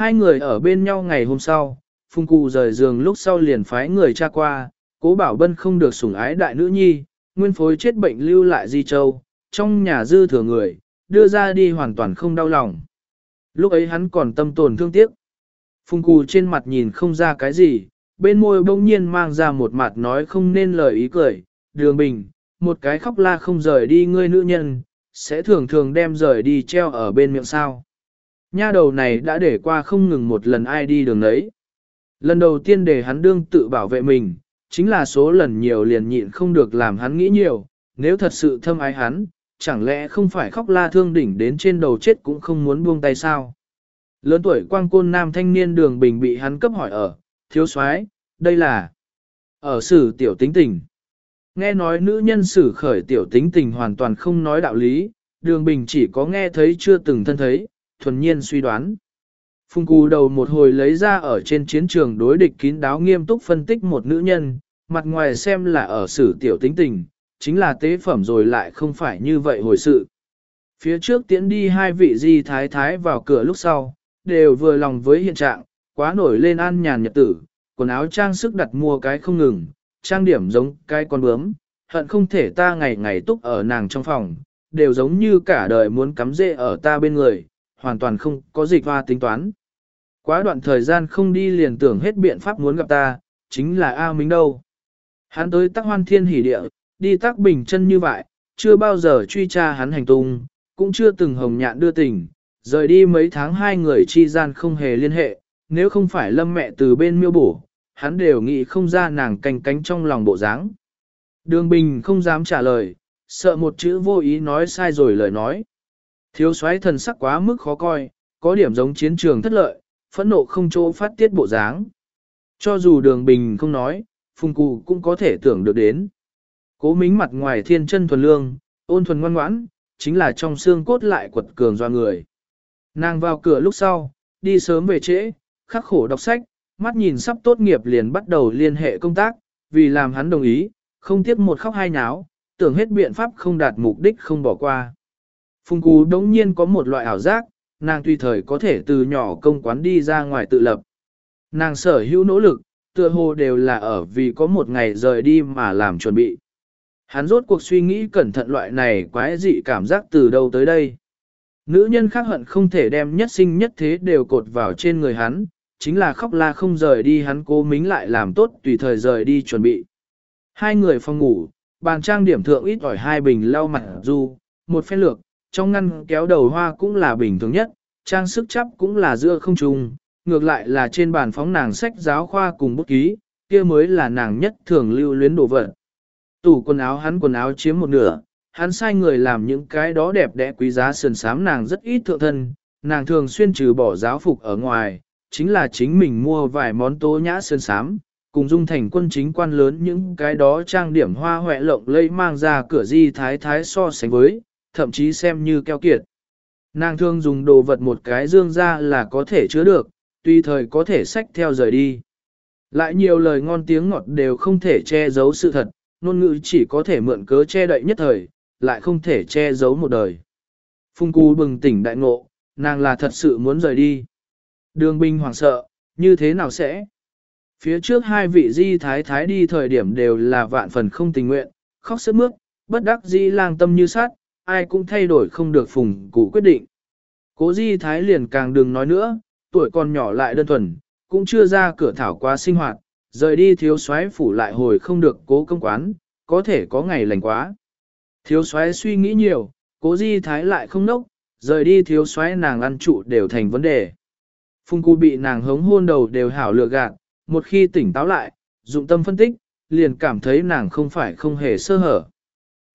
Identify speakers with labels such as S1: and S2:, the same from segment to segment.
S1: Hai người ở bên nhau ngày hôm sau, Phùng Cụ rời giường lúc sau liền phái người cha qua, cố bảo bân không được sủng ái đại nữ nhi, nguyên phối chết bệnh lưu lại Di Châu, trong nhà dư thừa người, đưa ra đi hoàn toàn không đau lòng. Lúc ấy hắn còn tâm tồn thương tiếc. Phùng Cụ trên mặt nhìn không ra cái gì, bên môi bỗng nhiên mang ra một mặt nói không nên lời ý cười, đường bình, một cái khóc la không rời đi ngươi nữ nhân, sẽ thường thường đem rời đi treo ở bên miệng sao. Nha đầu này đã để qua không ngừng một lần ai đi đường ấy. Lần đầu tiên để hắn đương tự bảo vệ mình, chính là số lần nhiều liền nhịn không được làm hắn nghĩ nhiều, nếu thật sự thâm ái hắn, chẳng lẽ không phải khóc la thương đỉnh đến trên đầu chết cũng không muốn buông tay sao. Lớn tuổi quang côn nam thanh niên đường bình bị hắn cấp hỏi ở, thiếu soái đây là ở sử tiểu tính tình. Nghe nói nữ nhân sử khởi tiểu tính tình hoàn toàn không nói đạo lý, đường bình chỉ có nghe thấy chưa từng thân thấy, thuần nhiên suy đoán. Phùng cù đầu một hồi lấy ra ở trên chiến trường đối địch kín đáo nghiêm túc phân tích một nữ nhân, mặt ngoài xem là ở sử tiểu tính tình, chính là tế phẩm rồi lại không phải như vậy hồi sự. Phía trước tiễn đi hai vị di thái thái vào cửa lúc sau, đều vừa lòng với hiện trạng, quá nổi lên an nhàn nhật tử, quần áo trang sức đặt mua cái không ngừng, trang điểm giống cái con bướm, hận không thể ta ngày ngày túc ở nàng trong phòng, đều giống như cả đời muốn cắm rễ ở ta bên người, hoàn toàn không có dịch hoa tính toán. Quá đoạn thời gian không đi liền tưởng hết biện pháp muốn gặp ta, chính là A Minh đâu. Hắn tới tắc hoan thiên hỉ địa, đi tắc bình chân như vậy, chưa bao giờ truy tra hắn hành tung, cũng chưa từng hồng nhạn đưa tình, rời đi mấy tháng hai người chi gian không hề liên hệ, nếu không phải lâm mẹ từ bên miêu bổ, hắn đều nghĩ không ra nàng canh cánh trong lòng bộ dáng. Đường Bình không dám trả lời, sợ một chữ vô ý nói sai rồi lời nói. Thiếu soái thần sắc quá mức khó coi, có điểm giống chiến trường thất lợi, phẫn nộ không chỗ phát tiết bộ dáng. Cho dù đường Bình không nói, Phùng Cụ cũng có thể tưởng được đến. Cố mính mặt ngoài thiên chân thuần lương, ôn thuần ngoan ngoãn, chính là trong xương cốt lại quật cường do người. Nàng vào cửa lúc sau, đi sớm về trễ, khắc khổ đọc sách, mắt nhìn sắp tốt nghiệp liền bắt đầu liên hệ công tác, vì làm hắn đồng ý, không tiếc một khóc hai nháo, tưởng hết biện pháp không đạt mục đích không bỏ qua. Phùng Cú đống nhiên có một loại ảo giác, nàng tùy thời có thể từ nhỏ công quán đi ra ngoài tự lập. Nàng sở hữu nỗ lực, tựa hồ đều là ở vì có một ngày rời đi mà làm chuẩn bị. Hắn rốt cuộc suy nghĩ cẩn thận loại này quái dị cảm giác từ đâu tới đây. Nữ nhân khác hận không thể đem nhất sinh nhất thế đều cột vào trên người hắn, chính là khóc la không rời đi hắn cố mính lại làm tốt tùy thời rời đi chuẩn bị. Hai người phòng ngủ, bàn trang điểm thượng ít ỏi hai bình lau mặt du, một phen lược, trong ngăn kéo đầu hoa cũng là bình thường nhất, trang sức chắp cũng là giữa không trùng, ngược lại là trên bàn phóng nàng sách giáo khoa cùng bút ký, kia mới là nàng nhất thường lưu luyến đồ vật. Tủ quần áo hắn quần áo chiếm một nửa, hắn sai người làm những cái đó đẹp đẽ quý giá sườn sám nàng rất ít thượng thân, nàng thường xuyên trừ bỏ giáo phục ở ngoài, chính là chính mình mua vài món tố nhã sơn sám, cùng dung thành quân chính quan lớn những cái đó trang điểm hoa hoẹ lộng lây mang ra cửa di thái thái so sánh với, thậm chí xem như keo kiệt. Nàng thương dùng đồ vật một cái dương ra là có thể chứa được, tùy thời có thể xách theo rời đi. Lại nhiều lời ngon tiếng ngọt đều không thể che giấu sự thật, ngôn ngữ chỉ có thể mượn cớ che đậy nhất thời, lại không thể che giấu một đời. Phung Cú bừng tỉnh đại ngộ, nàng là thật sự muốn rời đi. Đường binh hoảng sợ, như thế nào sẽ? Phía trước hai vị di thái thái đi thời điểm đều là vạn phần không tình nguyện, khóc sức mướt, bất đắc di lang tâm như sát, ai cũng thay đổi không được phùng cụ quyết định. Cố di thái liền càng đừng nói nữa, tuổi còn nhỏ lại đơn thuần, cũng chưa ra cửa thảo qua sinh hoạt, rời đi thiếu soái phủ lại hồi không được cố công quán, có thể có ngày lành quá. Thiếu soái suy nghĩ nhiều, cố di thái lại không nốc, rời đi thiếu soái nàng ăn trụ đều thành vấn đề. Phùng cụ bị nàng hống hôn đầu đều hảo lựa gạt, một khi tỉnh táo lại, dụng tâm phân tích, liền cảm thấy nàng không phải không hề sơ hở.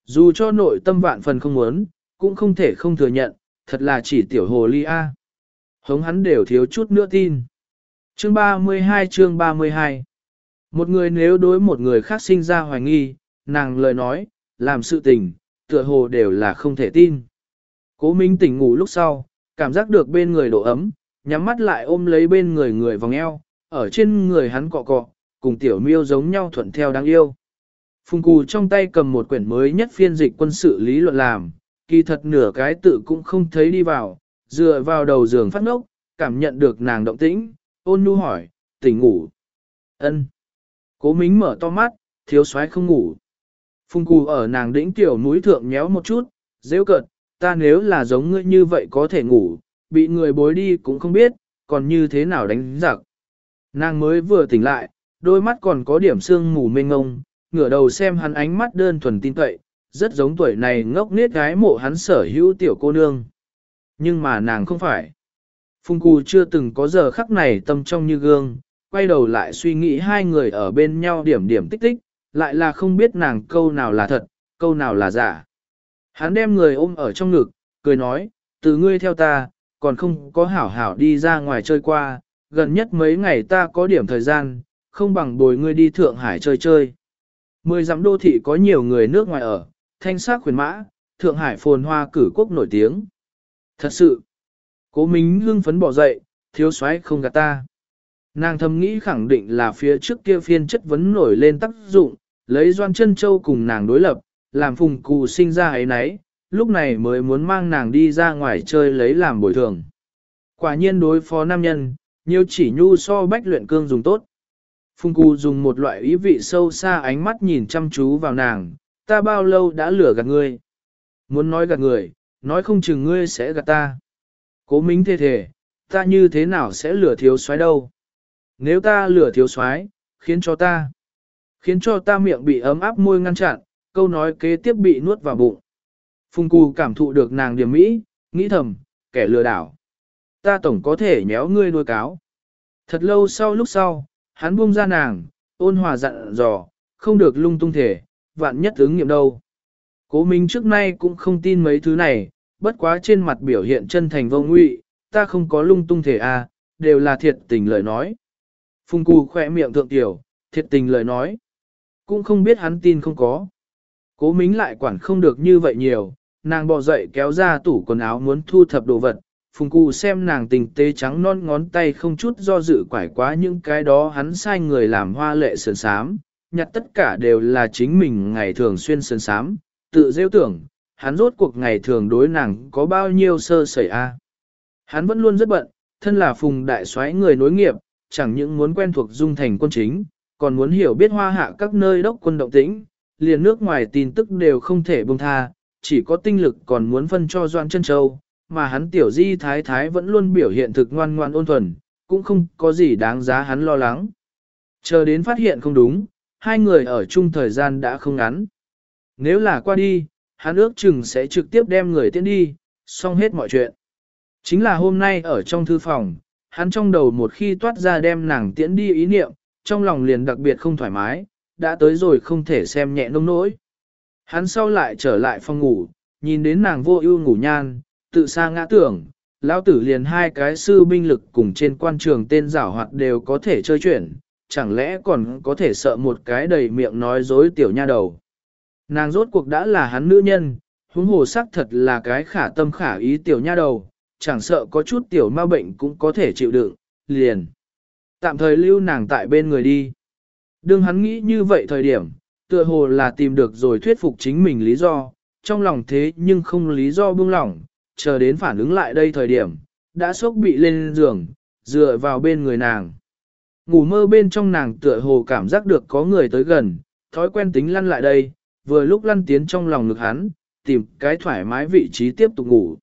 S1: Dù cho nội tâm vạn phần không muốn, cũng không thể không thừa nhận, thật là chỉ tiểu hồ ly A. Hống hắn đều thiếu chút nữa tin. Chương 32 chương 32 Một người nếu đối một người khác sinh ra hoài nghi, nàng lời nói, làm sự tình, tựa hồ đều là không thể tin. Cố Minh tỉnh ngủ lúc sau, cảm giác được bên người độ ấm, nhắm mắt lại ôm lấy bên người người vòng eo, ở trên người hắn cọ cọ, cùng tiểu miêu giống nhau thuận theo đáng yêu. Phùng Cù trong tay cầm một quyển mới nhất phiên dịch quân sự lý luận làm, kỳ thật nửa cái tự cũng không thấy đi vào, dựa vào đầu giường phát ngốc, cảm nhận được nàng động tĩnh, ôn nhu hỏi, tỉnh ngủ. ân Cố mính mở to mắt, thiếu soái không ngủ. Phùng cù ở nàng đỉnh tiểu núi thượng nhéo một chút, dễ cợt, ta nếu là giống ngươi như vậy có thể ngủ, bị người bối đi cũng không biết, còn như thế nào đánh giặc. Nàng mới vừa tỉnh lại, đôi mắt còn có điểm sương mù mênh ngông, ngửa đầu xem hắn ánh mắt đơn thuần tin cậy, rất giống tuổi này ngốc nết gái mộ hắn sở hữu tiểu cô nương. Nhưng mà nàng không phải. Phùng Cù chưa từng có giờ khắc này tâm trong như gương, quay đầu lại suy nghĩ hai người ở bên nhau điểm điểm tích tích, lại là không biết nàng câu nào là thật, câu nào là giả. Hắn đem người ôm ở trong ngực, cười nói, từ ngươi theo ta, còn không có hảo hảo đi ra ngoài chơi qua, gần nhất mấy ngày ta có điểm thời gian, không bằng bồi ngươi đi Thượng Hải chơi chơi. Mười dặm đô thị có nhiều người nước ngoài ở, thanh sắc khuyến mã, Thượng Hải phồn hoa cử quốc nổi tiếng. Thật sự, cố mính hưng phấn bỏ dậy, thiếu soái không gạt ta. Nàng thầm nghĩ khẳng định là phía trước kia phiên chất vấn nổi lên tác dụng, lấy Doan chân Châu cùng nàng đối lập, làm phùng cù sinh ra ấy nấy, lúc này mới muốn mang nàng đi ra ngoài chơi lấy làm bồi thường. Quả nhiên đối phó nam nhân, nhiều chỉ nhu so bách luyện cương dùng tốt. Phùng Cù dùng một loại ý vị sâu xa ánh mắt nhìn chăm chú vào nàng, ta bao lâu đã lừa gạt ngươi. Muốn nói gạt người, nói không chừng ngươi sẽ gạt ta. Cố mính thề thề, ta như thế nào sẽ lừa thiếu soái đâu. Nếu ta lừa thiếu soái, khiến cho ta, khiến cho ta miệng bị ấm áp môi ngăn chặn, câu nói kế tiếp bị nuốt vào bụng. Phùng Cù cảm thụ được nàng điểm mỹ, nghĩ thầm, kẻ lừa đảo. Ta tổng có thể nhéo ngươi nuôi cáo. Thật lâu sau lúc sau, hắn buông ra nàng, ôn hòa dặn dò, không được lung tung thể, vạn nhất ứng nghiệm đâu. Cố Minh trước nay cũng không tin mấy thứ này, bất quá trên mặt biểu hiện chân thành vô ngụy, ta không có lung tung thể à, đều là thiệt tình lời nói. Phùng Cù khỏe miệng thượng tiểu, thiệt tình lời nói. Cũng không biết hắn tin không có. Cố Mính lại quản không được như vậy nhiều, nàng bò dậy kéo ra tủ quần áo muốn thu thập đồ vật. Phùng Cụ xem nàng tình tế trắng non ngón tay không chút do dự quải quá những cái đó hắn sai người làm hoa lệ sườn sám, nhặt tất cả đều là chính mình ngày thường xuyên sườn sám, tự rêu tưởng, hắn rốt cuộc ngày thường đối nàng có bao nhiêu sơ sẩy a. Hắn vẫn luôn rất bận, thân là phùng đại soái người nối nghiệp, chẳng những muốn quen thuộc dung thành quân chính, còn muốn hiểu biết hoa hạ các nơi đốc quân động tĩnh, liền nước ngoài tin tức đều không thể buông tha, chỉ có tinh lực còn muốn phân cho Doan Chân Châu, mà hắn tiểu di thái thái vẫn luôn biểu hiện thực ngoan ngoan ôn thuần, cũng không có gì đáng giá hắn lo lắng. Chờ đến phát hiện không đúng, hai người ở chung thời gian đã không ngắn. Nếu là qua đi, hắn ước chừng sẽ trực tiếp đem người tiến đi, xong hết mọi chuyện. Chính là hôm nay ở trong thư phòng, hắn trong đầu một khi toát ra đem nàng tiễn đi ý niệm, trong lòng liền đặc biệt không thoải mái, đã tới rồi không thể xem nhẹ nông nỗi. Hắn sau lại trở lại phòng ngủ, nhìn đến nàng vô ưu ngủ nhan, tự xa ngã tưởng, lão tử liền hai cái sư binh lực cùng trên quan trường tên giảo hoạt đều có thể chơi chuyển, chẳng lẽ còn có thể sợ một cái đầy miệng nói dối tiểu nha đầu. Nàng rốt cuộc đã là hắn nữ nhân, huống hồ sắc thật là cái khả tâm khả ý tiểu nha đầu, chẳng sợ có chút tiểu ma bệnh cũng có thể chịu đựng, liền. Tạm thời lưu nàng tại bên người đi. Đương hắn nghĩ như vậy thời điểm, tựa hồ là tìm được rồi thuyết phục chính mình lý do, trong lòng thế nhưng không lý do buông lỏng, chờ đến phản ứng lại đây thời điểm, đã sốc bị lên giường, dựa vào bên người nàng. Ngủ mơ bên trong nàng tựa hồ cảm giác được có người tới gần, thói quen tính lăn lại đây, vừa lúc lăn tiến trong lòng ngực hắn, tìm cái thoải mái vị trí tiếp tục ngủ.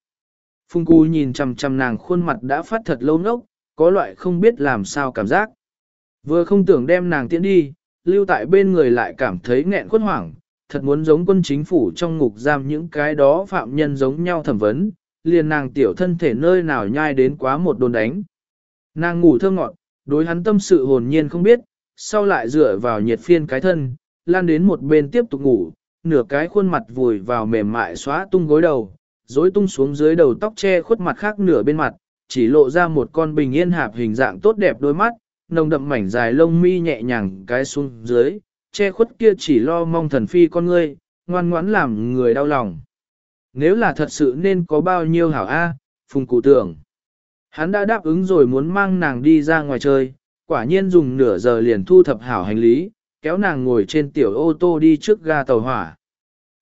S1: Phung Cú nhìn chằm chằm nàng khuôn mặt đã phát thật lâu ngốc, có loại không biết làm sao cảm giác. Vừa không tưởng đem nàng tiễn đi, lưu tại bên người lại cảm thấy nghẹn khuất hoảng, thật muốn giống quân chính phủ trong ngục giam những cái đó phạm nhân giống nhau thẩm vấn, liền nàng tiểu thân thể nơi nào nhai đến quá một đồn đánh. Nàng ngủ thơ ngọt, đối hắn tâm sự hồn nhiên không biết, sau lại dựa vào nhiệt phiên cái thân, lan đến một bên tiếp tục ngủ, nửa cái khuôn mặt vùi vào mềm mại xóa tung gối đầu, rối tung xuống dưới đầu tóc che khuất mặt khác nửa bên mặt, chỉ lộ ra một con bình yên hạp hình dạng tốt đẹp đôi mắt, nồng đậm mảnh dài lông mi nhẹ nhàng cái xuống dưới, che khuất kia chỉ lo mong thần phi con ngươi, ngoan ngoãn làm người đau lòng. Nếu là thật sự nên có bao nhiêu hảo A, phùng cụ tưởng. Hắn đã đáp ứng rồi muốn mang nàng đi ra ngoài chơi, quả nhiên dùng nửa giờ liền thu thập hảo hành lý, kéo nàng ngồi trên tiểu ô tô đi trước ga tàu hỏa.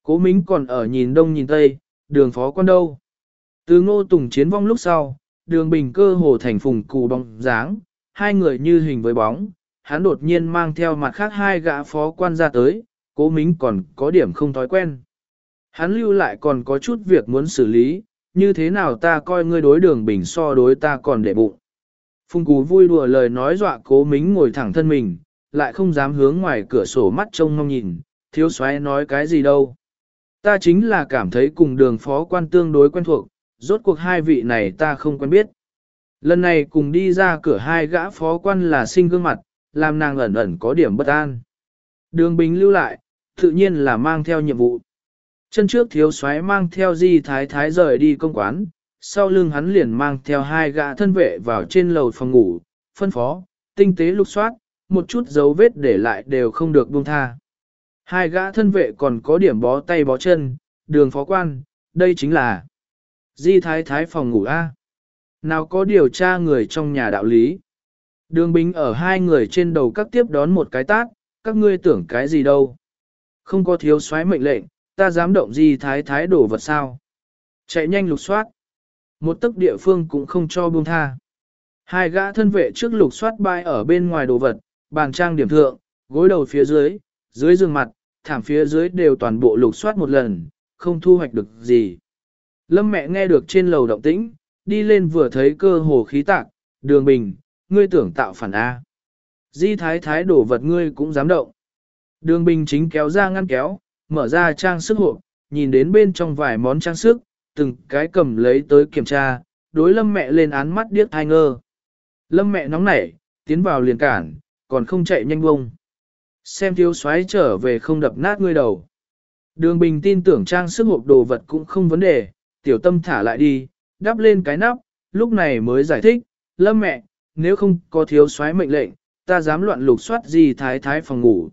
S1: Cố Mính còn ở nhìn đông nhìn tây, đường phó quan đâu. Từ ngô tùng chiến vong lúc sau, đường bình cơ hồ thành phùng cù bóng dáng, hai người như hình với bóng, hắn đột nhiên mang theo mặt khác hai gã phó quan ra tới, cố mính còn có điểm không thói quen. Hắn lưu lại còn có chút việc muốn xử lý, như thế nào ta coi ngươi đối đường bình so đối ta còn để bụng. Phùng cú vui đùa lời nói dọa cố mính ngồi thẳng thân mình, lại không dám hướng ngoài cửa sổ mắt trông mong nhìn, thiếu soái nói cái gì đâu. Ta chính là cảm thấy cùng đường phó quan tương đối quen thuộc, rốt cuộc hai vị này ta không quen biết. Lần này cùng đi ra cửa hai gã phó quan là sinh gương mặt, làm nàng ẩn ẩn có điểm bất an. Đường Bình lưu lại, tự nhiên là mang theo nhiệm vụ. Chân trước thiếu soái mang theo di thái thái rời đi công quán, sau lưng hắn liền mang theo hai gã thân vệ vào trên lầu phòng ngủ, phân phó, tinh tế lục soát, một chút dấu vết để lại đều không được buông tha. Hai gã thân vệ còn có điểm bó tay bó chân, đường phó quan, đây chính là di thái thái phòng ngủ A. Nào có điều tra người trong nhà đạo lý. Đường bính ở hai người trên đầu các tiếp đón một cái tát, các ngươi tưởng cái gì đâu. Không có thiếu soái mệnh lệnh, ta dám động gì thái thái đổ vật sao. Chạy nhanh lục soát. Một tức địa phương cũng không cho buông tha. Hai gã thân vệ trước lục soát bay ở bên ngoài đồ vật, bàn trang điểm thượng, gối đầu phía dưới, dưới giường mặt, thảm phía dưới đều toàn bộ lục soát một lần, không thu hoạch được gì. Lâm mẹ nghe được trên lầu động tĩnh, đi lên vừa thấy cơ hồ khí tạc, đường bình, ngươi tưởng tạo phản A. Di thái thái đổ vật ngươi cũng dám động. Đường bình chính kéo ra ngăn kéo, mở ra trang sức hộp, nhìn đến bên trong vài món trang sức, từng cái cầm lấy tới kiểm tra, đối lâm mẹ lên án mắt điếc thai ngơ. Lâm mẹ nóng nảy, tiến vào liền cản, còn không chạy nhanh bông. Xem thiếu soái trở về không đập nát ngươi đầu. Đường bình tin tưởng trang sức hộp đồ vật cũng không vấn đề, tiểu tâm thả lại đi, đắp lên cái nắp, lúc này mới giải thích, lâm mẹ, nếu không có thiếu soái mệnh lệnh, ta dám loạn lục soát gì thái thái phòng ngủ.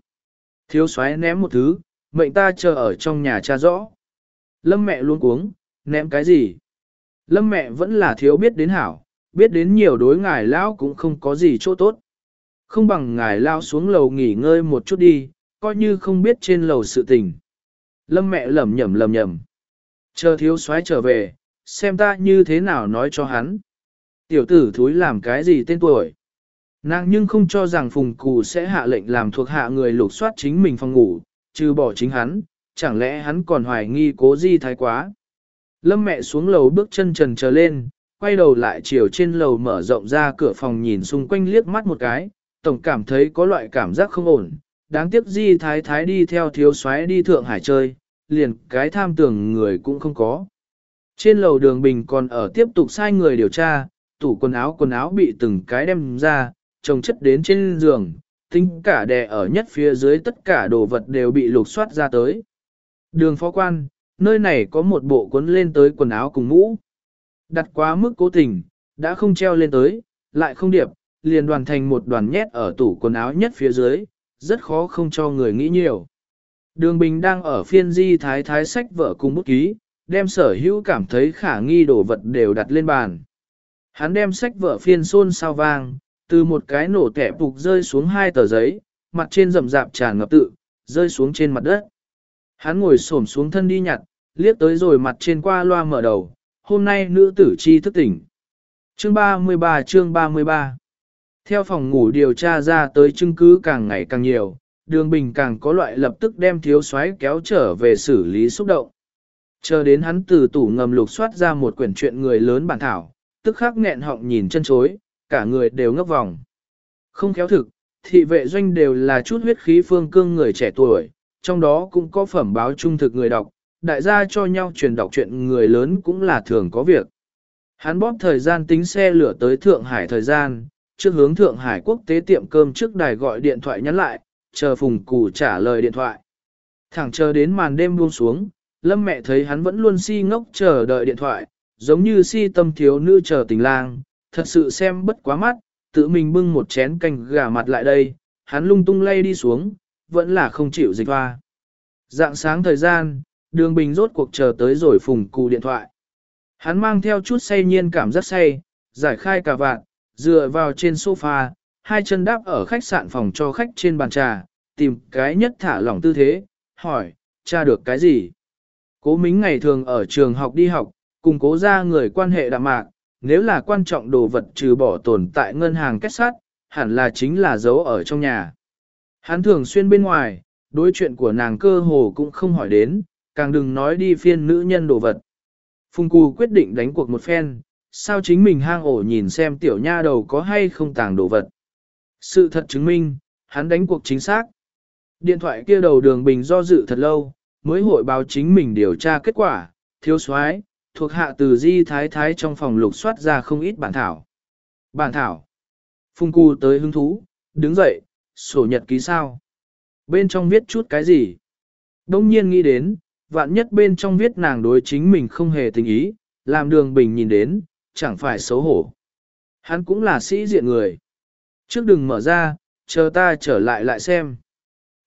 S1: Thiếu soái ném một thứ, mệnh ta chờ ở trong nhà cha rõ. Lâm mẹ luôn cuống, ném cái gì? Lâm mẹ vẫn là thiếu biết đến hảo, biết đến nhiều đối ngài lão cũng không có gì chỗ tốt. Không bằng ngài lao xuống lầu nghỉ ngơi một chút đi, coi như không biết trên lầu sự tình. Lâm mẹ lẩm nhẩm lẩm nhẩm. Chờ thiếu soái trở về, xem ta như thế nào nói cho hắn. Tiểu tử thúi làm cái gì tên tuổi. Nàng nhưng không cho rằng phùng cù sẽ hạ lệnh làm thuộc hạ người lục soát chính mình phòng ngủ, trừ bỏ chính hắn, chẳng lẽ hắn còn hoài nghi cố di thái quá. Lâm mẹ xuống lầu bước chân trần trở lên, quay đầu lại chiều trên lầu mở rộng ra cửa phòng nhìn xung quanh liếc mắt một cái, tổng cảm thấy có loại cảm giác không ổn. Đáng tiếc di thái thái đi theo thiếu soái đi Thượng Hải chơi, liền cái tham tưởng người cũng không có. Trên lầu đường bình còn ở tiếp tục sai người điều tra, tủ quần áo quần áo bị từng cái đem ra, trồng chất đến trên giường, tính cả đè ở nhất phía dưới tất cả đồ vật đều bị lục soát ra tới. Đường phó quan, nơi này có một bộ cuốn lên tới quần áo cùng mũ. Đặt quá mức cố tình, đã không treo lên tới, lại không điệp, liền đoàn thành một đoàn nhét ở tủ quần áo nhất phía dưới, rất khó không cho người nghĩ nhiều. Đường Bình đang ở phiên di thái thái sách vợ cùng bút ký, đem sở hữu cảm thấy khả nghi đồ vật đều đặt lên bàn. Hắn đem sách vợ phiên xôn sao vang, từ một cái nổ kẻ phục rơi xuống hai tờ giấy, mặt trên rầm rạp tràn ngập tự, rơi xuống trên mặt đất. Hắn ngồi xổm xuống thân đi nhặt, liếc tới rồi mặt trên qua loa mở đầu, hôm nay nữ tử chi thức tỉnh. Chương 33 chương 33 Theo phòng ngủ điều tra ra tới chứng cứ càng ngày càng nhiều, đường bình càng có loại lập tức đem thiếu soái kéo trở về xử lý xúc động. Chờ đến hắn từ tủ ngầm lục soát ra một quyển chuyện người lớn bản thảo, tức khắc nghẹn họng nhìn chân chối, cả người đều ngấp vòng. Không khéo thực, thị vệ doanh đều là chút huyết khí phương cương người trẻ tuổi, trong đó cũng có phẩm báo trung thực người đọc, đại gia cho nhau truyền đọc chuyện người lớn cũng là thường có việc. Hắn bóp thời gian tính xe lửa tới Thượng Hải thời gian, trước hướng Thượng Hải quốc tế tiệm cơm trước đài gọi điện thoại nhắn lại, chờ Phùng Cù trả lời điện thoại. Thẳng chờ đến màn đêm buông xuống, Lâm mẹ thấy hắn vẫn luôn si ngốc chờ đợi điện thoại, giống như si tâm thiếu nữ chờ tình lang, thật sự xem bất quá mắt, tự mình bưng một chén canh gà mặt lại đây, hắn lung tung lay đi xuống, vẫn là không chịu dịch hoa. Dạng sáng thời gian, đường bình rốt cuộc chờ tới rồi phùng cù điện thoại. Hắn mang theo chút say nhiên cảm giác say, giải khai cả vạn, dựa vào trên sofa, hai chân đáp ở khách sạn phòng cho khách trên bàn trà, tìm cái nhất thả lỏng tư thế, hỏi, tra được cái gì? Cố Mính ngày thường ở trường học đi học, cùng cố ra người quan hệ đạm mạc, nếu là quan trọng đồ vật trừ bỏ tồn tại ngân hàng kết sát, hẳn là chính là giấu ở trong nhà. Hắn thường xuyên bên ngoài, đối chuyện của nàng cơ hồ cũng không hỏi đến, càng đừng nói đi phiên nữ nhân đồ vật. Phùng Cù quyết định đánh cuộc một phen, sao chính mình hang ổ nhìn xem tiểu nha đầu có hay không tàng đồ vật. Sự thật chứng minh, hắn đánh cuộc chính xác. Điện thoại kia đầu đường bình do dự thật lâu, mới hội báo chính mình điều tra kết quả, thiếu soái thuộc hạ từ di thái thái trong phòng lục soát ra không ít bản thảo. Bản thảo. Phùng Cù tới hứng thú, đứng dậy, sổ nhật ký sao. Bên trong viết chút cái gì? Đông nhiên nghĩ đến, vạn nhất bên trong viết nàng đối chính mình không hề tình ý, làm đường bình nhìn đến, chẳng phải xấu hổ. Hắn cũng là sĩ diện người. Trước đừng mở ra, chờ ta trở lại lại xem.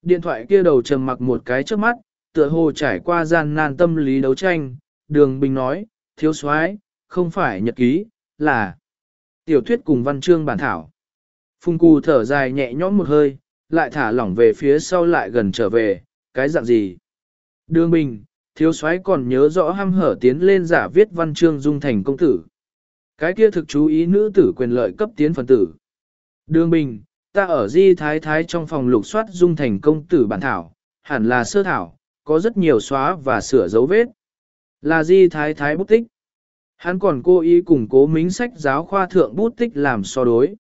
S1: Điện thoại kia đầu trầm mặc một cái trước mắt, tựa hồ trải qua gian nan tâm lý đấu tranh, đường bình nói, thiếu soái không phải nhật ký, là tiểu thuyết cùng văn chương bản thảo. Phùng cù thở dài nhẹ nhõm một hơi, lại thả lỏng về phía sau lại gần trở về, cái dạng gì? Đường bình, thiếu soái còn nhớ rõ hăm hở tiến lên giả viết văn chương dung thành công tử. Cái kia thực chú ý nữ tử quyền lợi cấp tiến phần tử. Đường bình, ta ở di thái thái trong phòng lục soát dung thành công tử bản thảo, hẳn là sơ thảo, có rất nhiều xóa và sửa dấu vết. Là di thái thái bút tích. Hắn còn cố ý củng cố mính sách giáo khoa thượng bút tích làm so đối.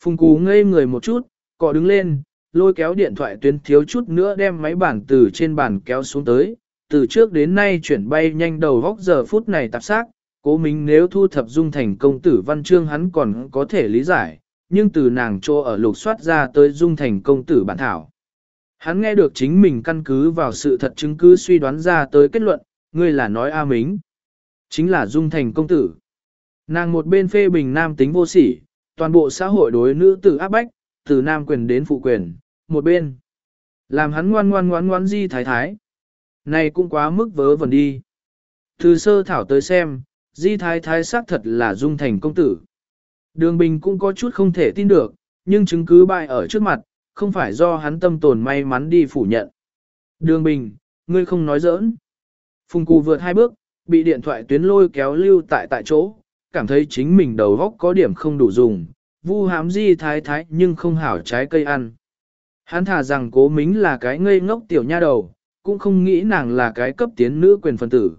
S1: Phùng cú ngây người một chút, cọ đứng lên, lôi kéo điện thoại tuyến thiếu chút nữa đem máy bản từ trên bàn kéo xuống tới. Từ trước đến nay chuyển bay nhanh đầu góc giờ phút này tạp xác, cố mính nếu thu thập dung thành công tử văn chương hắn còn có thể lý giải, nhưng từ nàng trô ở lục soát ra tới dung thành công tử bản thảo. Hắn nghe được chính mình căn cứ vào sự thật chứng cứ suy đoán ra tới kết luận, ngươi là nói A Mính. Chính là dung thành công tử. Nàng một bên phê bình nam tính vô sỉ, toàn bộ xã hội đối nữ tử áp bách, từ nam quyền đến phụ quyền, một bên. Làm hắn ngoan ngoan ngoan ngoan di thái thái. Này cũng quá mức vớ vẩn đi. Từ sơ thảo tới xem, di thái thái xác thật là dung thành công tử. Đường Bình cũng có chút không thể tin được, nhưng chứng cứ bại ở trước mặt, không phải do hắn tâm tồn may mắn đi phủ nhận. Đường Bình, ngươi không nói giỡn. Phùng Cù vượt hai bước, bị điện thoại tuyến lôi kéo lưu tại tại chỗ, cảm thấy chính mình đầu góc có điểm không đủ dùng, vu hám di thái thái nhưng không hảo trái cây ăn. Hắn thả rằng cố mính là cái ngây ngốc tiểu nha đầu, cũng không nghĩ nàng là cái cấp tiến nữ quyền phân tử.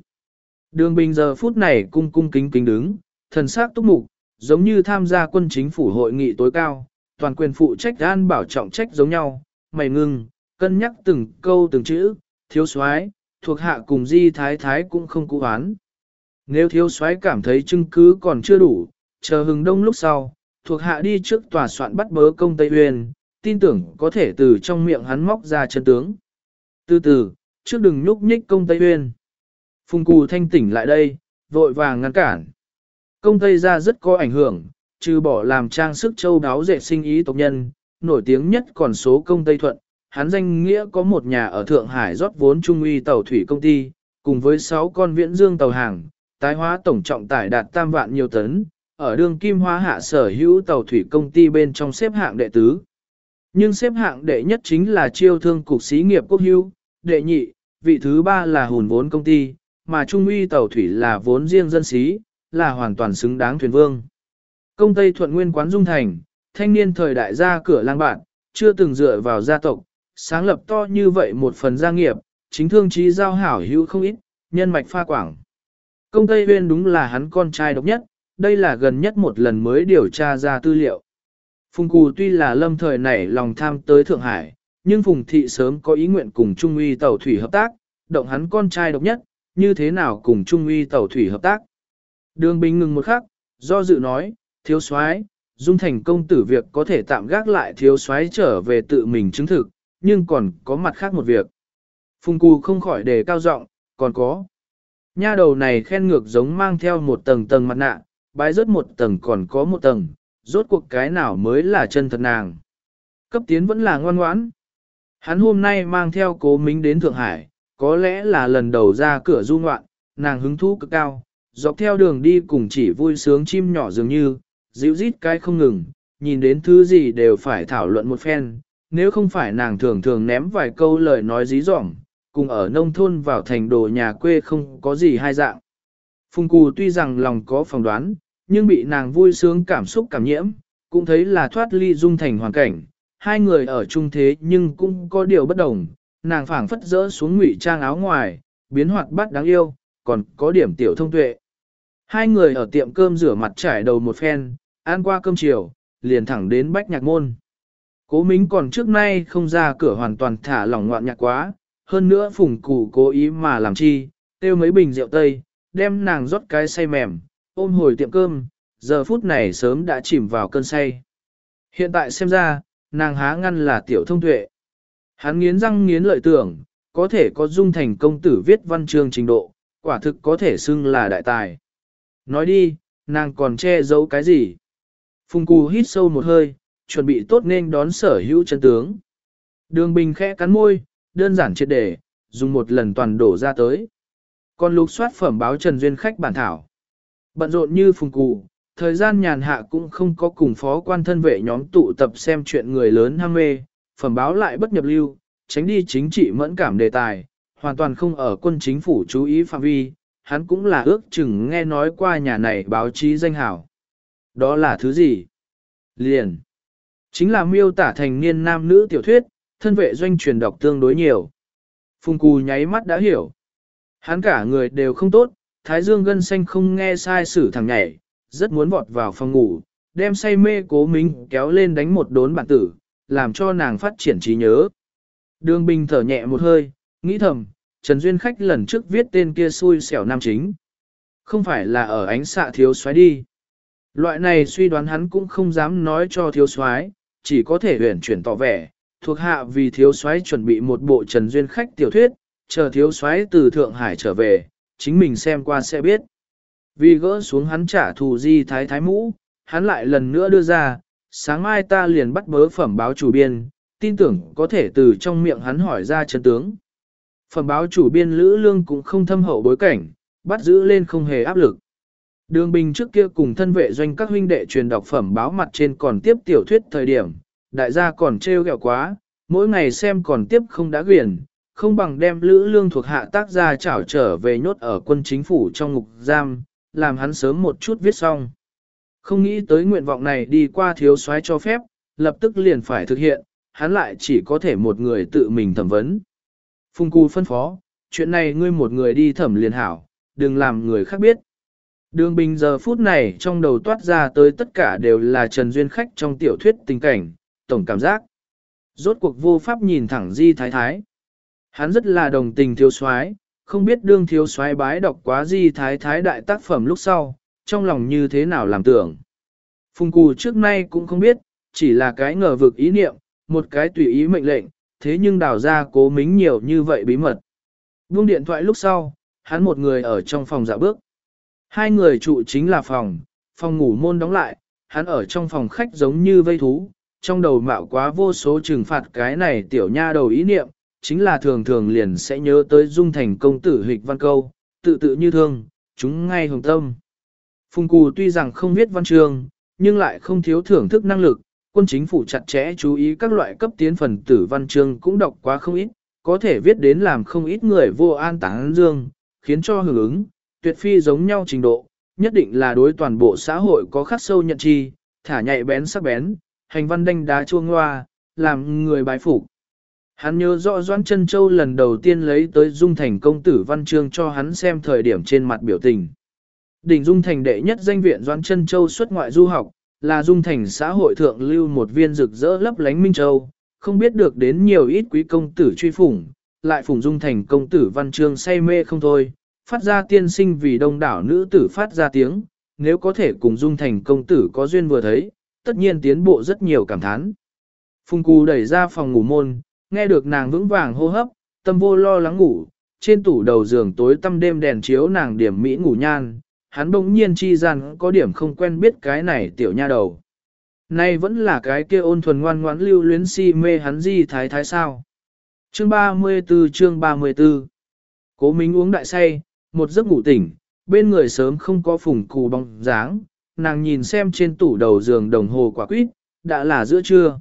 S1: Đường Bình giờ phút này cung cung kính kính đứng, thần sắc túc mục, giống như tham gia quân chính phủ hội nghị tối cao, toàn quyền phụ trách an bảo trọng trách giống nhau, mày ngưng, cân nhắc từng câu từng chữ, thiếu soái thuộc hạ cùng di thái thái cũng không cố hoán. Nếu thiếu soái cảm thấy chứng cứ còn chưa đủ, chờ hừng đông lúc sau, thuộc hạ đi trước tòa soạn bắt bớ công Tây Huyền, tin tưởng có thể từ trong miệng hắn móc ra chân tướng. Từ từ, trước đừng nhúc nhích công Tây Huyền. Phùng Cù thanh tỉnh lại đây, vội vàng ngăn cản. Công Tây ra rất có ảnh hưởng, trừ bỏ làm trang sức châu đáo dệt sinh ý tộc nhân, nổi tiếng nhất còn số công Tây Thuận, hắn danh nghĩa có một nhà ở Thượng Hải rót vốn trung uy tàu thủy công ty, cùng với 6 con viễn dương tàu hàng, tái hóa tổng trọng tải đạt tam vạn nhiều tấn, ở đường Kim Hoa hạ sở hữu tàu thủy công ty bên trong xếp hạng đệ tứ. Nhưng xếp hạng đệ nhất chính là chiêu thương cục xí nghiệp quốc hữu, đệ nhị, vị thứ ba là hùn vốn công ty, mà trung uy tàu thủy là vốn riêng dân xí, là hoàn toàn xứng đáng thuyền vương. Công Tây Thuận Nguyên quán Dung Thành, thanh niên thời đại ra cửa lang bạn, chưa từng dựa vào gia tộc, sáng lập to như vậy một phần gia nghiệp, chính thương trí giao hảo hữu không ít, nhân mạch pha quảng. Công Tây Huyên đúng là hắn con trai độc nhất, đây là gần nhất một lần mới điều tra ra tư liệu. Phùng Cù tuy là lâm thời nảy lòng tham tới Thượng Hải, nhưng Phùng Thị sớm có ý nguyện cùng Trung uy tàu thủy hợp tác, động hắn con trai độc nhất, như thế nào cùng Trung uy tàu thủy hợp tác. Đường Bình ngừng một khắc, do dự nói, thiếu soái dung thành công tử việc có thể tạm gác lại thiếu soái trở về tự mình chứng thực, nhưng còn có mặt khác một việc. Phùng Cù không khỏi đề cao giọng, còn có. Nha đầu này khen ngược giống mang theo một tầng tầng mặt nạ, bái rớt một tầng còn có một tầng, rốt cuộc cái nào mới là chân thật nàng. Cấp tiến vẫn là ngoan ngoãn. Hắn hôm nay mang theo cố mính đến Thượng Hải, có lẽ là lần đầu ra cửa du ngoạn, nàng hứng thú cực cao, dọc theo đường đi cùng chỉ vui sướng chim nhỏ dường như, dịu rít cái không ngừng, nhìn đến thứ gì đều phải thảo luận một phen, nếu không phải nàng thường thường ném vài câu lời nói dí dỏm, cùng ở nông thôn vào thành đồ nhà quê không có gì hai dạng. Phùng Cù tuy rằng lòng có phỏng đoán, nhưng bị nàng vui sướng cảm xúc cảm nhiễm, cũng thấy là thoát ly dung thành hoàn cảnh, hai người ở chung thế nhưng cũng có điều bất đồng, nàng phảng phất rỡ xuống ngụy trang áo ngoài, biến hoạt bát đáng yêu, còn có điểm tiểu thông tuệ. Hai người ở tiệm cơm rửa mặt trải đầu một phen, ăn qua cơm chiều, liền thẳng đến bách nhạc môn. Cố Mính còn trước nay không ra cửa hoàn toàn thả lỏng ngoạn nhạc quá, hơn nữa phùng củ cố ý mà làm chi, tiêu mấy bình rượu tây, đem nàng rót cái say mềm, ôm hồi tiệm cơm, giờ phút này sớm đã chìm vào cơn say. Hiện tại xem ra, nàng há ngăn là tiểu thông tuệ. Hắn nghiến răng nghiến lợi tưởng, có thể có dung thành công tử viết văn chương trình độ, quả thực có thể xưng là đại tài. Nói đi, nàng còn che giấu cái gì? Phùng cù hít sâu một hơi, chuẩn bị tốt nên đón sở hữu chân tướng. Đường bình khẽ cắn môi, đơn giản triệt để, dùng một lần toàn đổ ra tới. Còn lục soát phẩm báo Trần Duyên khách bản thảo. Bận rộn như phùng cụ, thời gian nhàn hạ cũng không có cùng phó quan thân vệ nhóm tụ tập xem chuyện người lớn ham mê, phẩm báo lại bất nhập lưu, tránh đi chính trị mẫn cảm đề tài, hoàn toàn không ở quân chính phủ chú ý phạm vi, hắn cũng là ước chừng nghe nói qua nhà này báo chí danh hảo. Đó là thứ gì? Liền. Chính là miêu tả thành niên nam nữ tiểu thuyết, thân vệ doanh truyền đọc tương đối nhiều. Phùng Cù nháy mắt đã hiểu. Hắn cả người đều không tốt, thái dương gân xanh không nghe sai sử thằng nhảy, rất muốn vọt vào phòng ngủ, đem say mê cố minh kéo lên đánh một đốn bản tử, làm cho nàng phát triển trí nhớ. Đường Bình thở nhẹ một hơi, nghĩ thầm, Trần Duyên Khách lần trước viết tên kia xui xẻo nam chính. Không phải là ở ánh xạ thiếu xoáy đi. Loại này suy đoán hắn cũng không dám nói cho thiếu soái, chỉ có thể huyển chuyển tỏ vẻ, thuộc hạ vì thiếu soái chuẩn bị một bộ Trần Duyên Khách tiểu thuyết, chờ thiếu soái từ Thượng Hải trở về, chính mình xem qua sẽ biết. Vì gỡ xuống hắn trả thù di thái thái mũ, hắn lại lần nữa đưa ra, sáng mai ta liền bắt bớ phẩm báo chủ biên, tin tưởng có thể từ trong miệng hắn hỏi ra chân tướng. Phẩm báo chủ biên Lữ Lương cũng không thâm hậu bối cảnh, bắt giữ lên không hề áp lực. Đường Bình trước kia cùng thân vệ doanh các huynh đệ truyền đọc phẩm báo mặt trên còn tiếp tiểu thuyết thời điểm, đại gia còn trêu ghẹo quá, mỗi ngày xem còn tiếp không đã quyển, không bằng đem Lữ Lương thuộc hạ tác gia trảo trở về nhốt ở quân chính phủ trong ngục giam, làm hắn sớm một chút viết xong. Không nghĩ tới nguyện vọng này đi qua thiếu soái cho phép, lập tức liền phải thực hiện, hắn lại chỉ có thể một người tự mình thẩm vấn. Phùng Cù phân phó, chuyện này ngươi một người đi thẩm liền hảo, đừng làm người khác biết. Đường Bình giờ phút này trong đầu toát ra tới tất cả đều là Trần Duyên khách trong tiểu thuyết tình cảnh, tổng cảm giác. Rốt cuộc vô pháp nhìn thẳng Di Thái Thái. Hắn rất là đồng tình thiếu soái, không biết đương thiếu soái bái đọc quá Di Thái Thái đại tác phẩm lúc sau, trong lòng như thế nào làm tưởng. Phùng Cù trước nay cũng không biết, chỉ là cái ngờ vực ý niệm, một cái tùy ý mệnh lệnh, thế nhưng đào ra cố mính nhiều như vậy bí mật. Buông điện thoại lúc sau, hắn một người ở trong phòng dạo bước. Hai người trụ chính là phòng, phòng ngủ môn đóng lại, hắn ở trong phòng khách giống như vây thú, trong đầu mạo quá vô số trừng phạt cái này tiểu nha đầu ý niệm, chính là thường thường liền sẽ nhớ tới dung thành công tử hịch văn câu, tự tự như thương, chúng ngay hồng tâm. Phùng Cù tuy rằng không viết văn chương, nhưng lại không thiếu thưởng thức năng lực, quân chính phủ chặt chẽ chú ý các loại cấp tiến phần tử văn chương cũng đọc quá không ít, có thể viết đến làm không ít người vô an táng dương, khiến cho hưởng ứng, tuyệt phi giống nhau trình độ, nhất định là đối toàn bộ xã hội có khắc sâu nhận chi, thả nhạy bén sắc bén, hành văn đanh đá chuông loa làm người bái phục. Hắn nhớ rõ Doãn Trân Châu lần đầu tiên lấy tới Dung Thành công tử văn chương cho hắn xem thời điểm trên mặt biểu tình. Đỉnh Dung Thành đệ nhất danh viện Doãn Trân Châu xuất ngoại du học, là Dung Thành xã hội thượng lưu một viên rực rỡ lấp lánh Minh Châu, không biết được đến nhiều ít quý công tử truy phủng, lại phủng Dung Thành công tử văn chương say mê không thôi, phát ra tiên sinh vì đông đảo nữ tử phát ra tiếng, nếu có thể cùng Dung Thành công tử có duyên vừa thấy, tất nhiên tiến bộ rất nhiều cảm thán. Phùng Cù đẩy ra phòng ngủ môn, nghe được nàng vững vàng hô hấp, tâm vô lo lắng ngủ, trên tủ đầu giường tối tăm đêm đèn chiếu nàng điểm mỹ ngủ nhan, hắn bỗng nhiên chi rằng có điểm không quen biết cái này tiểu nha đầu. Nay vẫn là cái kia ôn thuần ngoan ngoãn lưu luyến si mê hắn gì thái thái sao. Chương 34 chương 34 Cố Minh uống đại say, một giấc ngủ tỉnh, bên người sớm không có phùng cù bóng dáng, nàng nhìn xem trên tủ đầu giường đồng hồ quả quýt, đã là giữa trưa.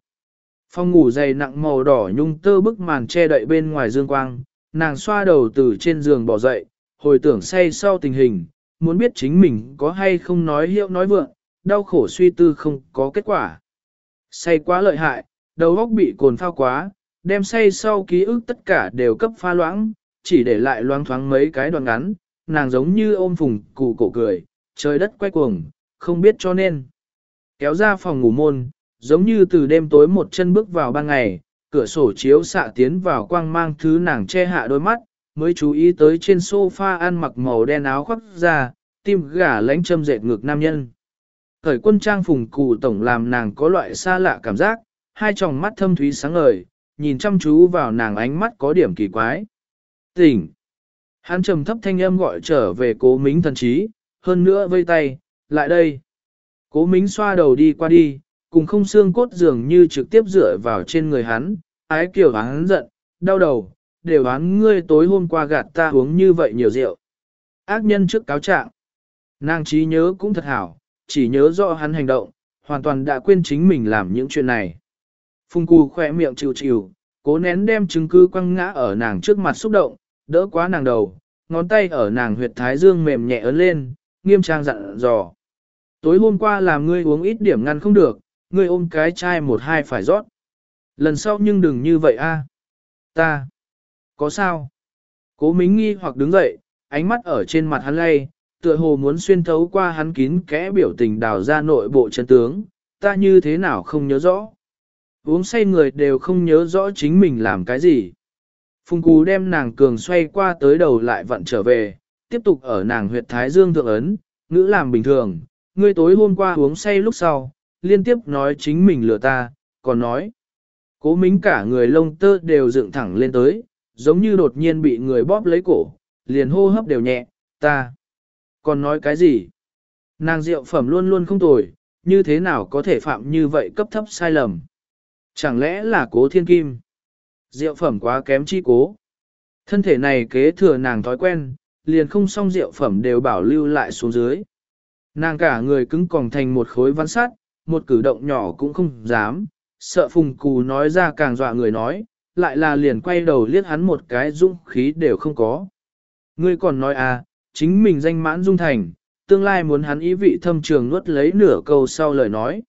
S1: Phòng ngủ dày nặng màu đỏ nhung tơ bức màn che đậy bên ngoài dương quang, nàng xoa đầu từ trên giường bỏ dậy, hồi tưởng say sau tình hình, muốn biết chính mình có hay không nói hiệu nói vượng, đau khổ suy tư không có kết quả. Say quá lợi hại, đầu óc bị cồn phao quá, đem say sau ký ức tất cả đều cấp pha loãng, chỉ để lại loang thoáng mấy cái đoạn ngắn, nàng giống như ôm phùng cụ cổ cười, trời đất quay cuồng, không biết cho nên. Kéo ra phòng ngủ môn, giống như từ đêm tối một chân bước vào ban ngày, cửa sổ chiếu xạ tiến vào quang mang thứ nàng che hạ đôi mắt, mới chú ý tới trên sofa ăn mặc màu đen áo khoác ra, tim gà lánh châm dệt ngược nam nhân. Thời quân trang phùng cụ tổng làm nàng có loại xa lạ cảm giác, hai tròng mắt thâm thúy sáng ngời, nhìn chăm chú vào nàng ánh mắt có điểm kỳ quái. Tỉnh! Hắn trầm thấp thanh âm gọi trở về cố mính thần trí, hơn nữa vây tay, lại đây. Cố mính xoa đầu đi qua đi, cùng không xương cốt dường như trực tiếp dựa vào trên người hắn, ái kiểu hắn giận, đau đầu, đều hắn ngươi tối hôm qua gạt ta uống như vậy nhiều rượu. Ác nhân trước cáo trạng, nàng trí nhớ cũng thật hảo, chỉ nhớ rõ hắn hành động, hoàn toàn đã quên chính mình làm những chuyện này. phung cù khỏe miệng chịu chịu, cố nén đem chứng cứ quăng ngã ở nàng trước mặt xúc động, đỡ quá nàng đầu, ngón tay ở nàng huyệt thái dương mềm nhẹ ấn lên, nghiêm trang dặn dò. Tối hôm qua làm ngươi uống ít điểm ngăn không được, ngươi ôm cái chai một hai phải rót. Lần sau nhưng đừng như vậy a. Ta. Có sao? Cố mính nghi hoặc đứng dậy, ánh mắt ở trên mặt hắn lay, tựa hồ muốn xuyên thấu qua hắn kín kẽ biểu tình đào ra nội bộ chân tướng, ta như thế nào không nhớ rõ. Uống say người đều không nhớ rõ chính mình làm cái gì. Phùng Cú đem nàng cường xoay qua tới đầu lại vặn trở về, tiếp tục ở nàng huyệt thái dương thượng ấn, ngữ làm bình thường, ngươi tối hôm qua uống say lúc sau, liên tiếp nói chính mình lừa ta, còn nói. Cố mính cả người lông tơ đều dựng thẳng lên tới, giống như đột nhiên bị người bóp lấy cổ, liền hô hấp đều nhẹ, ta. Còn nói cái gì? Nàng rượu phẩm luôn luôn không tồi, như thế nào có thể phạm như vậy cấp thấp sai lầm? Chẳng lẽ là cố thiên kim? Rượu phẩm quá kém chi cố. Thân thể này kế thừa nàng thói quen, liền không xong rượu phẩm đều bảo lưu lại xuống dưới. Nàng cả người cứng còng thành một khối văn sắt, một cử động nhỏ cũng không dám, sợ phùng cù nói ra càng dọa người nói, lại là liền quay đầu liếc hắn một cái dũng khí đều không có. Ngươi còn nói à, chính mình danh mãn dung thành, tương lai muốn hắn ý vị thâm trường nuốt lấy nửa câu sau lời nói.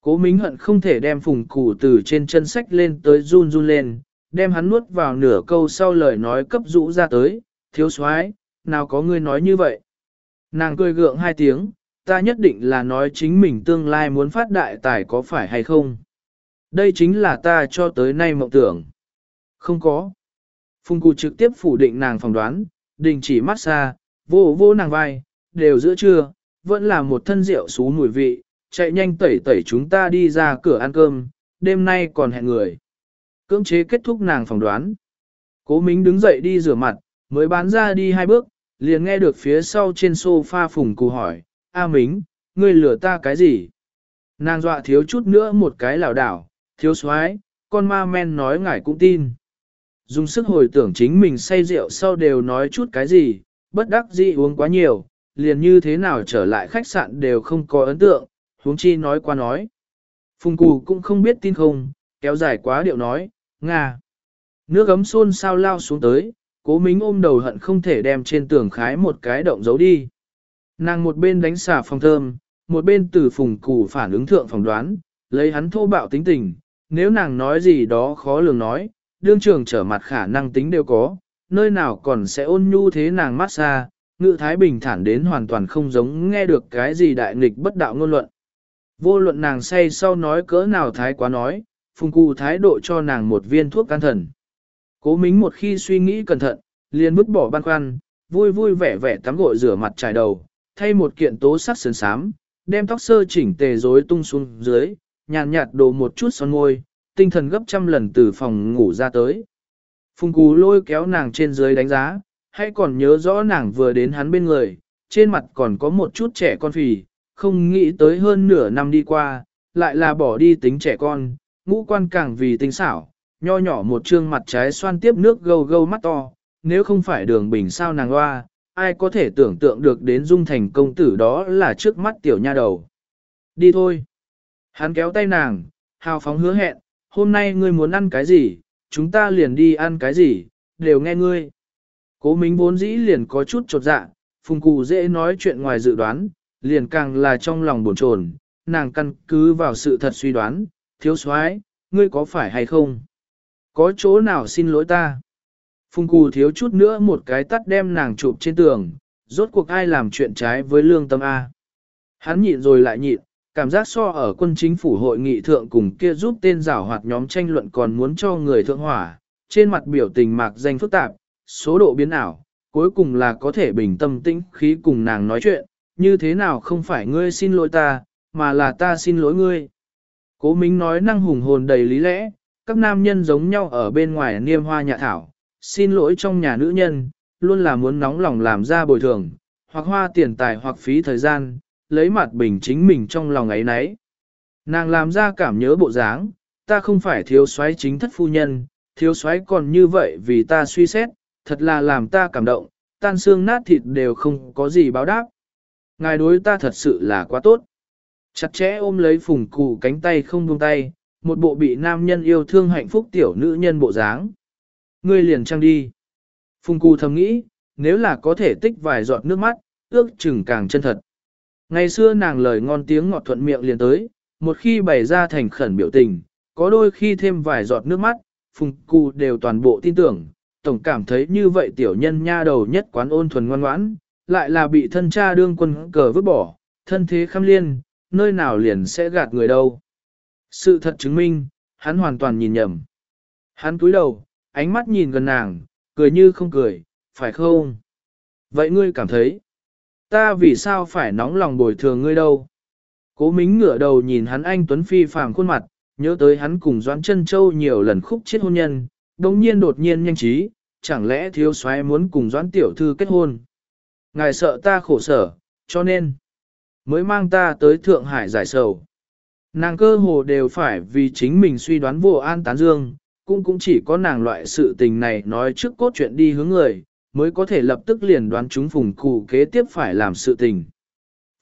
S1: Cố Mính hận không thể đem phùng củ từ trên chân sách lên tới run run lên, đem hắn nuốt vào nửa câu sau lời nói cấp rũ ra tới, thiếu soái nào có ngươi nói như vậy. Nàng cười gượng hai tiếng, ta nhất định là nói chính mình tương lai muốn phát đại tài có phải hay không. Đây chính là ta cho tới nay mộng tưởng. Không có. Phùng cụ trực tiếp phủ định nàng phỏng đoán, đình chỉ mát xa, vô vô nàng vai, đều giữa trưa, vẫn là một thân rượu xú mùi vị, chạy nhanh tẩy tẩy chúng ta đi ra cửa ăn cơm, đêm nay còn hẹn người. Cưỡng chế kết thúc nàng phỏng đoán. Cố Mính đứng dậy đi rửa mặt, mới bán ra đi hai bước, liền nghe được phía sau trên sofa phùng cụ hỏi, A Mính, ngươi lừa ta cái gì? Nàng dọa thiếu chút nữa một cái lảo đảo, thiếu soái con ma men nói ngài cũng tin. Dùng sức hồi tưởng chính mình say rượu sau đều nói chút cái gì, bất đắc dĩ uống quá nhiều, liền như thế nào trở lại khách sạn đều không có ấn tượng, huống chi nói qua nói. Phùng cù cũng không biết tin không, kéo dài quá điệu nói, Nga. Nước ấm xôn sao lao xuống tới, cố mính ôm đầu hận không thể đem trên tường khái một cái động giấu đi. Nàng một bên đánh xả phòng thơm, một bên từ phùng củ phản ứng thượng phòng đoán, lấy hắn thô bạo tính tình, nếu nàng nói gì đó khó lường nói, đương trường trở mặt khả năng tính đều có, nơi nào còn sẽ ôn nhu thế nàng mát xa, ngự thái bình thản đến hoàn toàn không giống nghe được cái gì đại nghịch bất đạo ngôn luận. Vô luận nàng say sau nói cỡ nào thái quá nói, phùng cụ thái độ cho nàng một viên thuốc can thần. Cố mính một khi suy nghĩ cẩn thận, liền vứt bỏ băn khoăn, vui vui vẻ vẻ tắm gội rửa mặt trải đầu, thay một kiện tố sắc sườn sám, đem tóc sơ chỉnh tề rối tung xuống dưới, nhàn nhạt, nhạt một chút son môi, tinh thần gấp trăm lần từ phòng ngủ ra tới. Phùng cú lôi kéo nàng trên dưới đánh giá, hay còn nhớ rõ nàng vừa đến hắn bên người, trên mặt còn có một chút trẻ con phì, không nghĩ tới hơn nửa năm đi qua, lại là bỏ đi tính trẻ con, ngũ quan càng vì tính xảo, nho nhỏ một trương mặt trái xoan tiếp nước gâu gâu mắt to, nếu không phải đường bình sao nàng hoa, ai có thể tưởng tượng được đến dung thành công tử đó là trước mắt tiểu nha đầu. Đi thôi. Hắn kéo tay nàng, hào phóng hứa hẹn, hôm nay ngươi muốn ăn cái gì, chúng ta liền đi ăn cái gì, đều nghe ngươi. Cố Mính vốn dĩ liền có chút trột dạ, phùng cụ dễ nói chuyện ngoài dự đoán, liền càng là trong lòng buồn chồn, nàng căn cứ vào sự thật suy đoán, thiếu soái ngươi có phải hay không? Có chỗ nào xin lỗi ta? Phùng cù thiếu chút nữa một cái tắt đem nàng chụp trên tường, rốt cuộc ai làm chuyện trái với lương tâm A. Hắn nhịn rồi lại nhịn, cảm giác so ở quân chính phủ hội nghị thượng cùng kia giúp tên giảo hoạt nhóm tranh luận còn muốn cho người thượng hỏa, trên mặt biểu tình mạc danh phức tạp, số độ biến ảo, cuối cùng là có thể bình tâm tĩnh khí cùng nàng nói chuyện, như thế nào không phải ngươi xin lỗi ta, mà là ta xin lỗi ngươi. Cố Mính nói năng hùng hồn đầy lý lẽ, các nam nhân giống nhau ở bên ngoài niêm hoa nhạ thảo, xin lỗi trong nhà nữ nhân, luôn là muốn nóng lòng làm ra bồi thường, hoặc hoa tiền tài hoặc phí thời gian, lấy mặt bình chính mình trong lòng ấy nấy. Nàng làm ra cảm nhớ bộ dáng, ta không phải thiếu soái chính thất phu nhân, thiếu soái còn như vậy vì ta suy xét, thật là làm ta cảm động, tan xương nát thịt đều không có gì báo đáp. Ngài đối ta thật sự là quá tốt. Chặt chẽ ôm lấy phùng cụ cánh tay không buông tay, một bộ bị nam nhân yêu thương hạnh phúc tiểu nữ nhân bộ dáng. Ngươi liền trăng đi. Phùng cụ thầm nghĩ, nếu là có thể tích vài giọt nước mắt, ước chừng càng chân thật. Ngày xưa nàng lời ngon tiếng ngọt thuận miệng liền tới, một khi bày ra thành khẩn biểu tình, có đôi khi thêm vài giọt nước mắt, phùng cụ đều toàn bộ tin tưởng, tổng cảm thấy như vậy tiểu nhân nha đầu nhất quán ôn thuần ngoan ngoãn, lại là bị thân cha đương quân cờ vứt bỏ, thân thế khăm liên, nơi nào liền sẽ gạt người đâu. Sự thật chứng minh, hắn hoàn toàn nhìn nhầm. Hắn cúi đầu, ánh mắt nhìn gần nàng, cười như không cười, phải không? Vậy ngươi cảm thấy, ta vì sao phải nóng lòng bồi thường ngươi đâu? Cố mính ngửa đầu nhìn hắn anh Tuấn Phi phàm khuôn mặt, nhớ tới hắn cùng Doãn Trân Châu nhiều lần khúc chết hôn nhân, đồng nhiên đột nhiên nhanh trí, chẳng lẽ thiếu soái muốn cùng Doãn Tiểu Thư kết hôn? Ngài sợ ta khổ sở, cho nên, mới mang ta tới Thượng Hải giải sầu. Nàng cơ hồ đều phải vì chính mình suy đoán vô an tán dương, cũng cũng chỉ có nàng loại sự tình này nói trước cốt chuyện đi hướng người, mới có thể lập tức liền đoán chúng phùng cụ kế tiếp phải làm sự tình.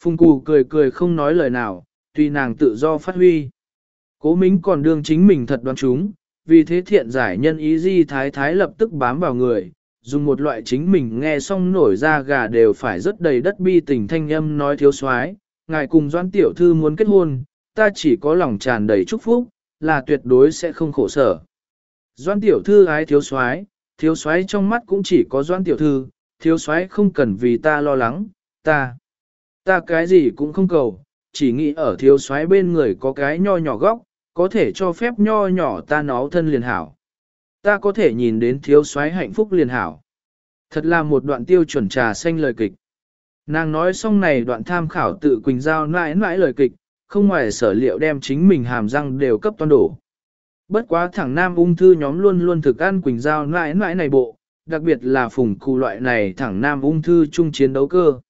S1: Phùng cụ cười cười không nói lời nào, tùy nàng tự do phát huy. Cố mính còn đương chính mình thật đoán chúng, vì thế thiện giải nhân ý di thái thái lập tức bám vào người, dùng một loại chính mình nghe xong nổi ra gà đều phải rất đầy đất bi tình thanh âm nói thiếu soái ngài cùng doan tiểu thư muốn kết hôn, ta chỉ có lòng tràn đầy chúc phúc, là tuyệt đối sẽ không khổ sở. Doan tiểu thư ái thiếu soái thiếu soái trong mắt cũng chỉ có doan tiểu thư, thiếu soái không cần vì ta lo lắng, ta, ta cái gì cũng không cầu, chỉ nghĩ ở thiếu soái bên người có cái nho nhỏ góc, có thể cho phép nho nhỏ ta nó thân liền hảo. Ta có thể nhìn đến thiếu soái hạnh phúc liền hảo. Thật là một đoạn tiêu chuẩn trà xanh lời kịch. Nàng nói xong này đoạn tham khảo tự Quỳnh Giao mãi mãi lời kịch, không ngoài sở liệu đem chính mình hàm răng đều cấp toàn đổ. Bất quá thẳng nam ung thư nhóm luôn luôn thực ăn Quỳnh Giao mãi mãi này bộ, đặc biệt là phùng cụ loại này thẳng nam ung thư chung chiến đấu cơ.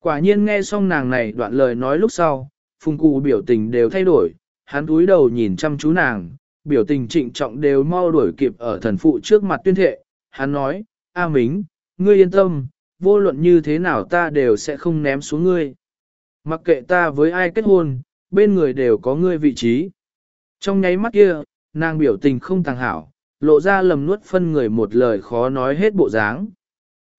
S1: Quả nhiên nghe xong nàng này đoạn lời nói lúc sau, phùng cụ biểu tình đều thay đổi, hắn túi đầu nhìn chăm chú nàng, biểu tình trịnh trọng đều mau đuổi kịp ở thần phụ trước mặt tuyên thệ, hắn nói, A Mính, ngươi yên tâm, vô luận như thế nào ta đều sẽ không ném xuống ngươi. Mặc kệ ta với ai kết hôn, bên người đều có ngươi vị trí. Trong nháy mắt kia, nàng biểu tình không tàng hảo, lộ ra lầm nuốt phân người một lời khó nói hết bộ dáng.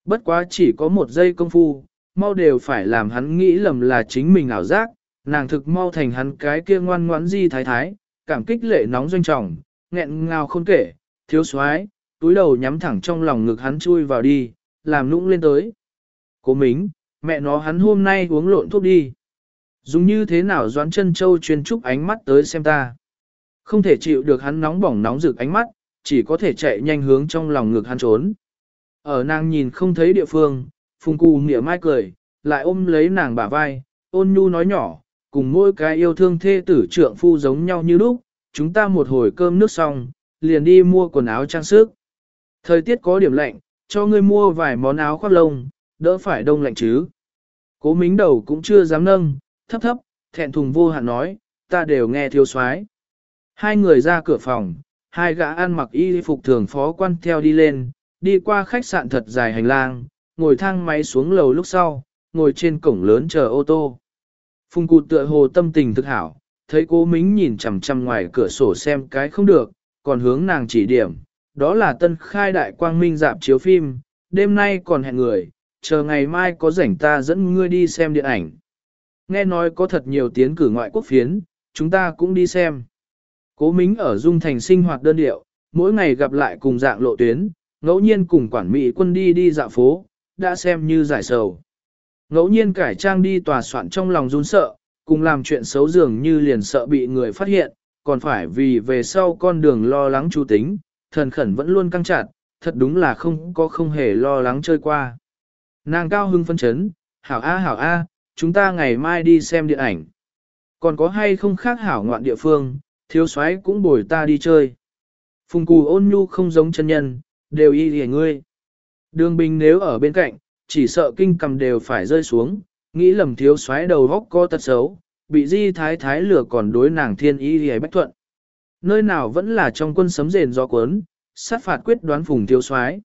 S1: Bất quá chỉ có một giây công phu, mau đều phải làm hắn nghĩ lầm là chính mình ảo giác, nàng thực mau thành hắn cái kia ngoan ngoãn di thái thái, cảm kích lệ nóng doanh trọng, nghẹn ngào không kể, thiếu soái túi đầu nhắm thẳng trong lòng ngực hắn chui vào đi, làm nũng lên tới. Cố mính, mẹ nó hắn hôm nay uống lộn thuốc đi. Dùng như thế nào doán chân châu chuyên trúc ánh mắt tới xem ta. Không thể chịu được hắn nóng bỏng nóng rực ánh mắt, chỉ có thể chạy nhanh hướng trong lòng ngực hắn trốn. Ở nàng nhìn không thấy địa phương, phùng cù nịa mai cười, lại ôm lấy nàng bả vai, ôn nhu nói nhỏ, cùng mỗi cái yêu thương thê tử trượng phu giống nhau như lúc, chúng ta một hồi cơm nước xong, liền đi mua quần áo trang sức. Thời tiết có điểm lạnh, cho ngươi mua vài món áo khoác lông, đỡ phải đông lạnh chứ. Cố mính đầu cũng chưa dám nâng, thấp thấp, thẹn thùng vô hạn nói, ta đều nghe thiếu soái. Hai người ra cửa phòng, hai gã ăn mặc y phục thường phó quan theo đi lên, đi qua khách sạn thật dài hành lang, ngồi thang máy xuống lầu lúc sau, ngồi trên cổng lớn chờ ô tô. Phùng cụ tựa hồ tâm tình thực hảo, thấy cố mính nhìn chằm chằm ngoài cửa sổ xem cái không được, còn hướng nàng chỉ điểm, đó là tân khai đại quang minh dạp chiếu phim, đêm nay còn hẹn người, chờ ngày mai có rảnh ta dẫn ngươi đi xem điện ảnh. Nghe nói có thật nhiều tiến cử ngoại quốc phiến, chúng ta cũng đi xem. Cố Mính ở Dung Thành sinh hoạt đơn điệu, mỗi ngày gặp lại cùng dạng lộ tuyến, ngẫu nhiên cùng quản mỹ quân đi đi dạo phố, đã xem như giải sầu. Ngẫu nhiên cải trang đi tòa soạn trong lòng run sợ, cùng làm chuyện xấu dường như liền sợ bị người phát hiện, còn phải vì về sau con đường lo lắng chú tính, thần khẩn vẫn luôn căng chặt, thật đúng là không có không hề lo lắng chơi qua. Nàng cao hưng phân chấn, hảo a hảo a, chúng ta ngày mai đi xem điện ảnh. Còn có hay không khác hảo ngoạn địa phương, thiếu soái cũng bồi ta đi chơi. Phùng cù ôn nhu không giống chân nhân, đều y hề ngươi. Đường bình nếu ở bên cạnh, chỉ sợ kinh cầm đều phải rơi xuống, nghĩ lầm thiếu soái đầu góc co tật xấu, bị di thái thái lửa còn đối nàng thiên y hề bách thuận. Nơi nào vẫn là trong quân sấm rền gió cuốn, sát phạt quyết đoán phùng thiếu soái.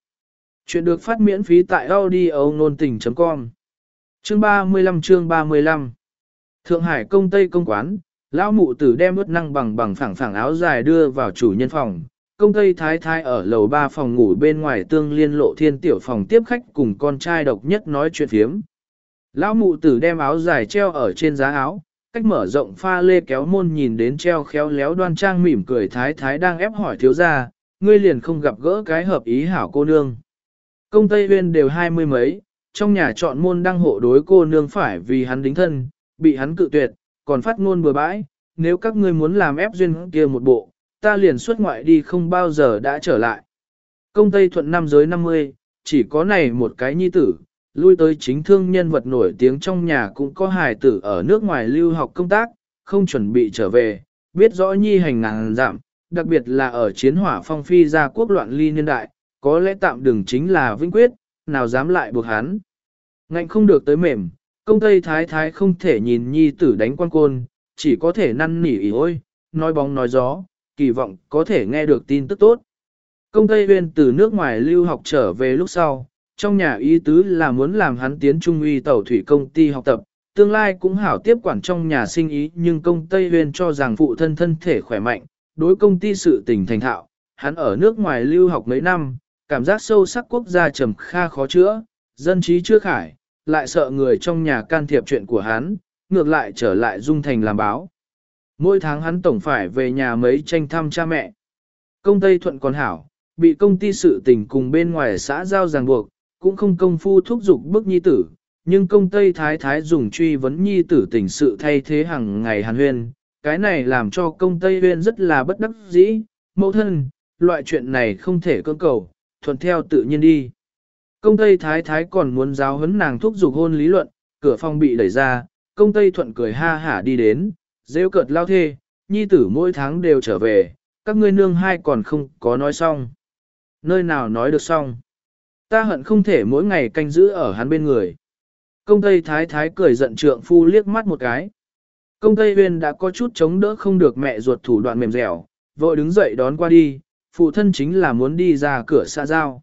S1: Chuyện được phát miễn phí tại audio nôn tình.com Chương 35 chương 35 Thượng Hải công Tây công quán, lão mụ tử đem ướt năng bằng bằng phẳng phẳng áo dài đưa vào chủ nhân phòng. Công Tây Thái Thái ở lầu ba phòng ngủ bên ngoài tương liên lộ thiên tiểu phòng tiếp khách cùng con trai độc nhất nói chuyện phiếm. Lão mụ tử đem áo dài treo ở trên giá áo, cách mở rộng pha lê kéo môn nhìn đến treo khéo léo đoan trang mỉm cười Thái Thái đang ép hỏi thiếu gia, ngươi liền không gặp gỡ cái hợp ý hảo cô nương. Công Tây Huyên đều hai mươi mấy, trong nhà chọn môn đăng hộ đối cô nương phải vì hắn đính thân, bị hắn cự tuyệt, còn phát ngôn bừa bãi, nếu các ngươi muốn làm ép duyên kia một bộ, ta liền xuất ngoại đi không bao giờ đã trở lại. Công Tây Thuận năm giới 50, chỉ có này một cái nhi tử, lui tới chính thương nhân vật nổi tiếng trong nhà cũng có hài tử ở nước ngoài lưu học công tác, không chuẩn bị trở về, biết rõ nhi hành ngàn giảm, đặc biệt là ở chiến hỏa phong phi ra quốc loạn ly niên đại, có lẽ tạm đừng chính là vĩnh quyết, nào dám lại buộc hắn. Ngạnh không được tới mềm, công tây thái thái không thể nhìn nhi tử đánh quan côn, chỉ có thể năn nỉ ôi, nói bóng nói gió, kỳ vọng có thể nghe được tin tức tốt. Công tây huyên từ nước ngoài lưu học trở về lúc sau, trong nhà ý tứ là muốn làm hắn tiến trung uy tàu thủy công ty học tập, tương lai cũng hảo tiếp quản trong nhà sinh ý nhưng công Tây Huyên cho rằng phụ thân thân thể khỏe mạnh, đối công ty sự tình thành thạo, hắn ở nước ngoài lưu học mấy năm, cảm giác sâu sắc quốc gia trầm kha khó chữa, dân trí chưa khải, lại sợ người trong nhà can thiệp chuyện của hắn, ngược lại trở lại dung thành làm báo. Mỗi tháng hắn tổng phải về nhà mấy tranh thăm cha mẹ. Công Tây Thuận còn hảo, bị công ty sự tình cùng bên ngoài xã giao ràng buộc, cũng không công phu thúc giục bức nhi tử, nhưng công Tây Thái Thái dùng truy vấn nhi tử tình sự thay thế hàng ngày hàn huyên, cái này làm cho công Tây Huyên rất là bất đắc dĩ, mẫu thân, loại chuyện này không thể cưỡng cầu, thuận theo tự nhiên đi. Công Tây Thái Thái còn muốn giáo huấn nàng thúc giục hôn lý luận, cửa phòng bị đẩy ra, công Tây Thuận cười ha hả đi đến, rêu cợt lao thê, nhi tử mỗi tháng đều trở về, các ngươi nương hai còn không có nói xong. Nơi nào nói được xong. Ta hận không thể mỗi ngày canh giữ ở hắn bên người. Công Tây Thái Thái cười giận trượng phu liếc mắt một cái. Công Tây Huyên đã có chút chống đỡ không được mẹ ruột thủ đoạn mềm dẻo, vội đứng dậy đón qua đi, phụ thân chính là muốn đi ra cửa xa giao.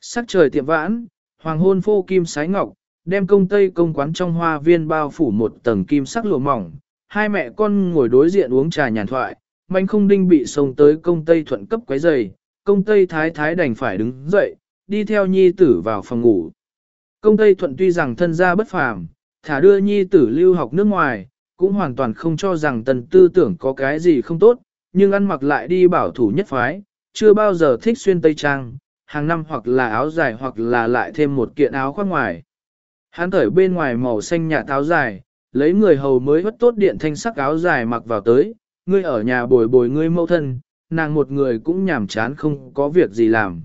S1: Sắc trời tiệm vãn, hoàng hôn phô kim sái ngọc, đem công tây công quán trong hoa viên bao phủ một tầng kim sắc lụa mỏng, hai mẹ con ngồi đối diện uống trà nhàn thoại, mạnh không đinh bị xông tới công tây thuận cấp quấy giày, công tây thái thái đành phải đứng dậy, đi theo nhi tử vào phòng ngủ. Công tây thuận tuy rằng thân gia bất phàm, thả đưa nhi tử lưu học nước ngoài, cũng hoàn toàn không cho rằng tần tư tưởng có cái gì không tốt, nhưng ăn mặc lại đi bảo thủ nhất phái, chưa bao giờ thích xuyên tây trang, hàng năm hoặc là áo dài hoặc là lại thêm một kiện áo khoác ngoài. Hắn thởi bên ngoài màu xanh nhạt áo dài, lấy người hầu mới hất tốt điện thanh sắc áo dài mặc vào tới, ngươi ở nhà bồi bồi ngươi mẫu thân, nàng một người cũng nhàm chán không có việc gì làm.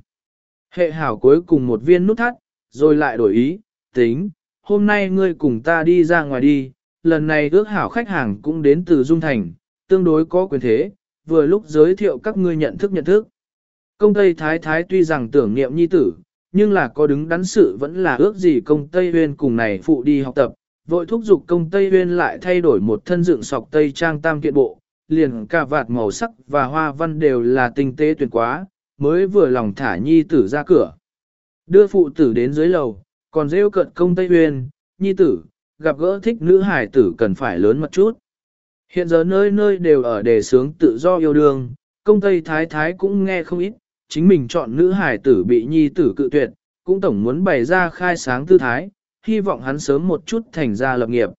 S1: Hệ hảo cuối cùng một viên nút thắt, rồi lại đổi ý, tính, hôm nay ngươi cùng ta đi ra ngoài đi, lần này ước hảo khách hàng cũng đến từ Dung Thành, tương đối có quyền thế, vừa lúc giới thiệu các ngươi nhận thức nhận thức. Công Tây Thái Thái tuy rằng tưởng niệm nhi tử, nhưng là có đứng đắn sự vẫn là ước gì công Tây Huyên cùng này phụ đi học tập, vội thúc giục công Tây Huyên lại thay đổi một thân dựng sọc Tây Trang tam kiện bộ, liền cả vạt màu sắc và hoa văn đều là tinh tế tuyệt quá, mới vừa lòng thả nhi tử ra cửa. Đưa phụ tử đến dưới lầu, còn rêu cận công Tây Huyên, nhi tử, gặp gỡ thích nữ hải tử cần phải lớn một chút. Hiện giờ nơi nơi đều ở đề sướng tự do yêu đương, công Tây Thái Thái cũng nghe không ít, chính mình chọn nữ hải tử bị nhi tử cự tuyệt, cũng tổng muốn bày ra khai sáng tư thái, hy vọng hắn sớm một chút thành ra lập nghiệp.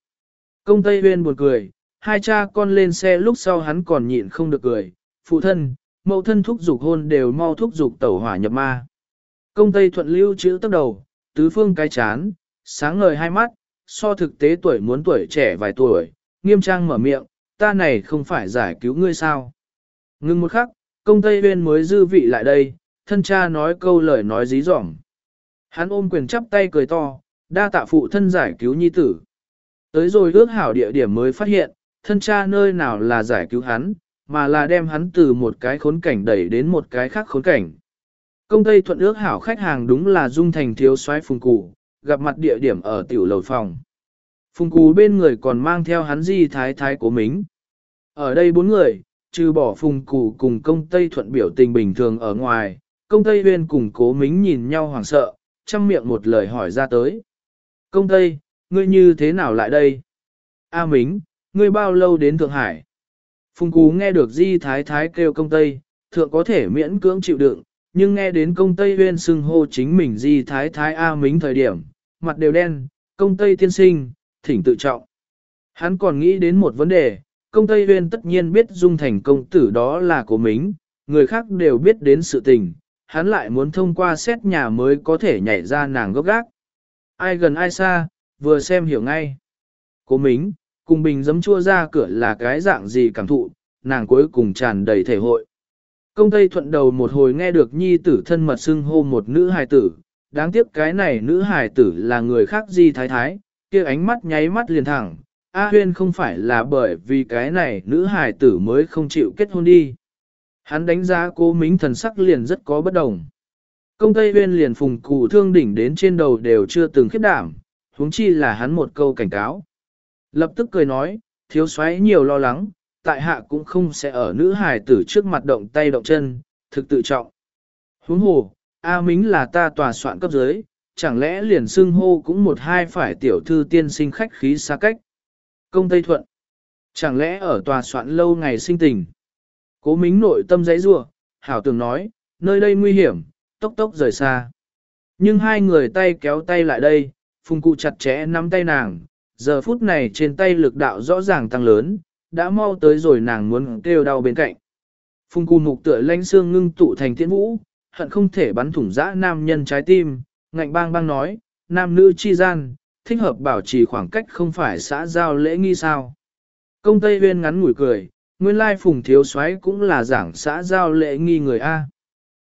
S1: Công Tây Huyên buồn cười, hai cha con lên xe lúc sau hắn còn nhịn không được cười, phụ thân, mẫu thân thúc dục hôn đều mau thúc dục tẩu hỏa nhập ma. Công Tây thuận lưu chữ tóc đầu, tứ phương cái chán, sáng ngời hai mắt, so thực tế tuổi muốn tuổi trẻ vài tuổi, nghiêm trang mở miệng, ta này không phải giải cứu ngươi sao. Ngưng một khắc, công Tây Huyên mới dư vị lại đây, thân cha nói câu lời nói dí dỏm. Hắn ôm quyền chắp tay cười to, đa tạ phụ thân giải cứu nhi tử. Tới rồi ước hảo địa điểm mới phát hiện, thân cha nơi nào là giải cứu hắn, mà là đem hắn từ một cái khốn cảnh đẩy đến một cái khác khốn cảnh. Công Tây thuận ước hảo khách hàng đúng là Dung Thành thiếu soái phùng cụ, gặp mặt địa điểm ở tiểu lầu phòng. Phùng cụ bên người còn mang theo hắn di thái thái của mình. Ở đây bốn người, trừ bỏ phùng cụ cùng công Tây thuận biểu tình bình thường ở ngoài, công Tây huyên cùng cố mính nhìn nhau hoảng sợ, chăm miệng một lời hỏi ra tới. Công Tây, ngươi như thế nào lại đây? A Mính, ngươi bao lâu đến Thượng Hải? Phùng Cú nghe được Di Thái Thái kêu công Tây, thượng có thể miễn cưỡng chịu đựng, nhưng nghe đến công Tây huyên xưng hô chính mình Di Thái Thái A Mính thời điểm, mặt đều đen, công Tây tiên sinh, thỉnh tự trọng. Hắn còn nghĩ đến một vấn đề, công Tây huyên tất nhiên biết dung thành công tử đó là của Mính, người khác đều biết đến sự tình, hắn lại muốn thông qua xét nhà mới có thể nhảy ra nàng gốc gác. Ai gần ai xa, vừa xem hiểu ngay. Cố Mính, cùng bình giấm chua ra cửa là cái dạng gì cảm thụ, nàng cuối cùng tràn đầy thể hội. Công Tây thuận đầu một hồi nghe được nhi tử thân mật xưng hô một nữ hài tử, đáng tiếc cái này nữ hài tử là người khác di thái thái, kia ánh mắt nháy mắt liền thẳng, A huyên không phải là bởi vì cái này nữ hài tử mới không chịu kết hôn đi. Hắn đánh giá cố mính thần sắc liền rất có bất đồng. Công Tây huyên liền phùng cụ thương đỉnh đến trên đầu đều chưa từng khiếp đảm, huống chi là hắn một câu cảnh cáo. Lập tức cười nói, thiếu soái nhiều lo lắng, tại hạ cũng không sẽ ở nữ hài tử trước mặt động tay động chân, thực tự trọng. Huống hồ, A Mính là ta tòa soạn cấp dưới, chẳng lẽ liền xưng hô cũng một hai phải tiểu thư tiên sinh khách khí xa cách. Công Tây Thuận, chẳng lẽ ở tòa soạn lâu ngày sinh tình. Cố Mính nội tâm giấy rua, hảo tưởng nói, nơi đây nguy hiểm, tốc tốc rời xa. Nhưng hai người tay kéo tay lại đây, phùng cụ chặt chẽ nắm tay nàng, giờ phút này trên tay lực đạo rõ ràng tăng lớn, đã mau tới rồi nàng muốn kêu đau bên cạnh. Phùng cụ mục tựa lanh xương ngưng tụ thành tiễn vũ, hận không thể bắn thủng dã nam nhân trái tim, ngạnh bang bang nói, nam nữ chi gian, thích hợp bảo trì khoảng cách không phải xã giao lễ nghi sao. Công Tây Huyên ngắn ngủi cười, nguyên lai phùng thiếu soái cũng là giảng xã giao lễ nghi người A.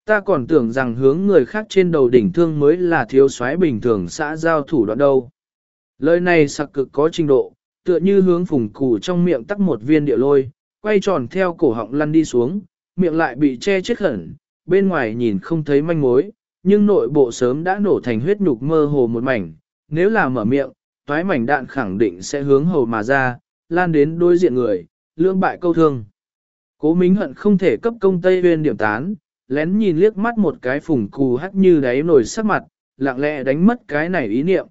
S1: Ta còn tưởng rằng hướng người khác trên đầu đỉnh thương mới là thiếu soái bình thường xã giao thủ đoạn đâu. Lời này sặc cực có trình độ, tựa như hướng phùng củ trong miệng tắc một viên địa lôi, quay tròn theo cổ họng lăn đi xuống, miệng lại bị che chết khẩn, bên ngoài nhìn không thấy manh mối, nhưng nội bộ sớm đã nổ thành huyết nhục mơ hồ một mảnh, nếu là mở miệng, toái mảnh đạn khẳng định sẽ hướng hầu mà ra, lan đến đối diện người, lương bại câu thương. Cố Mính hận không thể cấp công Tây Huyên điểm tán, lén nhìn liếc mắt một cái phùng cù hắt như đáy nổi sắc mặt, lặng lẽ đánh mất cái này ý niệm.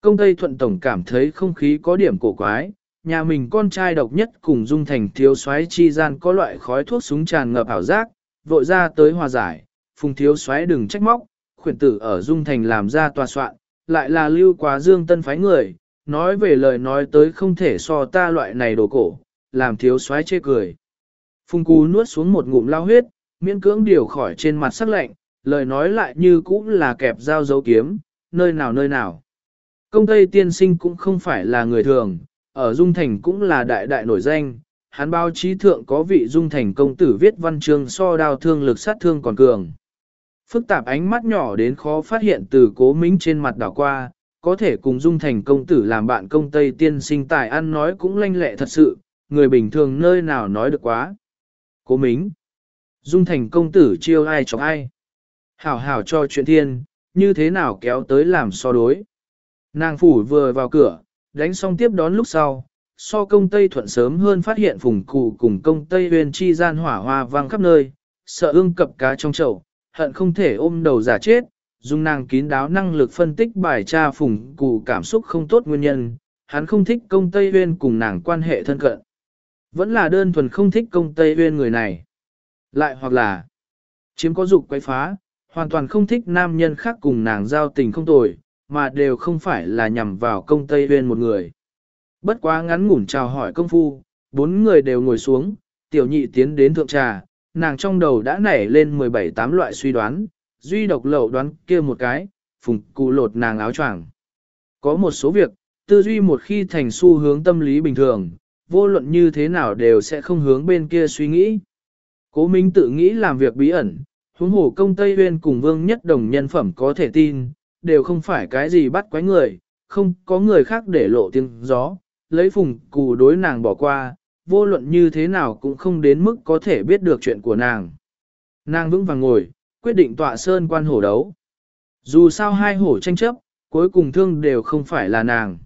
S1: Công Tây Thuận Tổng cảm thấy không khí có điểm cổ quái, nhà mình con trai độc nhất cùng dung thành thiếu soái chi gian có loại khói thuốc súng tràn ngập ảo giác, vội ra tới hòa giải, phùng thiếu soái đừng trách móc, khuyển tử ở dung thành làm ra tòa soạn, lại là lưu quá dương tân phái người, nói về lời nói tới không thể so ta loại này đồ cổ, làm thiếu soái chê cười. Phùng cú nuốt xuống một ngụm lao huyết, miễn cưỡng điều khỏi trên mặt sắc lạnh, lời nói lại như cũng là kẹp dao dấu kiếm, nơi nào nơi nào. Công Tây tiên sinh cũng không phải là người thường, ở Dung Thành cũng là đại đại nổi danh, hắn báo chí thượng có vị Dung Thành công tử viết văn chương so đao thương lực sát thương còn cường. Phức tạp ánh mắt nhỏ đến khó phát hiện từ cố mính trên mặt đảo qua, có thể cùng Dung Thành công tử làm bạn công Tây tiên sinh tài ăn nói cũng lanh lẹ thật sự, người bình thường nơi nào nói được quá. Cố mính, Dung Thành công tử chiêu ai chọc ai. Hảo hảo cho chuyện thiên, như thế nào kéo tới làm so đối. Nàng phủ vừa vào cửa, đánh xong tiếp đón lúc sau, so công Tây thuận sớm hơn phát hiện phùng cụ cùng công Tây huyền chi gian hỏa hoa vang khắp nơi, sợ ương cập cá trong chậu, hận không thể ôm đầu giả chết, dùng nàng kín đáo năng lực phân tích bài tra phùng cụ cảm xúc không tốt nguyên nhân, hắn không thích công Tây huyền cùng nàng quan hệ thân cận. Vẫn là đơn thuần không thích công Tây huyền người này. Lại hoặc là chiếm có dục quay phá, hoàn toàn không thích nam nhân khác cùng nàng giao tình không tồi, mà đều không phải là nhằm vào công Tây Huyên một người. Bất quá ngắn ngủn chào hỏi công phu, bốn người đều ngồi xuống, tiểu nhị tiến đến thượng trà, nàng trong đầu đã nảy lên 17-8 loại suy đoán, duy độc lậu đoán kia một cái, phùng cụ lột nàng áo choàng. Có một số việc, tư duy một khi thành xu hướng tâm lý bình thường, vô luận như thế nào đều sẽ không hướng bên kia suy nghĩ. Cố Minh tự nghĩ làm việc bí ẩn, huống hồ công Tây Huyên cùng vương nhất đồng nhân phẩm có thể tin, đều không phải cái gì bắt quái người, không có người khác để lộ tiếng gió, lấy phùng cù đối nàng bỏ qua, vô luận như thế nào cũng không đến mức có thể biết được chuyện của nàng. Nàng vững vàng ngồi, quyết định tọa sơn quan hổ đấu. Dù sao hai hổ tranh chấp, cuối cùng thương đều không phải là nàng.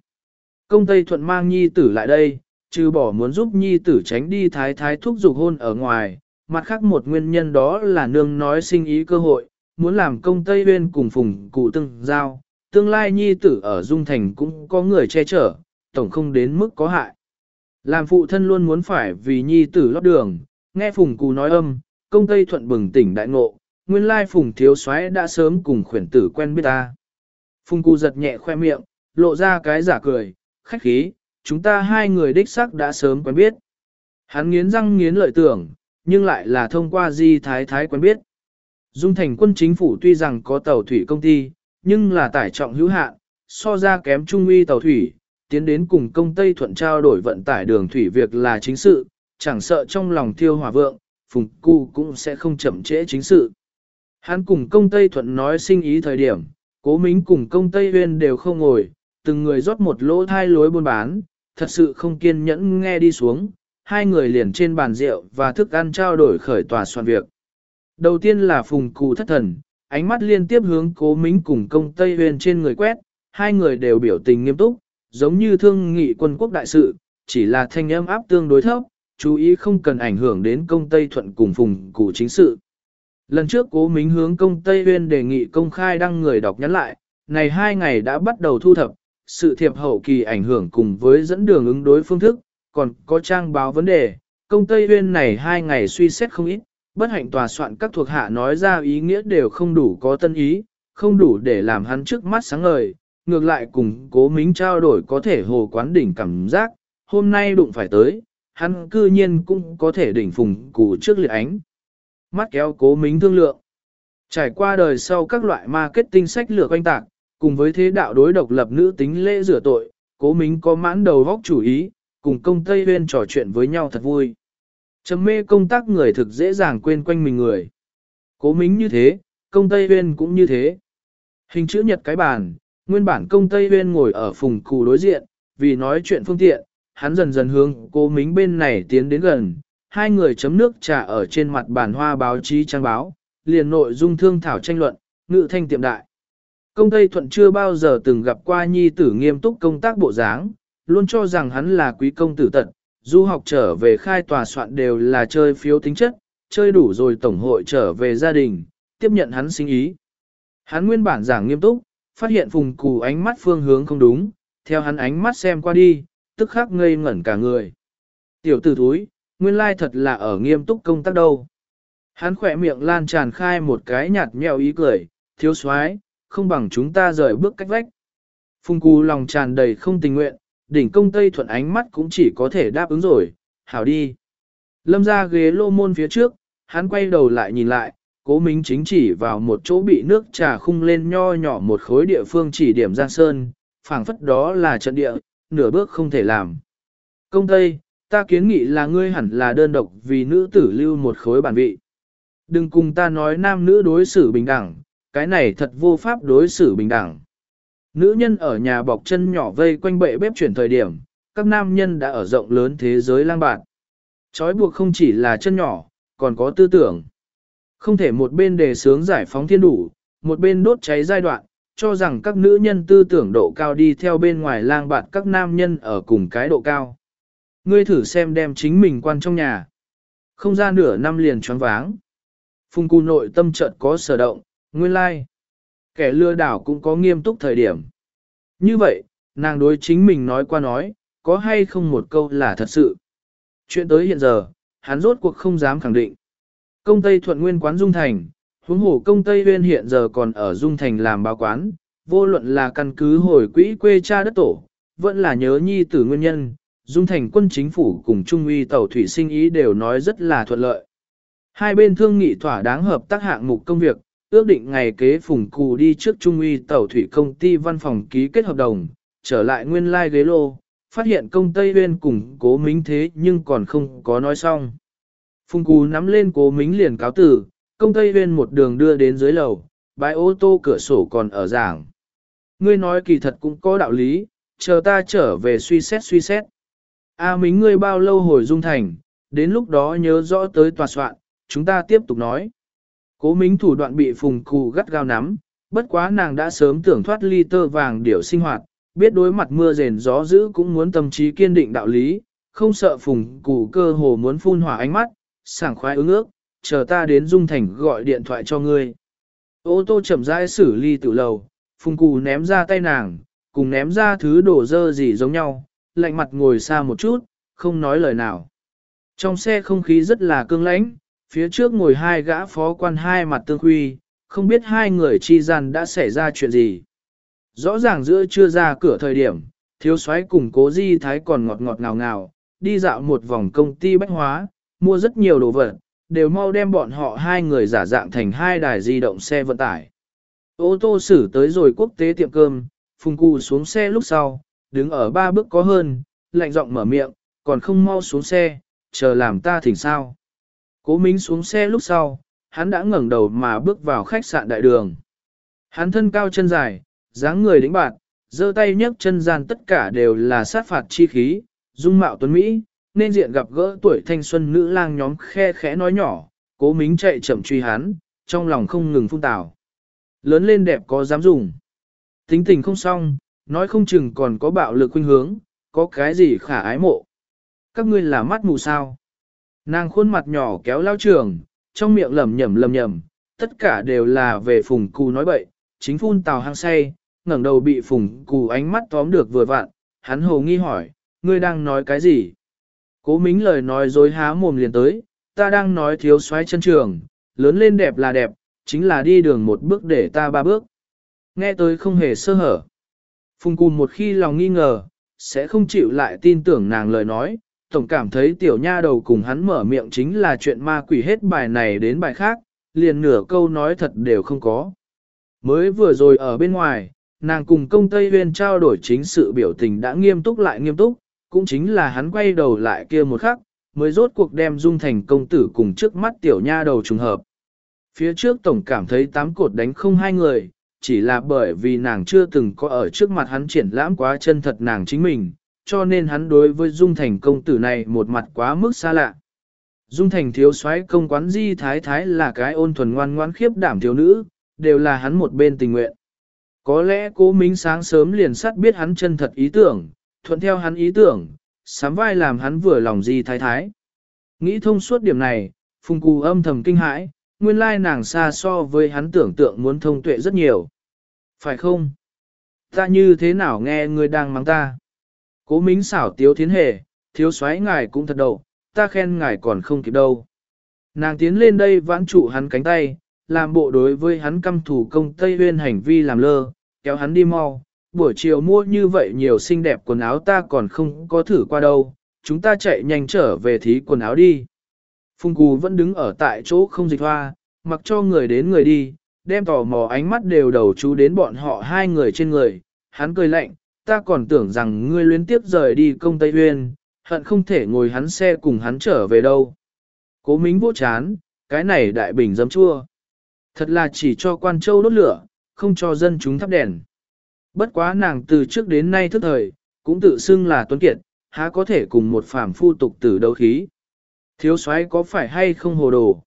S1: Công Tây Thuận mang nhi tử lại đây, trừ bỏ muốn giúp nhi tử tránh đi thái thái thúc dục hôn ở ngoài, mặt khác một nguyên nhân đó là nương nói sinh ý cơ hội, muốn làm công Tây Uyên cùng phùng cụ tương giao, tương lai nhi tử ở Dung Thành cũng có người che chở, tổng không đến mức có hại. Làm phụ thân luôn muốn phải vì nhi tử lót đường, nghe phùng cụ nói âm, công Tây Thuận bừng tỉnh đại ngộ, nguyên lai phùng thiếu soái đã sớm cùng khuyển tử quen biết ta. Phùng cụ giật nhẹ khoe miệng, lộ ra cái giả cười, khách khí, chúng ta hai người đích sắc đã sớm quen biết. Hắn nghiến răng nghiến lợi tưởng, nhưng lại là thông qua di thái thái quen biết. Dung thành quân chính phủ tuy rằng có tàu thủy công ty, nhưng là tải trọng hữu hạn, so ra kém trung uy tàu thủy, tiến đến cùng công Tây Thuận trao đổi vận tải đường thủy việc là chính sự, chẳng sợ trong lòng thiêu hòa vượng, phùng cu cũng sẽ không chậm trễ chính sự. Hắn cùng công Tây Thuận nói sinh ý thời điểm, cố mính cùng công Tây Huyên đều không ngồi, từng người rót một lỗ thai lối buôn bán, thật sự không kiên nhẫn nghe đi xuống, hai người liền trên bàn rượu và thức ăn trao đổi khởi tòa soạn việc. Đầu tiên là phùng cụ thất thần, ánh mắt liên tiếp hướng cố mính cùng công Tây Huyền trên người quét, hai người đều biểu tình nghiêm túc, giống như thương nghị quân quốc đại sự, chỉ là thanh âm áp tương đối thấp, chú ý không cần ảnh hưởng đến công Tây Thuận cùng phùng cụ chính sự. Lần trước cố mính hướng công Tây Huyền đề nghị công khai đăng người đọc nhắn lại, này hai ngày đã bắt đầu thu thập, sự thiệp hậu kỳ ảnh hưởng cùng với dẫn đường ứng đối phương thức, còn có trang báo vấn đề, công Tây Huyên này hai ngày suy xét không ít, bất hạnh tòa soạn các thuộc hạ nói ra ý nghĩa đều không đủ có tân ý, không đủ để làm hắn trước mắt sáng ngời, ngược lại cùng cố mính trao đổi có thể hồ quán đỉnh cảm giác, hôm nay đụng phải tới, hắn cư nhiên cũng có thể đỉnh phùng cụ trước liệt ánh. Mắt kéo cố mính thương lượng. Trải qua đời sau các loại marketing sách lược quanh tạc, cùng với thế đạo đối độc lập nữ tính lễ rửa tội, cố mính có mãn đầu vóc chủ ý, cùng công Tây Huyên trò chuyện với nhau thật vui. Trầm mê công tác người thực dễ dàng quên quanh mình người. Cố mính như thế, công Tây Huyên cũng như thế. Hình chữ nhật cái bàn, nguyên bản công Tây Huyên ngồi ở phùng cù đối diện, vì nói chuyện phương tiện, hắn dần dần hướng cố mính bên này tiến đến gần, hai người chấm nước trà ở trên mặt bàn hoa báo chí trang báo, liền nội dung thương thảo tranh luận, ngự thanh tiệm đại. Công Tây Thuận chưa bao giờ từng gặp qua nhi tử nghiêm túc công tác bộ dáng, luôn cho rằng hắn là quý công tử tận, du học trở về khai tòa soạn đều là chơi phiếu tính chất, chơi đủ rồi tổng hội trở về gia đình, tiếp nhận hắn sinh ý. Hắn nguyên bản giảng nghiêm túc, phát hiện phùng cù ánh mắt phương hướng không đúng, theo hắn ánh mắt xem qua đi, tức khắc ngây ngẩn cả người. Tiểu tử thúi, nguyên lai thật là ở nghiêm túc công tác đâu. Hắn khỏe miệng lan tràn khai một cái nhạt nhẽo ý cười, thiếu soái không bằng chúng ta rời bước cách vách. Phùng cù lòng tràn đầy không tình nguyện, đỉnh công tây thuận ánh mắt cũng chỉ có thể đáp ứng rồi, hảo đi. Lâm ra ghế lô môn phía trước, hắn quay đầu lại nhìn lại, cố minh chính chỉ vào một chỗ bị nước trà khung lên nho nhỏ một khối địa phương chỉ điểm giang sơn, phảng phất đó là trận địa, nửa bước không thể làm. Công tây, ta kiến nghị là ngươi hẳn là đơn độc vì nữ tử lưu một khối bản vị. Đừng cùng ta nói nam nữ đối xử bình đẳng, cái này thật vô pháp đối xử bình đẳng. Nữ nhân ở nhà bọc chân nhỏ vây quanh bệ bếp chuyển thời điểm, các nam nhân đã ở rộng lớn thế giới lang bạt. Chói buộc không chỉ là chân nhỏ, còn có tư tưởng. Không thể một bên đề sướng giải phóng thiên đủ, một bên đốt cháy giai đoạn, cho rằng các nữ nhân tư tưởng độ cao đi theo bên ngoài lang bạt các nam nhân ở cùng cái độ cao. Ngươi thử xem đem chính mình quan trong nhà. Không ra nửa năm liền choáng váng. Phùng cù nội tâm trận có sở động, nguyên lai. Like. Kẻ lừa đảo cũng có nghiêm túc thời điểm. Như vậy, nàng đối chính mình nói qua nói, có hay không một câu là thật sự. Chuyện tới hiện giờ, hắn rốt cuộc không dám khẳng định. Công Tây Thuận Nguyên quán Dung Thành, huống hồ công Tây Huyên hiện giờ còn ở Dung Thành làm báo quán, vô luận là căn cứ hồi quỹ quê cha đất tổ, vẫn là nhớ nhi tử nguyên nhân, Dung Thành quân chính phủ cùng Trung uy tàu thủy sinh ý đều nói rất là thuận lợi. Hai bên thương nghị thỏa đáng hợp tác hạng mục công việc, ước định ngày kế phùng cù đi trước Trung uy tàu thủy công ty văn phòng ký kết hợp đồng, trở lại nguyên lai like ghế lô, phát hiện công Tây Uyên cùng cố mính thế nhưng còn không có nói xong. Phùng cù nắm lên cố mính liền cáo tử, công Tây Uyên một đường đưa đến dưới lầu, bãi ô tô cửa sổ còn ở giảng. Ngươi nói kỳ thật cũng có đạo lý, chờ ta trở về suy xét suy xét. A mính ngươi bao lâu hồi dung thành, đến lúc đó nhớ rõ tới tòa soạn, chúng ta tiếp tục nói. Cố mính thủ đoạn bị phùng cù gắt gao nắm, bất quá nàng đã sớm tưởng thoát ly tơ vàng điểu sinh hoạt, biết đối mặt mưa rền gió dữ cũng muốn tâm trí kiên định đạo lý, không sợ phùng cù cơ hồ muốn phun hỏa ánh mắt, sảng khoái ứng ước, chờ ta đến dung thành gọi điện thoại cho ngươi. Ô tô chậm rãi xử ly tự lầu, phùng cù ném ra tay nàng, cùng ném ra thứ đổ dơ gì giống nhau, lạnh mặt ngồi xa một chút, không nói lời nào. Trong xe không khí rất là cương lãnh, phía trước ngồi hai gã phó quan hai mặt tương huy, không biết hai người chi gian đã xảy ra chuyện gì. Rõ ràng giữa chưa ra cửa thời điểm, thiếu soái cùng cố di thái còn ngọt ngọt ngào ngào, đi dạo một vòng công ty bách hóa, mua rất nhiều đồ vật, đều mau đem bọn họ hai người giả dạng thành hai đài di động xe vận tải. Ô tô xử tới rồi quốc tế tiệm cơm, phùng cụ xuống xe lúc sau, đứng ở ba bước có hơn, lạnh giọng mở miệng, còn không mau xuống xe, chờ làm ta thỉnh sao. Cố Minh xuống xe lúc sau, hắn đã ngẩng đầu mà bước vào khách sạn đại đường. Hắn thân cao chân dài, dáng người đĩnh bạn, giơ tay nhấc chân gian tất cả đều là sát phạt chi khí, dung mạo tuấn Mỹ, nên diện gặp gỡ tuổi thanh xuân nữ lang nhóm khe khẽ nói nhỏ, cố mính chạy chậm truy hắn, trong lòng không ngừng phun tào. Lớn lên đẹp có dám dùng. Tính tình không xong, nói không chừng còn có bạo lực khuynh hướng, có cái gì khả ái mộ. Các ngươi là mắt mù sao. Nàng khuôn mặt nhỏ kéo lao trường, trong miệng lầm nhầm lầm nhầm, tất cả đều là về phùng cù nói bậy, chính phun tào hang say, ngẩng đầu bị phùng cù ánh mắt tóm được vừa vặn, hắn hồ nghi hỏi, ngươi đang nói cái gì? Cố mính lời nói dối há mồm liền tới, ta đang nói thiếu xoay chân trường, lớn lên đẹp là đẹp, chính là đi đường một bước để ta ba bước. Nghe tới không hề sơ hở. Phùng cù một khi lòng nghi ngờ, sẽ không chịu lại tin tưởng nàng lời nói, tổng cảm thấy tiểu nha đầu cùng hắn mở miệng chính là chuyện ma quỷ hết bài này đến bài khác, liền nửa câu nói thật đều không có. Mới vừa rồi ở bên ngoài, nàng cùng công Tây Huyên trao đổi chính sự biểu tình đã nghiêm túc lại nghiêm túc, cũng chính là hắn quay đầu lại kia một khắc, mới rốt cuộc đem dung thành công tử cùng trước mắt tiểu nha đầu trùng hợp. Phía trước tổng cảm thấy tám cột đánh không hai người, chỉ là bởi vì nàng chưa từng có ở trước mặt hắn triển lãm quá chân thật nàng chính mình, cho nên hắn đối với dung thành công tử này một mặt quá mức xa lạ. Dung thành thiếu soái công quán di thái thái là cái ôn thuần ngoan ngoãn khiếp đảm thiếu nữ, đều là hắn một bên tình nguyện. Có lẽ cố minh sáng sớm liền sắt biết hắn chân thật ý tưởng, thuận theo hắn ý tưởng, sám vai làm hắn vừa lòng di thái thái. Nghĩ thông suốt điểm này, phùng cù âm thầm kinh hãi, nguyên lai nàng xa so với hắn tưởng tượng muốn thông tuệ rất nhiều. Phải không? Ta như thế nào nghe người đang mắng ta? Cố mính xảo tiếu thiến hề, thiếu soái ngài cũng thật đầu, ta khen ngài còn không kịp đâu. Nàng tiến lên đây vãn trụ hắn cánh tay, làm bộ đối với hắn căm thủ công Tây Huyên hành vi làm lơ, kéo hắn đi mau. Buổi chiều mua như vậy nhiều xinh đẹp quần áo ta còn không có thử qua đâu, chúng ta chạy nhanh trở về thí quần áo đi. Phùng Cù vẫn đứng ở tại chỗ không dịch hoa, mặc cho người đến người đi, đem tò mò ánh mắt đều đầu chú đến bọn họ hai người trên người. Hắn cười lạnh, ta còn tưởng rằng ngươi luyến tiếp rời đi công Tây Uyên, hận không thể ngồi hắn xe cùng hắn trở về đâu. Cố mính vô chán, cái này đại bình dấm chua. Thật là chỉ cho quan châu đốt lửa, không cho dân chúng thắp đèn. Bất quá nàng từ trước đến nay thức thời, cũng tự xưng là tuấn kiệt, há có thể cùng một phàm phu tục tử đấu khí. Thiếu soái có phải hay không hồ đồ?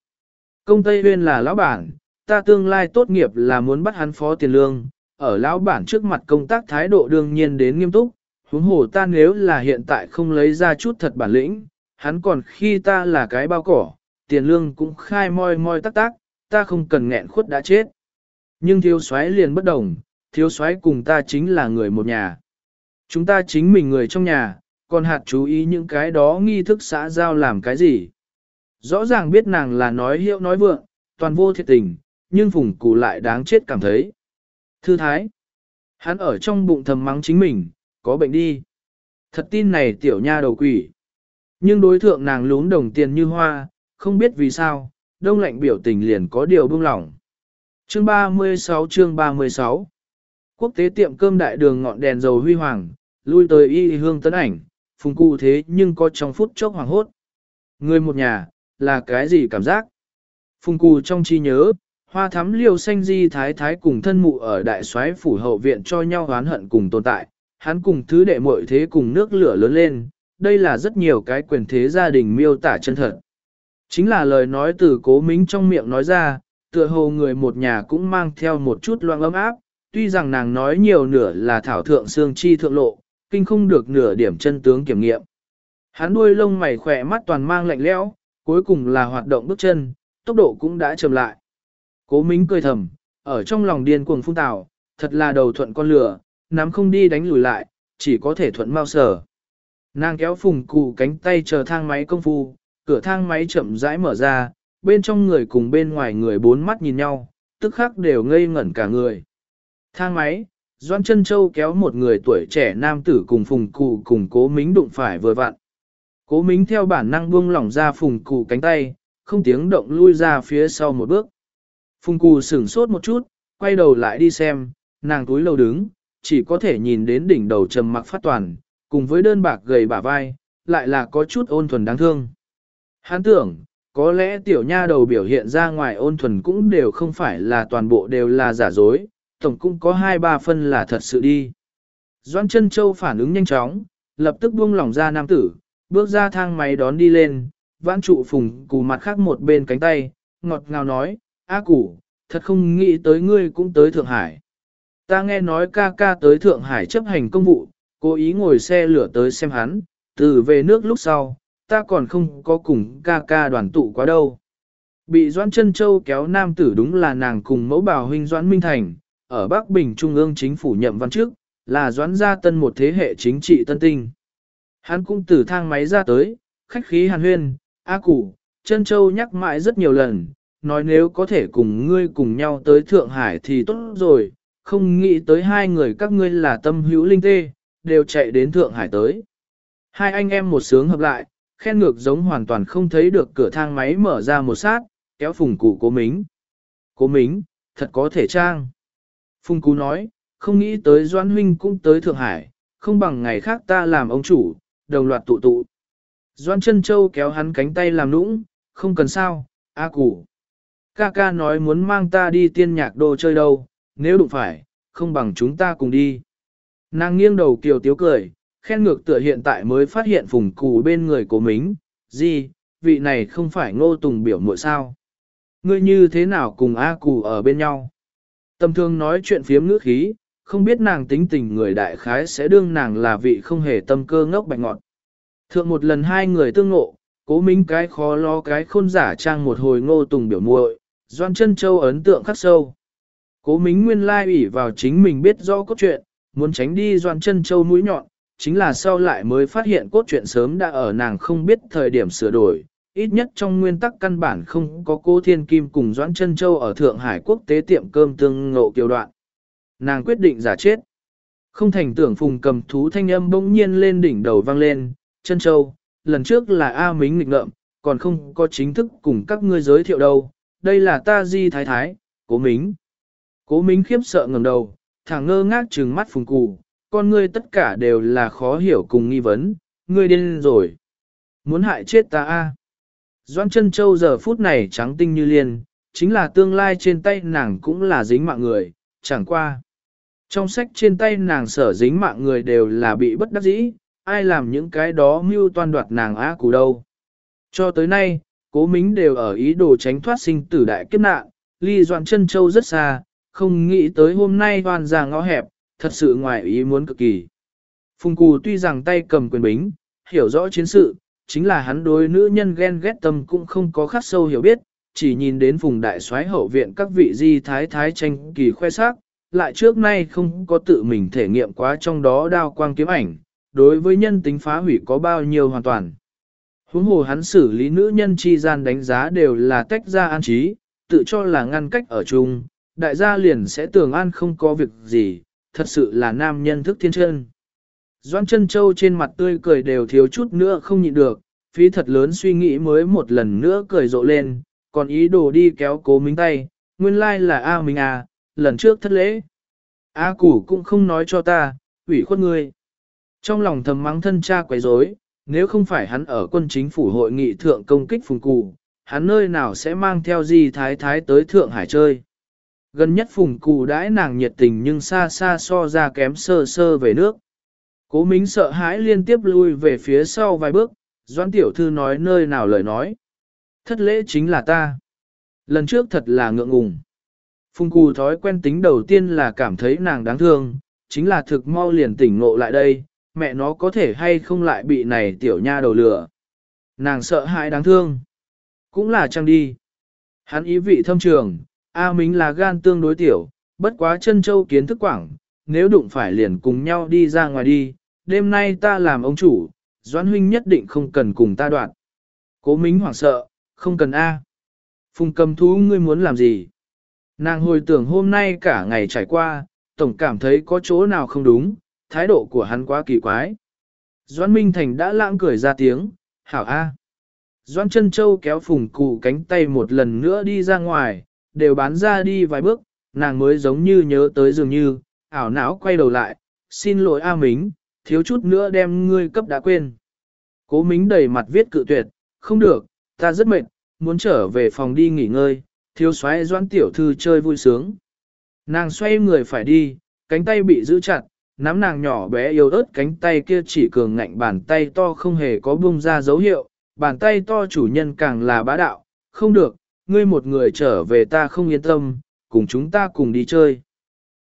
S1: Công Tây Uyên là lão bản, ta tương lai tốt nghiệp là muốn bắt hắn phó tiền lương, ở lão bản trước mặt công tác thái độ đương nhiên đến nghiêm túc, huống hồ ta nếu là hiện tại không lấy ra chút thật bản lĩnh, hắn còn khi ta là cái bao cỏ, tiền lương cũng khai moi moi tắc tác, ta không cần nghẹn khuất đã chết. Nhưng thiếu soái liền bất đồng, thiếu soái cùng ta chính là người một nhà. Chúng ta chính mình người trong nhà, còn hạt chú ý những cái đó nghi thức xã giao làm cái gì. Rõ ràng biết nàng là nói hiệu nói vượng, toàn vô thiệt tình, nhưng phùng cụ lại đáng chết cảm thấy. Thư thái, hắn ở trong bụng thầm mắng chính mình, có bệnh đi. Thật tin này tiểu nha đầu quỷ. Nhưng đối thượng nàng lún đồng tiền như hoa, không biết vì sao, đông lạnh biểu tình liền có điều buông lỏng. Chương 36 chương 36 Quốc tế tiệm cơm đại đường ngọn đèn dầu huy hoàng, lui tới y hương tấn ảnh, phùng cụ thế nhưng có trong phút chốc hoàng hốt. Người một nhà, là cái gì cảm giác? Phùng cụ trong chi nhớ, hoa thắm liều xanh di thái thái cùng thân mụ ở đại soái phủ hậu viện cho nhau oán hận cùng tồn tại, hắn cùng thứ đệ muội thế cùng nước lửa lớn lên, đây là rất nhiều cái quyền thế gia đình miêu tả chân thật. Chính là lời nói từ cố mính trong miệng nói ra, tựa hồ người một nhà cũng mang theo một chút loang ấm áp, tuy rằng nàng nói nhiều nửa là thảo thượng xương chi thượng lộ, kinh không được nửa điểm chân tướng kiểm nghiệm. Hắn đuôi lông mày khỏe mắt toàn mang lạnh lẽo, cuối cùng là hoạt động bước chân, tốc độ cũng đã chậm lại. Cố Mính cười thầm, ở trong lòng điên cuồng phun tào, thật là đầu thuận con lửa, nắm không đi đánh lùi lại, chỉ có thể thuận mau sở. Nàng kéo phùng cụ cánh tay chờ thang máy công phu, cửa thang máy chậm rãi mở ra, bên trong người cùng bên ngoài người bốn mắt nhìn nhau, tức khắc đều ngây ngẩn cả người. Thang máy, Doan chân Châu kéo một người tuổi trẻ nam tử cùng phùng cụ cùng cố mính đụng phải vừa vặn. Cố mính theo bản năng buông lỏng ra phùng cụ cánh tay, không tiếng động lui ra phía sau một bước. Phùng Cù sửng sốt một chút, quay đầu lại đi xem, nàng túi lâu đứng, chỉ có thể nhìn đến đỉnh đầu trầm mặc phát toàn, cùng với đơn bạc gầy bả vai, lại là có chút ôn thuần đáng thương. Hắn tưởng, có lẽ tiểu nha đầu biểu hiện ra ngoài ôn thuần cũng đều không phải là toàn bộ đều là giả dối, tổng cũng có hai ba phân là thật sự đi. Doan chân châu phản ứng nhanh chóng, lập tức buông lỏng ra nam tử, bước ra thang máy đón đi lên, vãn trụ phùng cù mặt khác một bên cánh tay, ngọt ngào nói, A củ, thật không nghĩ tới ngươi cũng tới Thượng Hải. Ta nghe nói ca ca tới Thượng Hải chấp hành công vụ, cố ý ngồi xe lửa tới xem hắn, từ về nước lúc sau, ta còn không có cùng ca ca đoàn tụ quá đâu. Bị Doãn Trân Châu kéo nam tử đúng là nàng cùng mẫu bào huynh Doãn Minh Thành, ở Bắc Bình Trung ương chính phủ nhậm văn trước, là Doãn gia tân một thế hệ chính trị tân tinh. Hắn cũng từ thang máy ra tới, khách khí hàn huyên, A củ, Trân Châu nhắc mãi rất nhiều lần, nói nếu có thể cùng ngươi cùng nhau tới Thượng Hải thì tốt rồi, không nghĩ tới hai người các ngươi là tâm hữu linh tê, đều chạy đến Thượng Hải tới. Hai anh em một sướng hợp lại, khen ngược giống hoàn toàn không thấy được cửa thang máy mở ra một sát, kéo phùng cụ cố mính. Cố mính, thật có thể trang. Phùng cụ nói, không nghĩ tới Doan Huynh cũng tới Thượng Hải, không bằng ngày khác ta làm ông chủ, đồng loạt tụ tụ. Doan chân châu kéo hắn cánh tay làm nũng, không cần sao, a củ Ca ca nói muốn mang ta đi tiên nhạc đồ chơi đâu, nếu đụng phải, không bằng chúng ta cùng đi. Nàng nghiêng đầu kiều tiếu cười, khen ngược tựa hiện tại mới phát hiện phùng cù bên người của mình, gì, vị này không phải ngô tùng biểu muội sao. Ngươi như thế nào cùng A cù ở bên nhau? Tâm thương nói chuyện phiếm ngữ khí, không biết nàng tính tình người đại khái sẽ đương nàng là vị không hề tâm cơ ngốc bạch ngọt. Thượng một lần hai người tương ngộ, cố minh cái khó lo cái khôn giả trang một hồi ngô tùng biểu muội, doan chân châu ấn tượng khắc sâu. Cố mính nguyên lai ủy vào chính mình biết rõ cốt truyện, muốn tránh đi doan chân châu mũi nhọn, chính là sau lại mới phát hiện cốt truyện sớm đã ở nàng không biết thời điểm sửa đổi. Ít nhất trong nguyên tắc căn bản không có cô Thiên Kim cùng Doãn chân Châu ở Thượng Hải quốc tế tiệm cơm tương ngộ kiều đoạn. Nàng quyết định giả chết. Không thành tưởng phùng cầm thú thanh âm bỗng nhiên lên đỉnh đầu vang lên, chân châu, lần trước là A Mính nghịch ngợm, còn không có chính thức cùng các ngươi giới thiệu đâu, đây là ta di thái thái, cố mính. Cố mính khiếp sợ ngầm đầu, thẳng ngơ ngác trừng mắt phùng cụ, con ngươi tất cả đều là khó hiểu cùng nghi vấn, ngươi điên rồi. Muốn hại chết ta a? Doan chân châu giờ phút này trắng tinh như liên, chính là tương lai trên tay nàng cũng là dính mạng người, chẳng qua. Trong sách trên tay nàng sở dính mạng người đều là bị bất đắc dĩ, ai làm những cái đó mưu toan đoạt nàng á cù đâu. Cho tới nay, cố mính đều ở ý đồ tránh thoát sinh tử đại kiếp nạn, ly doan chân châu rất xa, không nghĩ tới hôm nay hoàn ra ngõ hẹp, thật sự ngoài ý muốn cực kỳ. Phùng Cù tuy rằng tay cầm quyền bính, hiểu rõ chiến sự, chính là hắn đối nữ nhân ghen ghét tâm cũng không có khắc sâu hiểu biết, chỉ nhìn đến vùng đại soái hậu viện các vị di thái thái tranh kỳ khoe sắc, lại trước nay không có tự mình thể nghiệm quá trong đó đao quang kiếm ảnh, đối với nhân tính phá hủy có bao nhiêu hoàn toàn. Huống hồ hắn xử lý nữ nhân chi gian đánh giá đều là tách ra an trí, tự cho là ngăn cách ở chung, đại gia liền sẽ tưởng an không có việc gì, thật sự là nam nhân thức thiên chân. Doan chân châu trên mặt tươi cười đều thiếu chút nữa không nhịn được, phí thật lớn suy nghĩ mới một lần nữa cười rộ lên, còn ý đồ đi kéo cố minh tay, nguyên lai là A Minh à, lần trước thất lễ. A củ cũng không nói cho ta, ủy khuất ngươi. Trong lòng thầm mắng thân cha quấy rối, nếu không phải hắn ở quân chính phủ hội nghị thượng công kích phùng cụ, hắn nơi nào sẽ mang theo gì thái thái tới Thượng Hải chơi. Gần nhất phùng cụ đãi nàng nhiệt tình nhưng xa xa so ra kém sơ sơ về nước. Cố Mính sợ hãi liên tiếp lui về phía sau vài bước, Doan Tiểu Thư nói nơi nào lời nói. Thất lễ chính là ta. Lần trước thật là ngượng ngùng. Phùng Cù thói quen tính đầu tiên là cảm thấy nàng đáng thương, chính là thực mau liền tỉnh ngộ lại đây, mẹ nó có thể hay không lại bị này tiểu nha đầu lửa. Nàng sợ hãi đáng thương. Cũng là trăng đi. Hắn ý vị thâm trường, A Mính là gan tương đối tiểu, bất quá chân châu kiến thức quảng, nếu đụng phải liền cùng nhau đi ra ngoài đi, đêm nay ta làm ông chủ, Doãn huynh nhất định không cần cùng ta đoạn. Cố Mính hoảng sợ, không cần A. Phùng cầm thú ngươi muốn làm gì? Nàng hồi tưởng hôm nay cả ngày trải qua, tổng cảm thấy có chỗ nào không đúng, thái độ của hắn quá kỳ quái. Doãn Minh Thành đã lãng cười ra tiếng, hảo A. Doãn Trân châu kéo phùng cụ cánh tay một lần nữa đi ra ngoài, đều bán ra đi vài bước, nàng mới giống như nhớ tới dường như, ảo não quay đầu lại, xin lỗi A Mính, thiếu chút nữa đem ngươi cấp đã quên. Cố Mính đầy mặt viết cự tuyệt, không được, ta rất mệt, muốn trở về phòng đi nghỉ ngơi, thiếu xoáy doãn tiểu thư chơi vui sướng. Nàng xoay người phải đi, cánh tay bị giữ chặt, nắm nàng nhỏ bé yếu ớt cánh tay kia chỉ cường ngạnh bàn tay to không hề có bung ra dấu hiệu, bàn tay to chủ nhân càng là bá đạo, không được, ngươi một người trở về ta không yên tâm, cùng chúng ta cùng đi chơi.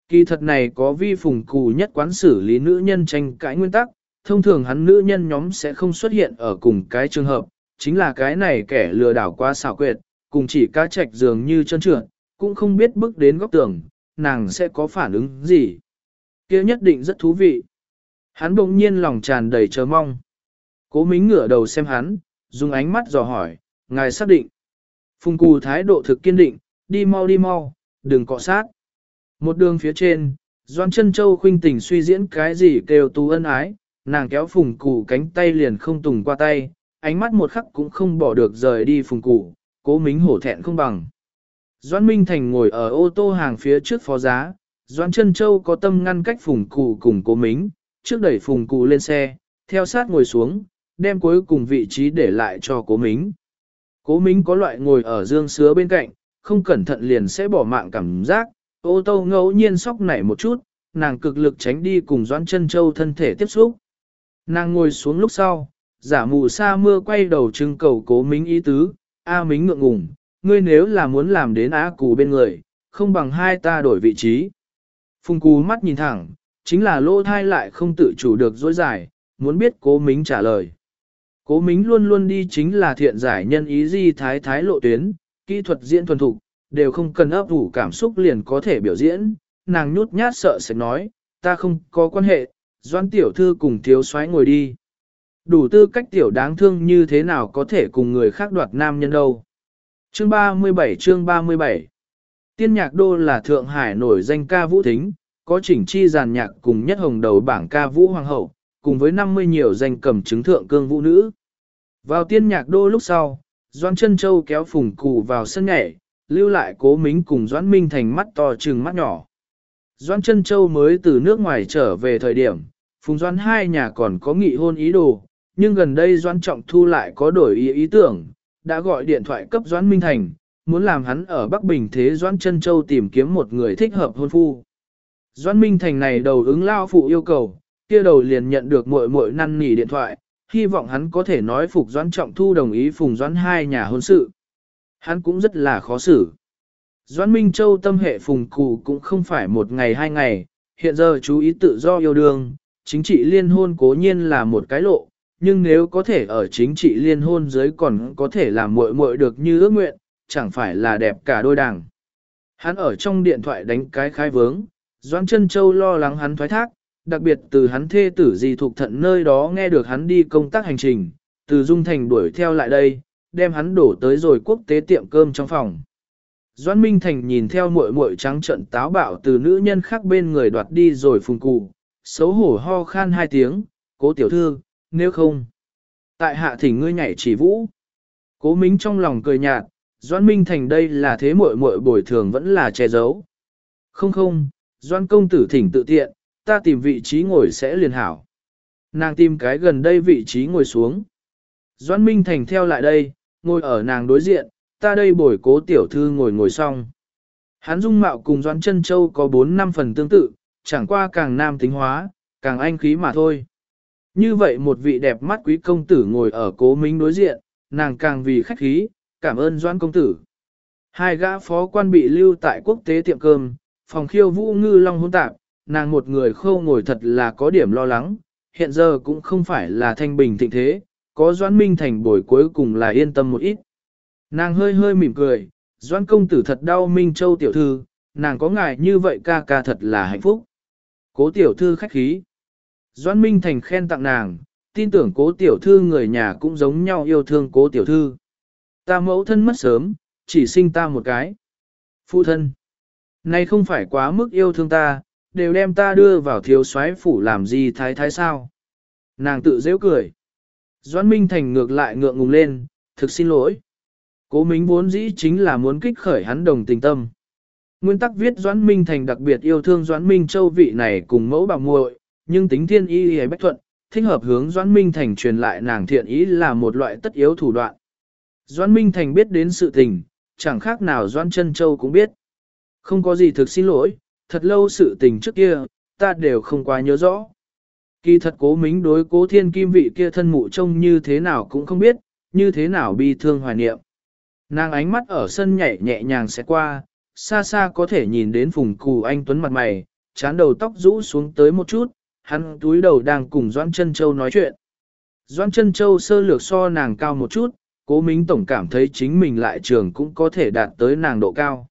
S1: Kỳ thật này có vi phùng cù nhất quán xử lý nữ nhân tranh cãi nguyên tắc, thông thường hắn nữ nhân nhóm sẽ không xuất hiện ở cùng cái trường hợp, chính là cái này kẻ lừa đảo qua xảo quyệt, cùng chỉ cá trạch dường như chân trượt, cũng không biết bước đến góc tường, nàng sẽ có phản ứng gì kia nhất định rất thú vị. Hắn bỗng nhiên lòng tràn đầy chờ mong. Cố mính ngửa đầu xem hắn, dùng ánh mắt dò hỏi, ngài xác định. Phùng cù thái độ thực kiên định, đi mau đi mau, đừng cọ sát. Một đường phía trên, Doan chân Châu khuynh tình suy diễn cái gì kêu tú ân ái, nàng kéo phùng Cù cánh tay liền không tùng qua tay, ánh mắt một khắc cũng không bỏ được rời đi phùng Cù, cố mính hổ thẹn không bằng. Doan Minh Thành ngồi ở ô tô hàng phía trước phó giá, Doan chân Châu có tâm ngăn cách phùng cụ cùng cố mính, trước đẩy phùng cụ lên xe, theo sát ngồi xuống, đem cuối cùng vị trí để lại cho cố mính. Cố mính có loại ngồi ở dương sứa bên cạnh, không cẩn thận liền sẽ bỏ mạng cảm giác, ô tô ngẫu nhiên sóc nảy một chút, nàng cực lực tránh đi cùng Doan chân Châu thân thể tiếp xúc. Nàng ngồi xuống lúc sau, giả mù sa mưa quay đầu trưng cầu cố mính ý tứ, A mính ngượng ngùng, ngươi nếu là muốn làm đến á cù bên người, không bằng hai ta đổi vị trí. Phùng cú mắt nhìn thẳng, chính là lô thai lại không tự chủ được dối giải, muốn biết cố mính trả lời. Cố mính luôn luôn đi chính là thiện giải nhân ý di thái thái lộ tuyến, kỹ thuật diễn thuần thục, đều không cần ấp ủ cảm xúc liền có thể biểu diễn, nàng nhút nhát sợ sẽ nói, ta không có quan hệ, doan tiểu thư cùng thiếu soái ngồi đi. Đủ tư cách tiểu đáng thương như thế nào có thể cùng người khác đoạt nam nhân đâu. Chương 37 chương 37 Tiên nhạc đô là Thượng Hải nổi danh ca vũ thính, có chỉnh chi giàn nhạc cùng nhất hồng đầu bảng ca vũ hoàng hậu, cùng với 50 nhiều danh cầm chứng thượng cương vũ nữ. Vào tiên nhạc đô lúc sau, Doan chân Châu kéo phùng cụ vào sân nhảy, lưu lại cố mính cùng Doãn Minh thành mắt to trừng mắt nhỏ. Doãn chân Châu mới từ nước ngoài trở về thời điểm, Phùng Doãn hai nhà còn có nghị hôn ý đồ, nhưng gần đây Doãn Trọng Thu lại có đổi ý ý tưởng, đã gọi điện thoại cấp Doãn Minh Thành, muốn làm hắn ở Bắc Bình thế Doãn chân Châu tìm kiếm một người thích hợp hôn phu. Doãn Minh Thành này đầu ứng lao phụ yêu cầu, kia đầu liền nhận được muội muội năn nỉ điện thoại, hy vọng hắn có thể nói phục Doãn Trọng Thu đồng ý Phùng Doãn hai nhà hôn sự. Hắn cũng rất là khó xử. Doãn Minh Châu tâm hệ phùng cụ cũng không phải một ngày hai ngày, hiện giờ chú ý tự do yêu đương, chính trị liên hôn cố nhiên là một cái lộ, nhưng nếu có thể ở chính trị liên hôn dưới còn có thể làm muội muội được như ước nguyện, chẳng phải là đẹp cả đôi đảng. Hắn ở trong điện thoại đánh cái khai vướng, Doãn Trân Châu lo lắng hắn thoái thác, đặc biệt từ hắn thê tử gì thuộc thận nơi đó nghe được hắn đi công tác hành trình, từ Dung Thành đuổi theo lại đây, đem hắn đổ tới rồi quốc tế tiệm cơm trong phòng. Doãn Minh Thành nhìn theo muội muội trắng trận táo bạo từ nữ nhân khác bên người đoạt đi rồi phùng cụ, xấu hổ ho khan hai tiếng, cố tiểu thư, nếu không. Tại hạ thỉnh ngươi nhảy chỉ vũ. Cố Mính trong lòng cười nhạt, Doãn Minh Thành đây là thế muội muội bồi thường vẫn là che giấu. Không không, Doãn công tử thỉnh tự tiện, ta tìm vị trí ngồi sẽ liền hảo. Nàng tìm cái gần đây vị trí ngồi xuống. Doãn Minh Thành theo lại đây, ngồi ở nàng đối diện, ta đây bồi cố tiểu thư ngồi ngồi xong. Hắn dung mạo cùng Doãn Trân Châu có 4 năm phần tương tự, chẳng qua càng nam tính hóa, càng anh khí mà thôi. Như vậy một vị đẹp mắt quý công tử ngồi ở cố minh đối diện, nàng càng vì khách khí, cảm ơn Doãn công tử. Hai gã phó quan bị lưu tại quốc tế tiệm cơm, phòng khiêu vũ ngư long hôn tạp, nàng một người khâu ngồi thật là có điểm lo lắng, hiện giờ cũng không phải là thanh bình thịnh thế, có Doãn Minh Thành buổi cuối cùng là yên tâm một ít. Nàng hơi hơi mỉm cười, Doãn công tử thật đau Minh Châu tiểu thư, nàng có ngài như vậy ca ca thật là hạnh phúc. Cố tiểu thư khách khí. Doãn Minh Thành khen tặng nàng, tin tưởng cố tiểu thư người nhà cũng giống nhau yêu thương cố tiểu thư. Ta mẫu thân mất sớm, chỉ sinh ta một cái. Phụ thân. nay không phải quá mức yêu thương ta, đều đem ta đưa vào thiếu soái phủ làm gì thái thái sao. Nàng tự dễ cười. Doãn Minh Thành ngược lại ngượng ngùng lên, thực xin lỗi. Cố Mính vốn dĩ chính là muốn kích khởi hắn đồng tình tâm. Nguyên tắc viết Doãn Minh Thành đặc biệt yêu thương Doãn Minh Châu vị này cùng mẫu bà muội, nhưng tính thiên y y bách thuận, thích hợp hướng Doãn Minh Thành truyền lại nàng thiện ý là một loại tất yếu thủ đoạn. Doãn Minh Thành biết đến sự tình, chẳng khác nào Doãn Trân Châu cũng biết. Không có gì thực xin lỗi, thật lâu sự tình trước kia, ta đều không quá nhớ rõ. Kỳ thật cố mính đối cố thiên kim vị kia thân mụ trông như thế nào cũng không biết, như thế nào bi thương hoài niệm. Nàng ánh mắt ở sân nhảy nhẹ nhàng sẽ qua, xa xa có thể nhìn đến phùng cù anh tuấn mặt mày, chán đầu tóc rũ xuống tới một chút, hắn túi đầu đang cùng Doãn Trân Châu nói chuyện. Doãn Trân Châu sơ lược so nàng cao một chút, cố mính tổng cảm thấy chính mình lại trường cũng có thể đạt tới nàng độ cao.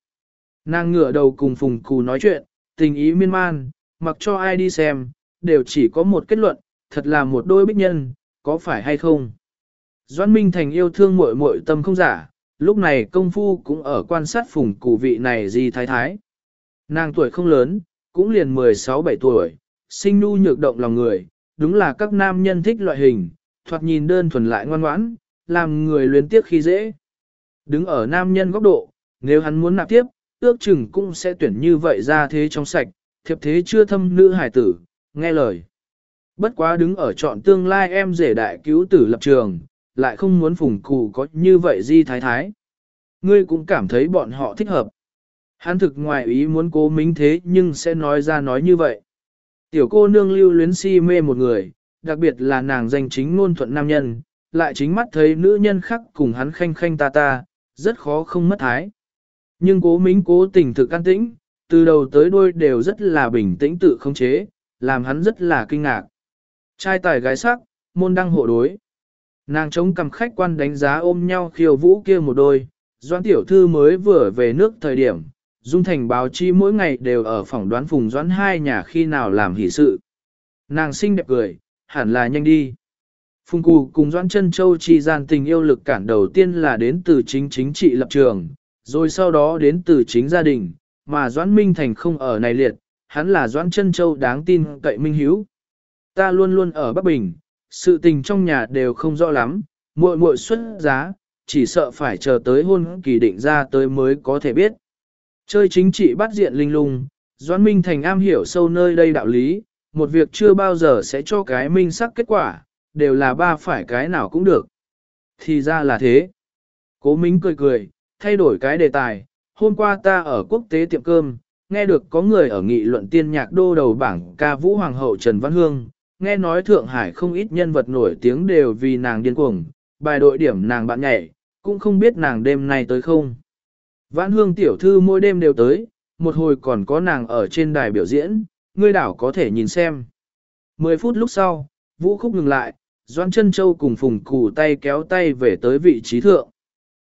S1: Nàng ngửa đầu cùng phùng cù nói chuyện, tình ý miên man, mặc cho ai đi xem, đều chỉ có một kết luận, thật là một đôi bích nhân, có phải hay không? Doãn Minh Thành yêu thương muội muội tâm không giả, lúc này công phu cũng ở quan sát phùng Cù vị này gì thái thái. Nàng tuổi không lớn, cũng liền 16-17 tuổi, sinh nu nhược động lòng người, đúng là các nam nhân thích loại hình, thoạt nhìn đơn thuần lại ngoan ngoãn, làm người luyến tiếc khi dễ. Đứng ở nam nhân góc độ, nếu hắn muốn nạp tiếp, ước chừng cũng sẽ tuyển như vậy ra thế trong sạch, thiệp thế chưa thâm nữ hải tử, nghe lời. Bất quá đứng ở chọn tương lai em rể đại cứu tử lập trường, lại không muốn phùng cụ có như vậy di thái thái. Ngươi cũng cảm thấy bọn họ thích hợp. Hắn thực ngoài ý muốn cố minh thế nhưng sẽ nói ra nói như vậy. Tiểu cô nương lưu luyến si mê một người, đặc biệt là nàng danh chính ngôn thuận nam nhân, lại chính mắt thấy nữ nhân khác cùng hắn khanh khanh ta ta, rất khó không mất thái. Nhưng cố mính cố tình thực an tĩnh, từ đầu tới đuôi đều rất là bình tĩnh tự không chế, làm hắn rất là kinh ngạc. Trai tài gái sắc, môn đăng hộ đối. Nàng chống cầm khách quan đánh giá ôm nhau khiêu vũ kia một đôi, Doãn tiểu thư mới vừa về nước thời điểm, Dung Thành báo chi mỗi ngày đều ở phòng đoán phùng Doãn hai nhà khi nào làm hỷ sự. Nàng xinh đẹp cười, hẳn là nhanh đi. Phùng Cù cùng Doãn Trân Châu chi gian tình yêu lực cản đầu tiên là đến từ chính chính trị lập trường, rồi sau đó đến từ chính gia đình, mà Doãn Minh Thành không ở này liệt, hắn là Doãn Trân Châu đáng tin cậy minh hiếu. Ta luôn luôn ở Bắc Bình, sự tình trong nhà đều không rõ lắm, muội muội xuất giá, chỉ sợ phải chờ tới hôn kỳ định ra tới mới có thể biết. Chơi chính trị bắt diện linh lung, Doãn Minh Thành am hiểu sâu nơi đây đạo lý, một việc chưa bao giờ sẽ cho cái minh sắc kết quả, đều là ba phải cái nào cũng được. Thì ra là thế. Cố Minh cười cười, thay đổi cái đề tài, hôm qua ta ở quốc tế tiệm cơm, nghe được có người ở nghị luận tiên nhạc đô đầu bảng ca vũ hoàng hậu Trần Văn Hương, nghe nói Thượng Hải không ít nhân vật nổi tiếng đều vì nàng điên cuồng, bài đội điểm nàng bạn nhảy, cũng không biết nàng đêm nay tới không. Vãn hương tiểu thư mỗi đêm đều tới, một hồi còn có nàng ở trên đài biểu diễn, ngươi đảo có thể nhìn xem. Mười phút lúc sau, vũ khúc ngừng lại, Doan chân Châu cùng Phùng củ tay kéo tay về tới vị trí thượng.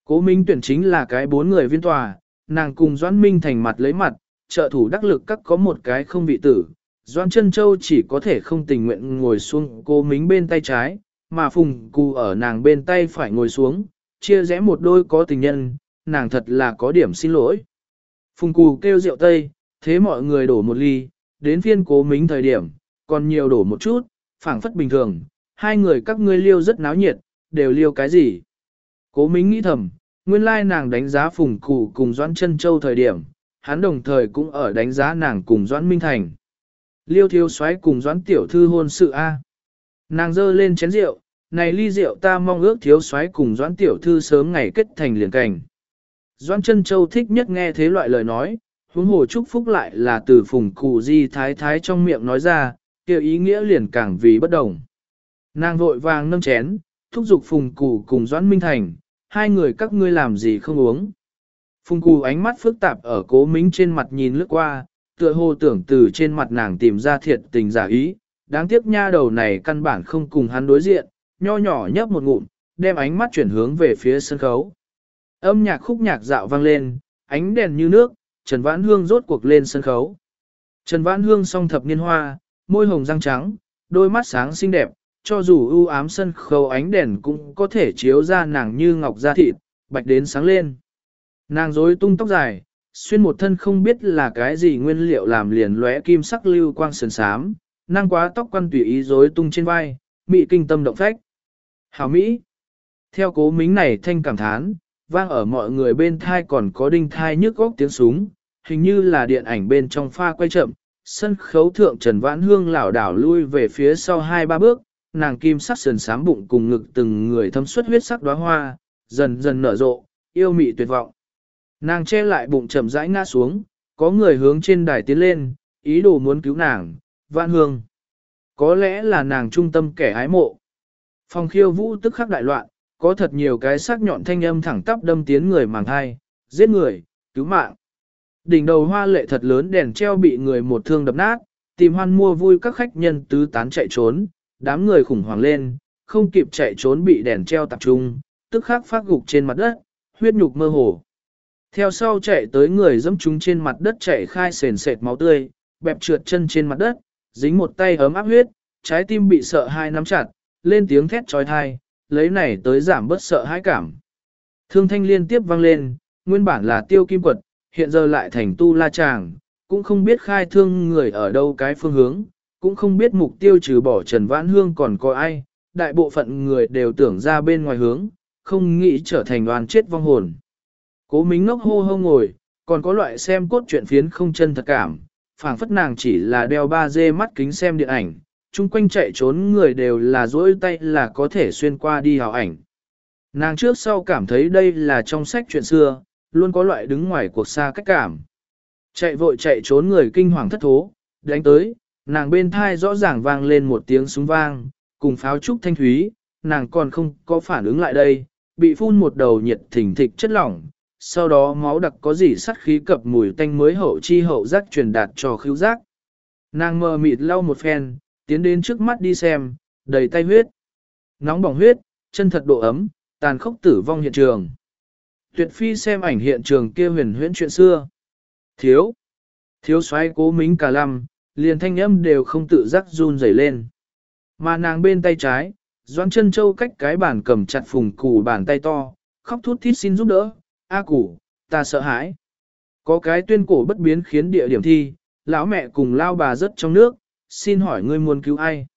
S1: Cố Minh tuyển chính là cái bốn người viên tòa, nàng cùng Doan Minh thành mặt lấy mặt, trợ thủ đắc lực các có một cái không vị tử. Doan chân Châu chỉ có thể không tình nguyện ngồi xuống cô Minh bên tay trái, mà Phùng Cù ở nàng bên tay phải ngồi xuống, chia rẽ một đôi có tình nhân, nàng thật là có điểm xin lỗi. Phùng cù kêu rượu tây, thế mọi người đổ một ly, đến phiên cố mính thời điểm, còn nhiều đổ một chút, phảng phất bình thường, hai người các ngươi liêu rất náo nhiệt, đều liêu cái gì. Cố mính nghĩ thầm, nguyên lai nàng đánh giá phùng cụ cùng Doãn chân Châu thời điểm, hắn đồng thời cũng ở đánh giá nàng cùng Doãn Minh Thành. Liêu thiếu soái cùng Doãn tiểu thư hôn sự A. Nàng dơ lên chén rượu, này ly rượu ta mong ước thiếu soái cùng Doãn tiểu thư sớm ngày kết thành liền cảnh. Doãn chân Châu thích nhất nghe thế loại lời nói, huống hồ chúc phúc lại là từ phùng cụ di thái thái trong miệng nói ra, kia ý nghĩa liền càng vì bất đồng. Nàng vội vàng nâng chén, thúc giục phùng Cù cùng Doãn Minh Thành, hai người các ngươi làm gì không uống. Phùng Cù ánh mắt phức tạp ở cố mính trên mặt nhìn lướt qua, tựa hồ tưởng từ trên mặt nàng tìm ra thiệt tình giả ý, đáng tiếc nha đầu này căn bản không cùng hắn đối diện, nho nhỏ nhấp một ngụm, đem ánh mắt chuyển hướng về phía sân khấu. Âm nhạc khúc nhạc dạo vang lên, ánh đèn như nước, Trần Vãn Hương rốt cuộc lên sân khấu. Trần Vãn Hương song thập niên hoa, môi hồng răng trắng, đôi mắt sáng xinh đẹp, cho dù ưu ám sân khấu ánh đèn cũng có thể chiếu ra nàng như ngọc da thịt, bạch đến sáng lên. Nàng rối tung tóc dài, xuyên một thân không biết là cái gì nguyên liệu làm liền lóe kim sắc lưu quang sườn sám, năng quá tóc quan tùy ý rối tung trên vai, mị kinh tâm động phách. Hảo Mỹ! Theo cố mính này thanh cảm thán, vang ở mọi người bên thai còn có đinh thai nhức góc tiếng súng, hình như là điện ảnh bên trong pha quay chậm, sân khấu thượng Trần Vãn Hương lảo đảo lui về phía sau hai ba bước, nàng kim sắc sườn sám bụng cùng ngực từng người thấm xuất huyết sắc đóa hoa, dần dần nở rộ, yêu mị tuyệt vọng. Nàng che lại bụng chậm rãi ngã xuống, có người hướng trên đài tiến lên, ý đồ muốn cứu nàng, Vãn Hương. Có lẽ là nàng trung tâm kẻ ái mộ. Phòng khiêu vũ tức khắc đại loạn, có thật nhiều cái sắc nhọn thanh âm thẳng tắp đâm tiến người màng hai, giết người, cứu mạng. Đỉnh đầu hoa lệ thật lớn đèn treo bị người một thương đập nát, tìm hoan mua vui các khách nhân tứ tán chạy trốn, đám người khủng hoảng lên, không kịp chạy trốn bị đèn treo tập trung, tức khắc phát gục trên mặt đất, huyết nhục mơ hồ. Theo sau chạy tới người dẫm chúng trên mặt đất chạy khai sền sệt máu tươi, bẹp trượt chân trên mặt đất, dính một tay ấm áp huyết, trái tim bị sợ hai nắm chặt, lên tiếng thét trói thai, lấy này tới giảm bớt sợ hãi cảm. Thương thanh liên tiếp vang lên, nguyên bản là tiêu kim quật, hiện giờ lại thành tu la chàng cũng không biết khai thương người ở đâu cái phương hướng, cũng không biết mục tiêu trừ bỏ Trần Vãn Hương còn có ai, đại bộ phận người đều tưởng ra bên ngoài hướng, không nghĩ trở thành đoàn chết vong hồn. Cố mính ngốc hô hô ngồi, còn có loại xem cốt truyện phiến không chân thật cảm, phảng phất nàng chỉ là đeo ba dê mắt kính xem điện ảnh, chung quanh chạy trốn người đều là dỗi tay là có thể xuyên qua đi hào ảnh. Nàng trước sau cảm thấy đây là trong sách chuyện xưa, luôn có loại đứng ngoài cuộc xa cách cảm. Chạy vội chạy trốn người kinh hoàng thất thố, đánh tới, nàng bên thai rõ ràng vang lên một tiếng súng vang, cùng pháo trúc thanh thúy, nàng còn không có phản ứng lại đây, bị phun một đầu nhiệt thỉnh thịch chất lỏng, sau đó máu đặc có gì sắt khí cập mùi tanh mới hậu chi hậu giác truyền đạt cho khứu giác. Nàng mờ mịt lau một phen, tiến đến trước mắt đi xem, đầy tay huyết. Nóng bỏng huyết, chân thật độ ấm, tàn khốc tử vong hiện trường. Tuyệt phi xem ảnh hiện trường kia huyền huyễn chuyện xưa. Thiếu. Thiếu xoáy cố mính cả lăm, liền thanh âm đều không tự giác run rẩy lên. Mà nàng bên tay trái, Doãn chân châu cách cái bàn cầm chặt phùng củ bàn tay to, khóc thút thít xin giúp đỡ, a củ, ta sợ hãi. Có cái tuyên cổ bất biến khiến địa điểm thi, lão mẹ cùng lao bà rất trong nước, xin hỏi ngươi muốn cứu ai?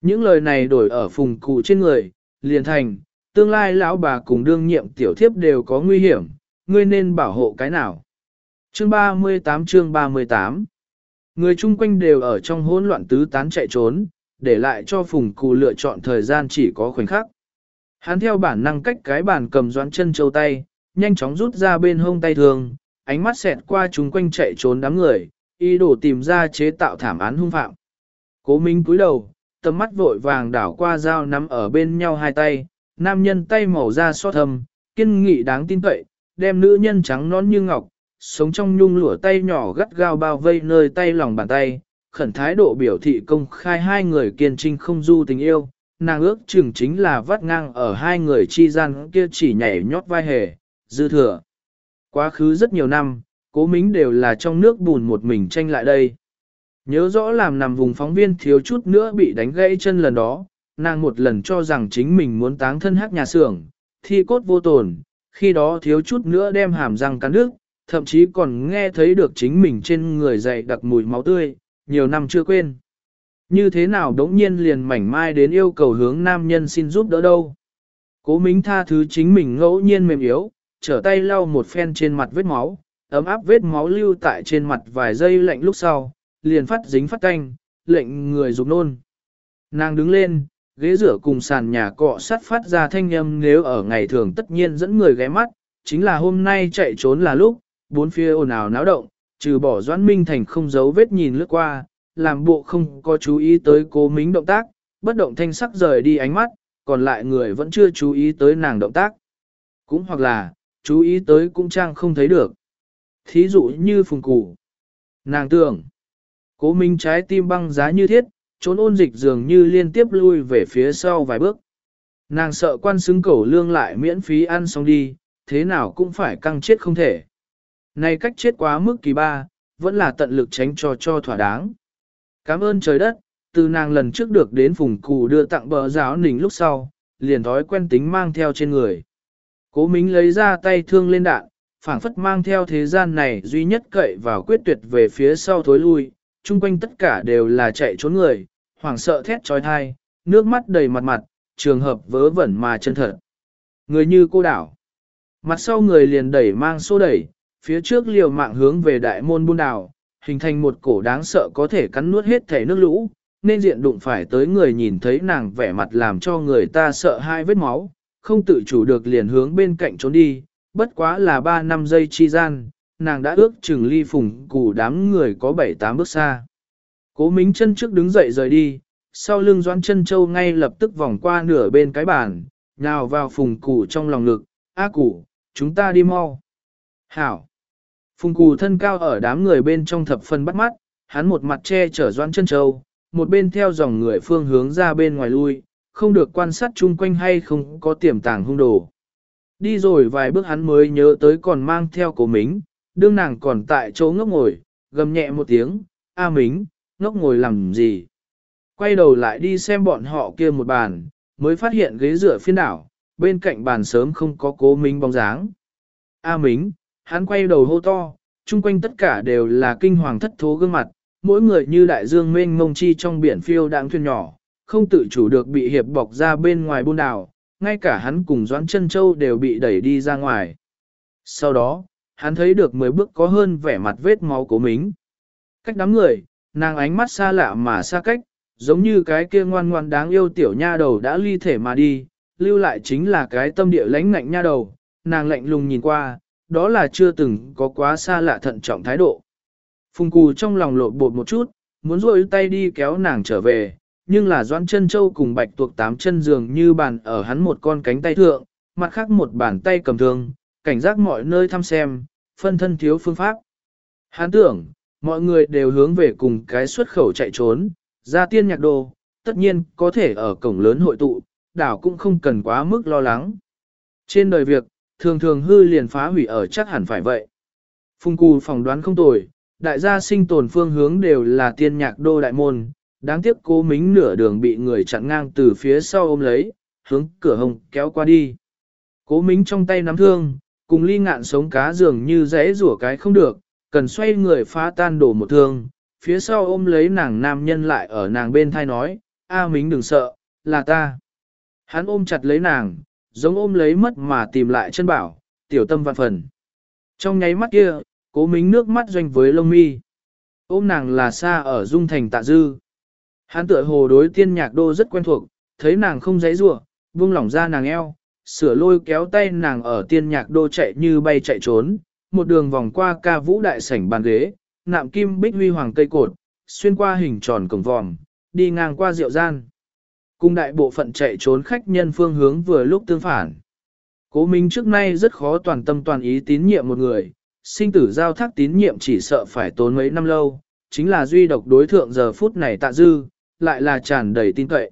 S1: Những lời này đổi ở phùng cụ trên người, liền thành, tương lai lão bà cùng đương nhiệm tiểu thiếp đều có nguy hiểm, ngươi nên bảo hộ cái nào? Chương 38 chương 38 Người chung quanh đều ở trong hỗn loạn tứ tán chạy trốn, để lại cho phùng cụ lựa chọn thời gian chỉ có khoảnh khắc. Hắn theo bản năng cách cái bàn cầm doãn chân châu tay, nhanh chóng rút ra bên hông tay thường, ánh mắt xẹt qua chung quanh chạy trốn đám người, ý đồ tìm ra chế tạo thảm án hung phạm. Cố Minh cúi đầu, tầm mắt vội vàng đảo qua dao nắm ở bên nhau hai tay, nam nhân tay màu da so thầm, kiên nghị đáng tin cậy, đem nữ nhân trắng nón như ngọc, sống trong nhung lụa tay nhỏ gắt gao bao vây nơi tay lòng bàn tay, khẩn thái độ biểu thị công khai hai người kiên trinh không du tình yêu, nàng ước chừng chính là vắt ngang ở hai người chi gian kia chỉ nhảy nhót vai hề, dư thừa. Quá khứ rất nhiều năm, cố mính đều là trong nước bùn một mình tranh lại đây. Nhớ rõ làm nằm vùng phóng viên thiếu chút nữa bị đánh gãy chân lần đó, nàng một lần cho rằng chính mình muốn táng thân hát nhà xưởng, thi cốt vô tồn, khi đó thiếu chút nữa đem hàm răng cắn nước, thậm chí còn nghe thấy được chính mình trên người dày đặc mùi máu tươi, nhiều năm chưa quên. Như thế nào đống nhiên liền mảnh mai đến yêu cầu hướng nam nhân xin giúp đỡ đâu. Cố mính tha thứ chính mình ngẫu nhiên mềm yếu, trở tay lau một phen trên mặt vết máu, ấm áp vết máu lưu tại trên mặt vài giây lạnh lúc sau, liền phát dính phát canh, lệnh người rụt nôn. Nàng đứng lên, ghế rửa cùng sàn nhà cọ sát phát ra thanh âm nếu ở ngày thường tất nhiên dẫn người ghé mắt, chính là hôm nay chạy trốn là lúc, bốn phía ồn ào náo động, trừ bỏ Doãn Minh Thành không giấu vết nhìn lướt qua, làm bộ không có chú ý tới cố mính động tác, bất động thanh sắc rời đi ánh mắt, còn lại người vẫn chưa chú ý tới nàng động tác. Cũng hoặc là, chú ý tới cũng trang không thấy được. Thí dụ như phùng củ. Nàng tưởng, cố minh trái tim băng giá như thiết, trốn ôn dịch dường như liên tiếp lui về phía sau vài bước. Nàng sợ quan xứng cẩu lương lại miễn phí ăn xong đi, thế nào cũng phải căng chết không thể. Này cách chết quá mức kỳ ba, vẫn là tận lực tránh cho cho thỏa đáng. Cảm ơn trời đất, từ nàng lần trước được đến phùng cụ đưa tặng bờ giáo nỉnh lúc sau, liền thói quen tính mang theo trên người. Cố Mính lấy ra tay thương lên đạn, phảng phất mang theo thế gian này duy nhất cậy vào quyết tuyệt về phía sau thối lui, chung quanh tất cả đều là chạy trốn người, hoảng sợ thét trói thai, nước mắt đầy mặt mặt, trường hợp vớ vẩn mà chân thật. Người như cô đảo. Mặt sau người liền đẩy mang xô đẩy, phía trước liều mạng hướng về đại môn buôn đảo, hình thành một cổ đáng sợ có thể cắn nuốt hết thể nước lũ, nên diện đụng phải tới người nhìn thấy nàng vẻ mặt làm cho người ta sợ hai vết máu, không tự chủ được liền hướng bên cạnh trốn đi, bất quá là 3 năm giây chi gian, nàng đã ước chừng ly phùng củ đám người có 7-8 bước xa. Cố Mính chân trước đứng dậy rời đi, sau lưng Doãn chân châu ngay lập tức vòng qua nửa bên cái bàn, nhào vào phùng củ trong lòng ngực, A củ, chúng ta đi mau. Hảo. Phùng củ thân cao ở đám người bên trong thập phân bắt mắt, hắn một mặt che chở Doãn chân châu, một bên theo dòng người phương hướng ra bên ngoài lui, không được quan sát chung quanh hay không có tiềm tàng hung đồ. Đi rồi vài bước hắn mới nhớ tới còn mang theo Cố mính, đương nàng còn tại chỗ ngốc ngồi, gầm nhẹ một tiếng, A mính, ngốc ngồi làm gì? Quay đầu lại đi xem bọn họ kia một bàn, mới phát hiện ghế dựa phiên đảo, bên cạnh bàn sớm không có cố Minh bóng dáng. A mính, hắn quay đầu hô to, chung quanh tất cả đều là kinh hoàng thất thố gương mặt, mỗi người như đại dương mênh mông chi trong biển phiêu đang thuyền nhỏ, không tự chủ được bị hiệp bọc ra bên ngoài buôn đảo, ngay cả hắn cùng Doãn chân Châu đều bị đẩy đi ra ngoài. Sau đó, hắn thấy được mười bước có hơn vẻ mặt vết máu của mình. Cách đám người, nàng ánh mắt xa lạ mà xa cách, giống như cái kia ngoan ngoan đáng yêu tiểu nha đầu đã ly thể mà đi, lưu lại chính là cái tâm địa lãnh ngạnh nha đầu, nàng lạnh lùng nhìn qua, đó là chưa từng có quá xa lạ thận trọng thái độ. Phùng cù trong lòng lộn bột một chút, muốn rôi tay đi kéo nàng trở về, nhưng là Doãn chân châu cùng bạch tuộc tám chân giường như bàn ở hắn một con cánh tay thượng, mặt khác một bàn tay cầm thương, cảnh giác mọi nơi thăm xem, phân thân thiếu phương pháp. Hắn tưởng, mọi người đều hướng về cùng cái xuất khẩu chạy trốn, ra tiên nhạc đồ, tất nhiên có thể ở cổng lớn hội tụ, đảo cũng không cần quá mức lo lắng. Trên đời việc, thường thường hư liền phá hủy ở chắc hẳn phải vậy. Phùng cù phỏng đoán không tồi, đại gia sinh tồn phương hướng đều là tiên nhạc đô đại môn, đáng tiếc cố mính nửa đường bị người chặn ngang từ phía sau ôm lấy, hướng cửa hồng kéo qua đi. Cố mính trong tay nắm thương, cùng ly ngạn sống cá dường như rẽ rủa cái không được, cần xoay người phá tan đổ một thương, phía sau ôm lấy nàng nam nhân lại ở nàng bên thai nói, A mính đừng sợ, là ta. Hắn ôm chặt lấy nàng, giống ôm lấy mất mà tìm lại chân bảo, tiểu tâm vạn phần. Trong nháy mắt kia, cố mính nước mắt doanh với lông mi. Ôm nàng là xa ở dung thành tạ dư. Hắn tựa hồ đối tiên nhạc đô rất quen thuộc, thấy nàng không giấy rủa buông lỏng ra nàng eo, sửa lôi kéo tay nàng ở tiên nhạc đô chạy như bay chạy trốn, một đường vòng qua ca vũ đại sảnh bàn ghế, nạm kim bích huy hoàng cây cột, xuyên qua hình tròn cổng vòm, đi ngang qua rượu gian. Cung đại bộ phận chạy trốn khách nhân phương hướng vừa lúc tương phản. Cố Minh trước nay rất khó toàn tâm toàn ý tín nhiệm một người, sinh tử giao thác tín nhiệm chỉ sợ phải tốn mấy năm lâu, chính là duy độc đối thượng giờ phút này tạ dư, lại là tràn đầy tin cậy.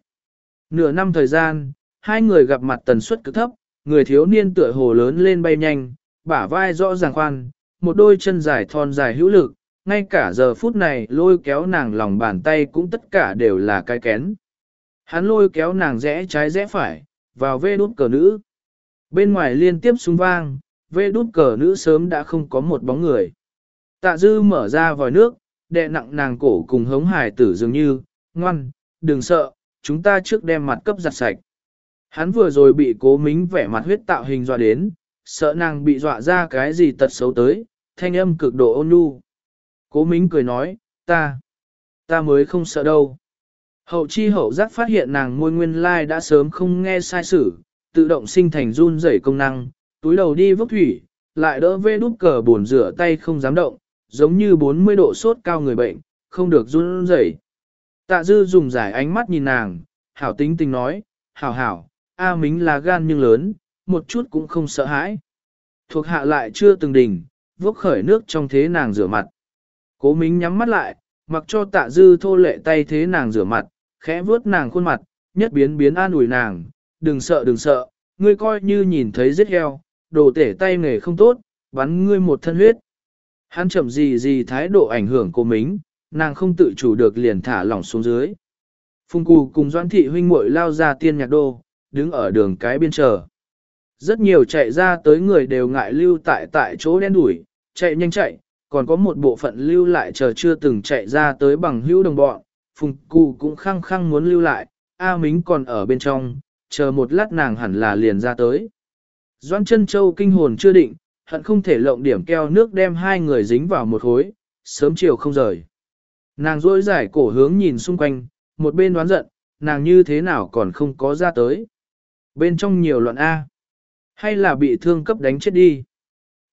S1: Nửa năm thời gian, hai người gặp mặt tần suất cực thấp, người thiếu niên tựa hồ lớn lên bay nhanh, bả vai rõ ràng khoan, một đôi chân dài thon dài hữu lực, ngay cả giờ phút này lôi kéo nàng lòng bàn tay cũng tất cả đều là cái kén. Hắn lôi kéo nàng rẽ trái rẽ phải, vào vê đút cờ nữ. Bên ngoài liên tiếp súng vang, vê đút cờ nữ sớm đã không có một bóng người. Tạ dư mở ra vòi nước, đè nặng nàng cổ cùng hống hải tử dường như, ngoan, đừng sợ, chúng ta trước đem mặt cấp giặt sạch. Hắn vừa rồi bị cố mính vẻ mặt huyết tạo hình dọa đến, sợ nàng bị dọa ra cái gì tật xấu tới, thanh âm cực độ ôn nhu. Cố mính cười nói, ta, ta mới không sợ đâu. Hậu chi hậu giác phát hiện nàng môi nguyên lai đã sớm không nghe sai sử, tự động sinh thành run rẩy công năng, túi đầu đi vốc thủy, lại đỡ vê đút cờ buồn rửa tay không dám động, giống như 40 độ sốt cao người bệnh, không được run rẩy. Tạ dư dùng giải ánh mắt nhìn nàng, hảo tính tình nói, hảo hảo, A Mính là gan nhưng lớn, một chút cũng không sợ hãi. Thuộc hạ lại chưa từng đỉnh, vốc khởi nước trong thế nàng rửa mặt. Cố Mính nhắm mắt lại, mặc cho tạ dư thô lệ tay thế nàng rửa mặt, khẽ vuốt nàng khuôn mặt, nhất biến biến an ủi nàng, đừng sợ đừng sợ, ngươi coi như nhìn thấy giết heo, đồ tể tay nghề không tốt, bắn ngươi một thân huyết. Hắn chậm gì gì thái độ ảnh hưởng cô mính, nàng không tự chủ được liền thả lỏng xuống dưới. Phùng cù cùng doãn thị huynh muội lao ra tiên nhạc đô, đứng ở đường cái biên chờ. Rất nhiều chạy ra tới người đều ngại lưu tại tại chỗ đen đuổi, chạy nhanh chạy, còn có một bộ phận lưu lại chờ chưa từng chạy ra tới bằng hữu đồng bọn, phùng cù cũng khăng khăng muốn lưu lại, A Mính còn ở bên trong, chờ một lát nàng hẳn là liền ra tới. Doan chân châu kinh hồn chưa định, hận không thể lộng điểm keo nước đem hai người dính vào một hối, sớm chiều không rời. Nàng rỗi giải cổ hướng nhìn xung quanh, một bên đoán giận, nàng như thế nào còn không có ra tới. Bên trong nhiều loạn A. Hay là bị thương cấp đánh chết đi.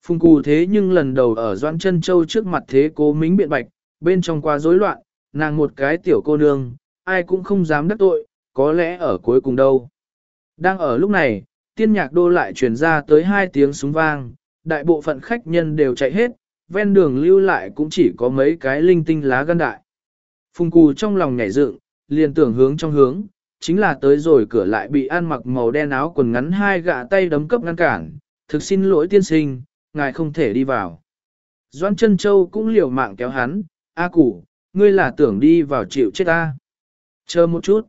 S1: Phùng cù thế nhưng lần đầu ở Doan chân châu trước mặt thế cố mính biện bạch, bên trong quá rối loạn, nàng một cái tiểu cô nương, ai cũng không dám đắc tội, có lẽ ở cuối cùng đâu. Đang ở lúc này, tiên nhạc đô lại truyền ra tới hai tiếng súng vang, đại bộ phận khách nhân đều chạy hết, ven đường lưu lại cũng chỉ có mấy cái linh tinh lá gan đại. Phùng cù trong lòng nhảy dựng, liền tưởng hướng trong hướng, chính là tới rồi cửa lại bị ăn mặc màu đen áo quần ngắn hai gạ tay đấm cấp ngăn cản, thực xin lỗi tiên sinh, ngài không thể đi vào. Doan chân châu cũng liều mạng kéo hắn, A củ, ngươi là tưởng đi vào chịu chết ta. Chờ một chút.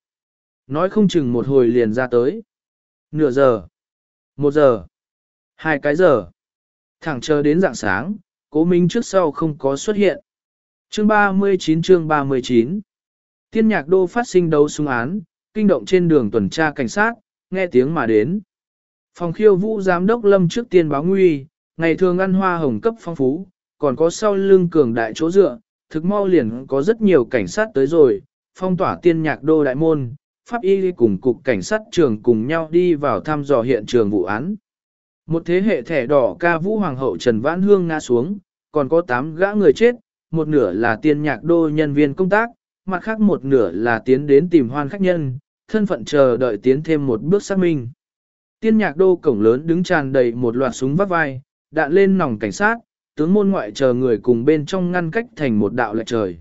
S1: Nói không chừng một hồi liền ra tới. Nửa giờ. Một giờ. Hai cái giờ. Thẳng chờ đến dạng sáng, cố minh trước sau không có xuất hiện. Chương 39 chương 39 Tiên nhạc đô phát sinh đấu súng án, kinh động trên đường tuần tra cảnh sát, nghe tiếng mà đến. Phòng khiêu vũ giám đốc lâm trước tiên báo nguy, ngày thường ăn hoa hồng cấp phong phú, còn có sau lưng cường đại chỗ dựa, thực mau liền có rất nhiều cảnh sát tới rồi, phong tỏa tiên nhạc đô đại môn, pháp y cùng cục cảnh sát trường cùng nhau đi vào thăm dò hiện trường vụ án. Một thế hệ thẻ đỏ ca vũ hoàng hậu Trần Vãn Hương ngã xuống, còn có 8 gã người chết, một nửa là tiên nhạc đô nhân viên công tác, mặt khác một nửa là tiến đến tìm hoan khách nhân, thân phận chờ đợi tiến thêm một bước xác minh. Tiên nhạc đô cổng lớn đứng tràn đầy một loạt súng vắt vai, đạn lên nòng cảnh sát, tướng môn ngoại chờ người cùng bên trong ngăn cách thành một đạo lệ trời.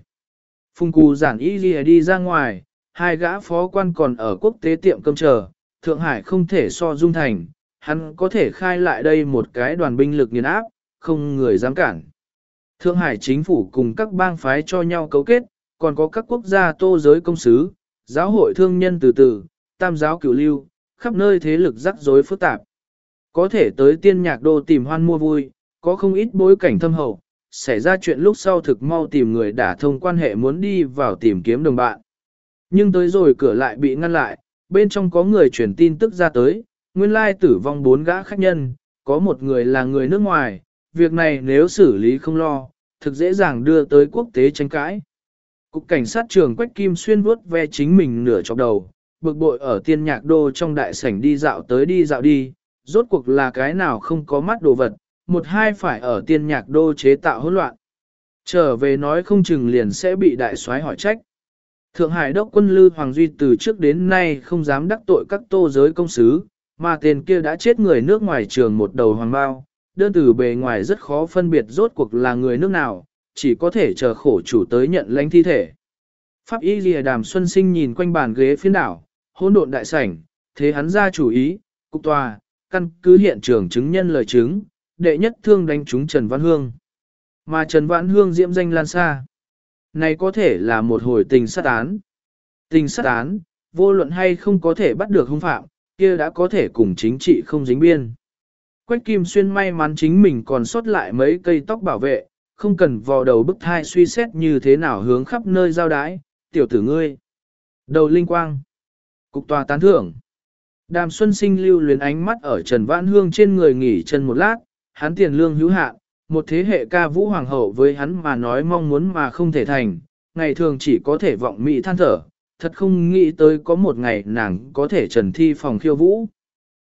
S1: phung cù giản y ghi đi ra ngoài, hai gã phó quan còn ở quốc tế tiệm cơm chờ, Thượng Hải không thể so dung thành, hắn có thể khai lại đây một cái đoàn binh lực nghiền áp, không người dám cản. Thượng Hải chính phủ cùng các bang phái cho nhau cấu kết, còn có các quốc gia tô giới công sứ, giáo hội thương nhân từ từ, tam giáo cửu lưu, khắp nơi thế lực rắc rối phức tạp. Có thể tới tiên nhạc đô tìm hoan mua vui, có không ít bối cảnh thâm hậu, xảy ra chuyện lúc sau thực mau tìm người đả thông quan hệ muốn đi vào tìm kiếm đồng bạn. Nhưng tới rồi cửa lại bị ngăn lại, bên trong có người truyền tin tức ra tới, nguyên lai tử vong bốn gã khách nhân, có một người là người nước ngoài, việc này nếu xử lý không lo, thực dễ dàng đưa tới quốc tế tranh cãi. Cục cảnh sát trường Quách Kim Xuyên vuốt ve chính mình nửa chọc đầu, bực bội ở tiên nhạc đô trong đại sảnh đi dạo tới đi dạo đi, rốt cuộc là cái nào không có mắt đồ vật, một hai phải ở tiên nhạc đô chế tạo hỗn loạn. Trở về nói không chừng liền sẽ bị đại soái hỏi trách. Thượng Hải đốc quân Lư Hoàng Duy từ trước đến nay không dám đắc tội các tô giới công sứ, mà tên kia đã chết người nước ngoài trường một đầu hoàng bao, đơn từ bề ngoài rất khó phân biệt rốt cuộc là người nước nào, chỉ có thể chờ khổ chủ tới nhận lãnh thi thể. Pháp y lìa đàm xuân sinh nhìn quanh bàn ghế phiên đảo, hỗn độn đại sảnh, thế hắn ra chủ ý, cục tòa, căn cứ hiện trường chứng nhân lời chứng, đệ nhất thương đánh trúng Trần Văn Hương. Mà Trần Văn Hương diễm danh lan xa. Này có thể là một hồi tình sát án. Tình sát án, vô luận hay không có thể bắt được hung phạm, kia đã có thể cùng chính trị không dính biên. Quách Kim Xuyên may mắn chính mình còn sót lại mấy cây tóc bảo vệ, không cần vò đầu bức thai suy xét như thế nào hướng khắp nơi giao đái, tiểu tử ngươi. Đầu linh quang. Cục tòa tán thưởng. Đàm Xuân Sinh lưu luyến ánh mắt ở Trần Vãn Hương trên người nghỉ chân một lát, hắn tiền lương hữu hạn, một thế hệ ca vũ hoàng hậu với hắn mà nói mong muốn mà không thể thành, ngày thường chỉ có thể vọng mỹ than thở, thật không nghĩ tới có một ngày nàng có thể trần thi phòng khiêu vũ.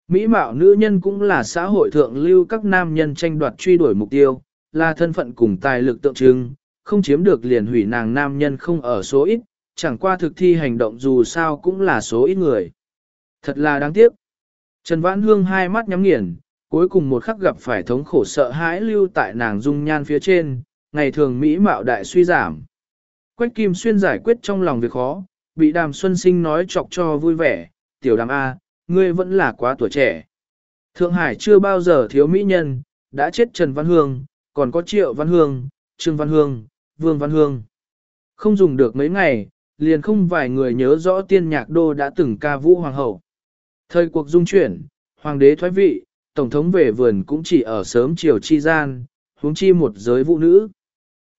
S1: Mỹ mạo nữ nhân cũng là xã hội thượng lưu các nam nhân tranh đoạt truy đuổi mục tiêu, là thân phận cùng tài lực tượng trưng, không chiếm được liền hủy nàng nam nhân không ở số ít, chẳng qua thực thi hành động dù sao cũng là số ít người. Thật là đáng tiếc. Trần Vãn Hương hai mắt nhắm nghiền, cuối cùng một khắc gặp phải thống khổ sợ hãi lưu tại nàng dung nhan phía trên, ngày thường Mỹ mạo đại suy giảm. Quách Kim Xuyên giải quyết trong lòng việc khó, bị đàm xuân sinh nói chọc cho vui vẻ, tiểu đàm A, ngươi vẫn là quá tuổi trẻ. Thượng Hải chưa bao giờ thiếu mỹ nhân, đã chết Trần Văn Hương, còn có Triệu Văn Hương, Trương Văn Hương, Vương Văn Hương. Không dùng được mấy ngày, liền không vài người nhớ rõ tiên nhạc đô đã từng ca vũ hoàng hậu. Thời cuộc dung chuyển, hoàng đế thoái vị, tổng thống về vườn cũng chỉ ở sớm chiều chi gian, huống chi một giới vũ nữ.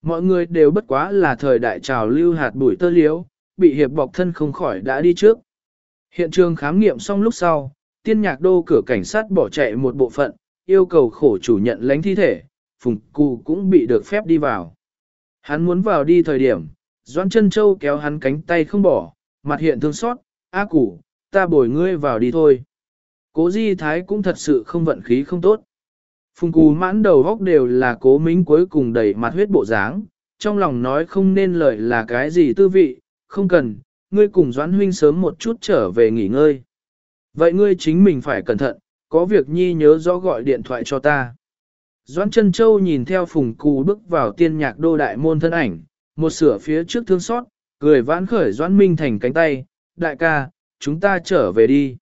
S1: Mọi người đều bất quá là thời đại trào lưu hạt bụi tơ liếu, bị hiệp bọc thân không khỏi đã đi trước. Hiện trường khám nghiệm xong lúc sau, tiên nhạc đô cửa cảnh sát bỏ chạy một bộ phận, yêu cầu khổ chủ nhận lãnh thi thể, phùng cụ cũng bị được phép đi vào. Hắn muốn vào đi thời điểm, Doãn chân châu kéo hắn cánh tay không bỏ, mặt hiện thương xót, A củ, ta bồi ngươi vào đi thôi. Cố di thái cũng thật sự không vận khí không tốt. Phùng cù mãn đầu góc đều là cố mính cuối cùng đầy mặt huyết bộ dáng, trong lòng nói không nên lời là cái gì tư vị, không cần, ngươi cùng Doãn huynh sớm một chút trở về nghỉ ngơi. Vậy ngươi chính mình phải cẩn thận, có việc nhi nhớ rõ gọi điện thoại cho ta. Doãn chân châu nhìn theo phùng cù bước vào tiên nhạc đô đại môn thân ảnh, một sửa phía trước thương xót, cười vãn khởi Doãn Minh thành cánh tay, đại ca, chúng ta trở về đi.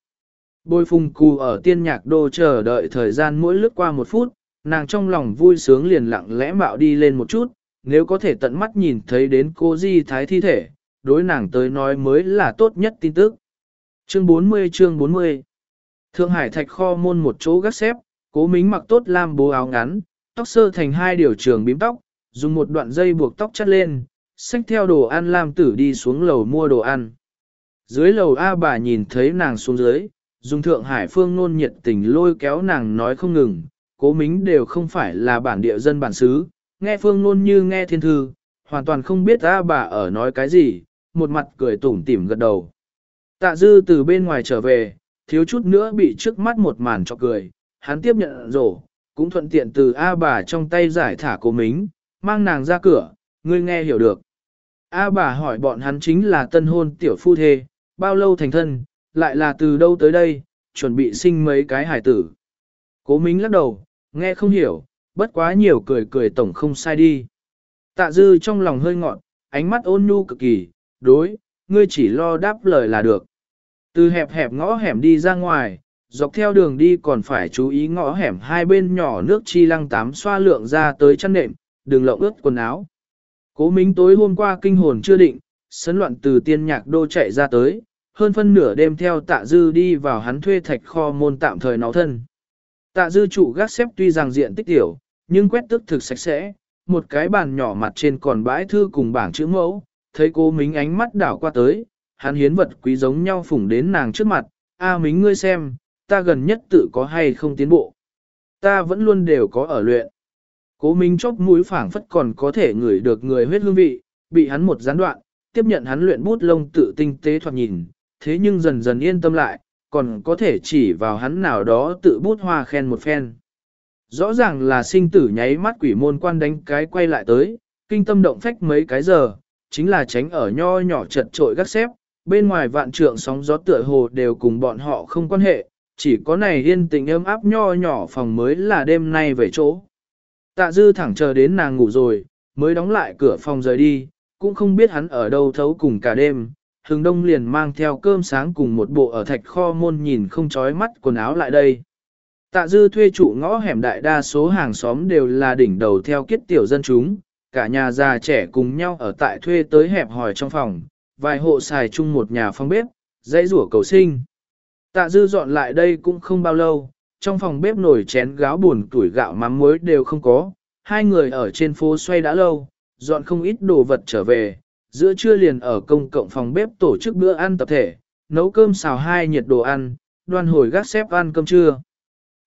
S1: Bôi phùng cù ở tiên nhạc đô chờ đợi thời gian mỗi lướt qua một phút, nàng trong lòng vui sướng liền lặng lẽ mạo đi lên một chút, nếu có thể tận mắt nhìn thấy đến cô Di Thái thi thể, đối nàng tới nói mới là tốt nhất tin tức. Chương 40 chương 40 Thượng Hải thạch kho môn một chỗ gác xếp, cố mính mặc tốt lam bố áo ngắn, tóc sơ thành hai điều trường bím tóc, dùng một đoạn dây buộc tóc chắt lên, xách theo đồ ăn lam tử đi xuống lầu mua đồ ăn. Dưới lầu A bà nhìn thấy nàng xuống dưới, dùng Thượng Hải phương nôn nhiệt tình lôi kéo nàng nói không ngừng, cố mính đều không phải là bản địa dân bản xứ, nghe phương nôn như nghe thiên thư, hoàn toàn không biết A bà ở nói cái gì, một mặt cười tủm tỉm gật đầu. Tạ dư từ bên ngoài trở về, thiếu chút nữa bị trước mắt một màn cho cười, hắn tiếp nhận rổ, cũng thuận tiện từ A bà trong tay giải thả cố mính, mang nàng ra cửa, ngươi nghe hiểu được. A bà hỏi bọn hắn chính là tân hôn tiểu phu thê, bao lâu thành thân, lại là từ đâu tới đây, chuẩn bị sinh mấy cái hải tử. Cố mính lắc đầu, nghe không hiểu, bất quá nhiều cười cười tổng không sai đi. Tạ dư trong lòng hơi ngọn, ánh mắt ôn nhu cực kỳ, đối, ngươi chỉ lo đáp lời là được. Từ hẹp hẹp ngõ hẻm đi ra ngoài, dọc theo đường đi còn phải chú ý ngõ hẻm hai bên nhỏ nước chi lăng tám xoa lượng ra tới chân nệm, đừng lộng ướt quần áo. Cố Minh tối hôm qua kinh hồn chưa định, sấn loạn từ tiên nhạc đô chạy ra tới, hơn phân nửa đêm theo tạ dư đi vào hắn thuê thạch kho môn tạm thời náo thân. Tạ dư trụ gác xếp tuy rằng diện tích tiểu, nhưng quét tức thực sạch sẽ, một cái bàn nhỏ mặt trên còn bãi thư cùng bảng chữ mẫu, thấy cô Mính ánh mắt đảo qua tới, hắn hiến vật quý giống nhau phủng đến nàng trước mặt, a Mính ngươi xem, ta gần nhất tự có hay không tiến bộ. Ta vẫn luôn đều có ở luyện. Cố Minh chốc mũi phảng phất còn có thể ngửi được người huyết hương vị, bị hắn một gián đoạn, tiếp nhận hắn luyện bút lông tự tinh tế thoạt nhìn, thế nhưng dần dần yên tâm lại, còn có thể chỉ vào hắn nào đó tự bút hoa khen một phen. Rõ ràng là sinh tử nháy mắt quỷ môn quan đánh cái quay lại tới, kinh tâm động phách mấy cái giờ, chính là tránh ở nho nhỏ chật trội gác xếp, bên ngoài vạn trượng sóng gió tựa hồ đều cùng bọn họ không quan hệ, chỉ có này yên tình ấm áp nho nhỏ phòng mới là đêm nay về chỗ. Tạ dư thẳng chờ đến nàng ngủ rồi, mới đóng lại cửa phòng rời đi, cũng không biết hắn ở đâu thấu cùng cả đêm. Hưng đông liền mang theo cơm sáng cùng một bộ ở thạch kho môn nhìn không chói mắt quần áo lại đây. Tạ dư thuê trụ ngõ hẻm đại đa số hàng xóm đều là đỉnh đầu theo kiết tiểu dân chúng, cả nhà già trẻ cùng nhau ở tại thuê tới hẹp hòi trong phòng, vài hộ xài chung một nhà phòng bếp, dãy rủa cầu sinh. Tạ dư dọn lại đây cũng không bao lâu, trong phòng bếp nổi chén gáo buồn tuổi gạo mắm muối đều không có, hai người ở trên phố xoay đã lâu, dọn không ít đồ vật trở về, giữa trưa liền ở công cộng phòng bếp tổ chức bữa ăn tập thể, nấu cơm xào hai nhiệt đồ ăn, đoan hồi gác xếp ăn cơm trưa.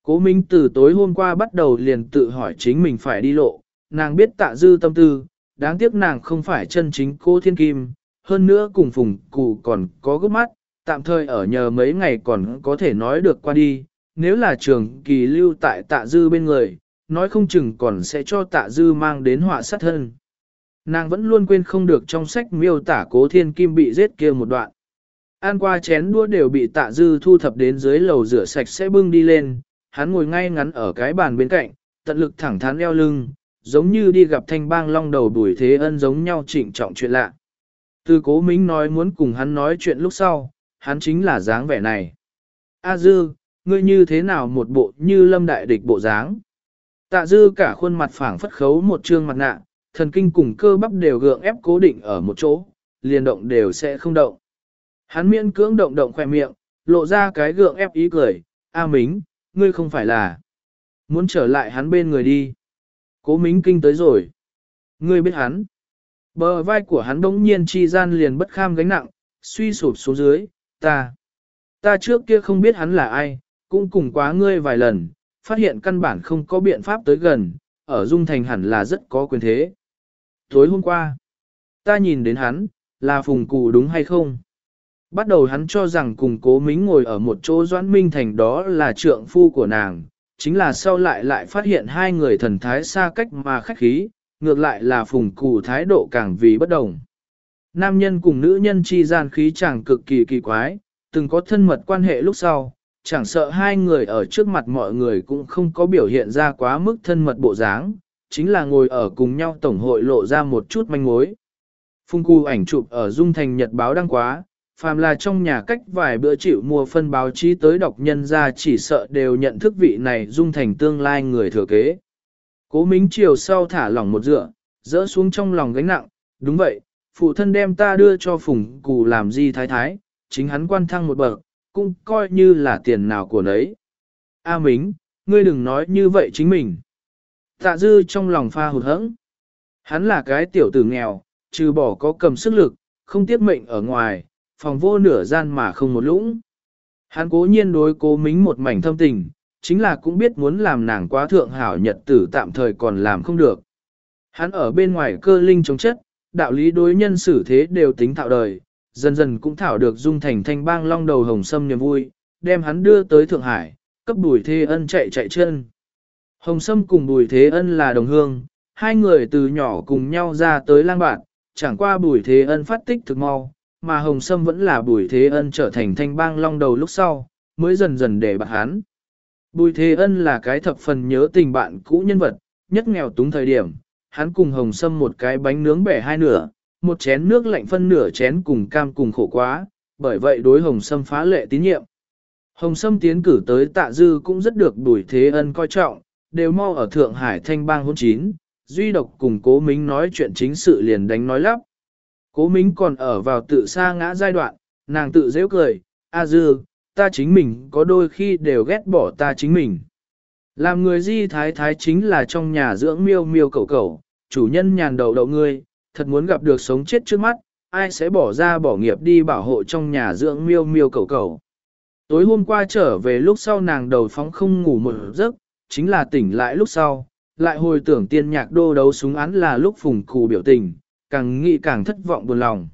S1: Cố Minh từ tối hôm qua bắt đầu liền tự hỏi chính mình phải đi lộ, nàng biết tạ dư tâm tư, đáng tiếc nàng không phải chân chính cô thiên kim, hơn nữa cùng phùng cụ còn có gốc mắt, tạm thời ở nhờ mấy ngày còn có thể nói được qua đi, nếu là trường kỳ lưu tại tạ dư bên người, nói không chừng còn sẽ cho tạ dư mang đến họa sát thân. Nàng vẫn luôn quên không được trong sách miêu tả cố thiên kim bị giết kia một đoạn. An qua chén đũa đều bị tạ dư thu thập đến dưới lầu rửa sạch sẽ bưng đi lên, hắn ngồi ngay ngắn ở cái bàn bên cạnh, tận lực thẳng thắn eo lưng, giống như đi gặp thanh bang long đầu đuổi thế ân giống nhau trịnh trọng chuyện lạ. Từ cố mính nói muốn cùng hắn nói chuyện lúc sau, hắn chính là dáng vẻ này. A dư, ngươi như thế nào một bộ như lâm đại địch bộ dáng? Tạ dư cả khuôn mặt phẳng phất khấu một trương mặt nạ, thần kinh cùng cơ bắp đều gượng ép cố định ở một chỗ, liền động đều sẽ không động. Hắn miễn cưỡng động động khoe miệng, lộ ra cái gượng ép ý cười, A Mính, ngươi không phải là muốn trở lại hắn bên người đi. Cố Mính kinh tới rồi. Ngươi biết hắn. Bờ vai của hắn đống nhiên chi gian liền bất kham gánh nặng, suy sụp xuống dưới, ta. Ta trước kia không biết hắn là ai, cũng cùng quá ngươi vài lần, phát hiện căn bản không có biện pháp tới gần, ở Dung Thành hẳn là rất có quyền thế. Tối hôm qua, ta nhìn đến hắn, là phùng cụ đúng hay không? Bắt đầu hắn cho rằng cùng cố mính ngồi ở một chỗ doãn minh thành đó là trượng phu của nàng, chính là sau lại lại phát hiện hai người thần thái xa cách mà khách khí, ngược lại là phùng cụ thái độ càng vì bất đồng. Nam nhân cùng nữ nhân chi gian khí chẳng cực kỳ kỳ quái, từng có thân mật quan hệ lúc sau, chẳng sợ hai người ở trước mặt mọi người cũng không có biểu hiện ra quá mức thân mật bộ dáng, chính là ngồi ở cùng nhau tổng hội lộ ra một chút manh mối. Phung cu ảnh chụp ở Dung Thành Nhật báo đăng quá, phàm là trong nhà cách vài bữa chịu mua phân báo chí tới đọc nhân ra chỉ sợ đều nhận thức vị này Dung Thành tương lai người thừa kế. Cố Mính chiều sau thả lỏng một dựa, dỡ xuống trong lòng gánh nặng, đúng vậy, phụ thân đem ta đưa cho phùng cù làm gì thái thái, chính hắn quan thăng một bậc, cũng coi như là tiền nào của nấy. A Mính, ngươi đừng nói như vậy chính mình. Tạ dư trong lòng pha hụt hẫng. Hắn là cái tiểu tử nghèo, trừ bỏ có cầm sức lực, không tiếc mệnh ở ngoài, phòng vô nửa gian mà không một lũng. Hắn cố nhiên đối cố mính một mảnh thâm tình, chính là cũng biết muốn làm nàng quá thượng hảo nhật tử tạm thời còn làm không được. Hắn ở bên ngoài cơ linh chống chất, đạo lý đối nhân xử thế đều tính thạo đời, dần dần cũng thảo được dung thành thanh bang long đầu hồng sâm niềm vui, đem hắn đưa tới Thượng Hải, cấp bùi thế ân chạy chạy chân. Hồng sâm cùng bùi thế ân là đồng hương, hai người từ nhỏ cùng nhau ra tới lang bạn, chẳng qua bùi thế ân phát tích thực mau, mà hồng sâm vẫn là bùi thế ân trở thành thanh bang long đầu lúc sau, mới dần dần để bạc hắn. Bùi thế ân là cái thập phần nhớ tình bạn cũ nhân vật, nhất nghèo túng thời điểm, hắn cùng hồng sâm một cái bánh nướng bẻ hai nửa, một chén nước lạnh phân nửa chén cùng cam cùng khổ quá, bởi vậy đối Hồng Sâm phá lệ tín nhiệm. Hồng Sâm tiến cử tới tạ dư cũng rất được đuổi Thế Ân coi trọng, đều mau ở Thượng Hải Thanh Bang hôn chín, duy độc cùng Cố Mính nói chuyện chính sự liền đánh nói lắp. Cố Mính còn ở vào tự sa ngã giai đoạn, nàng tự dễ cười, A dư, ta chính mình có đôi khi đều ghét bỏ ta chính mình. Làm người di thái thái chính là trong nhà dưỡng miêu miêu cẩu cẩu chủ nhân nhàn đầu đậu ngươi, thật muốn gặp được sống chết trước mắt, ai sẽ bỏ ra bỏ nghiệp đi bảo hộ trong nhà dưỡng miêu miêu cẩu cẩu Tối hôm qua trở về lúc sau nàng đầu phóng không ngủ một giấc, chính là tỉnh lại lúc sau, lại hồi tưởng tiên nhạc đô đấu súng án là lúc phùng cù biểu tình, càng nghĩ càng thất vọng buồn lòng.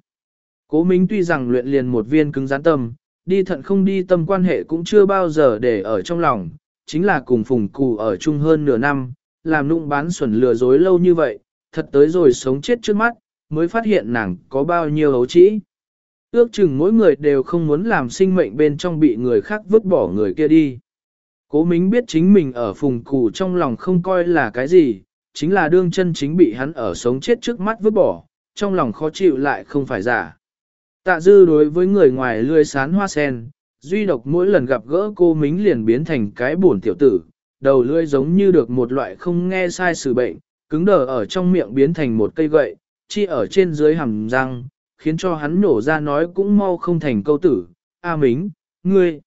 S1: Cố Minh tuy rằng luyện liền một viên cứng rắn tâm, đi thận không đi tâm quan hệ cũng chưa bao giờ để ở trong lòng, chính là cùng phùng cù ở chung hơn nửa năm, làm nụng bán xuẩn lừa dối lâu như vậy, thật tới rồi sống chết trước mắt, mới phát hiện nàng có bao nhiêu hấu trĩ. Ước chừng mỗi người đều không muốn làm sinh mệnh bên trong bị người khác vứt bỏ người kia đi. Cố Mính biết chính mình ở phùng cù trong lòng không coi là cái gì, chính là đương chân chính bị hắn ở sống chết trước mắt vứt bỏ, trong lòng khó chịu lại không phải giả. Tạ dư đối với người ngoài lươi sán hoa sen, duy độc mỗi lần gặp gỡ cô Mính liền biến thành cái buồn tiểu tử, đầu lưỡi giống như được một loại không nghe sai sự bệnh, cứng đờ ở trong miệng biến thành một cây gậy, chi ở trên dưới hàm răng, khiến cho hắn nổ ra nói cũng mau không thành câu tử, A Mính, ngươi,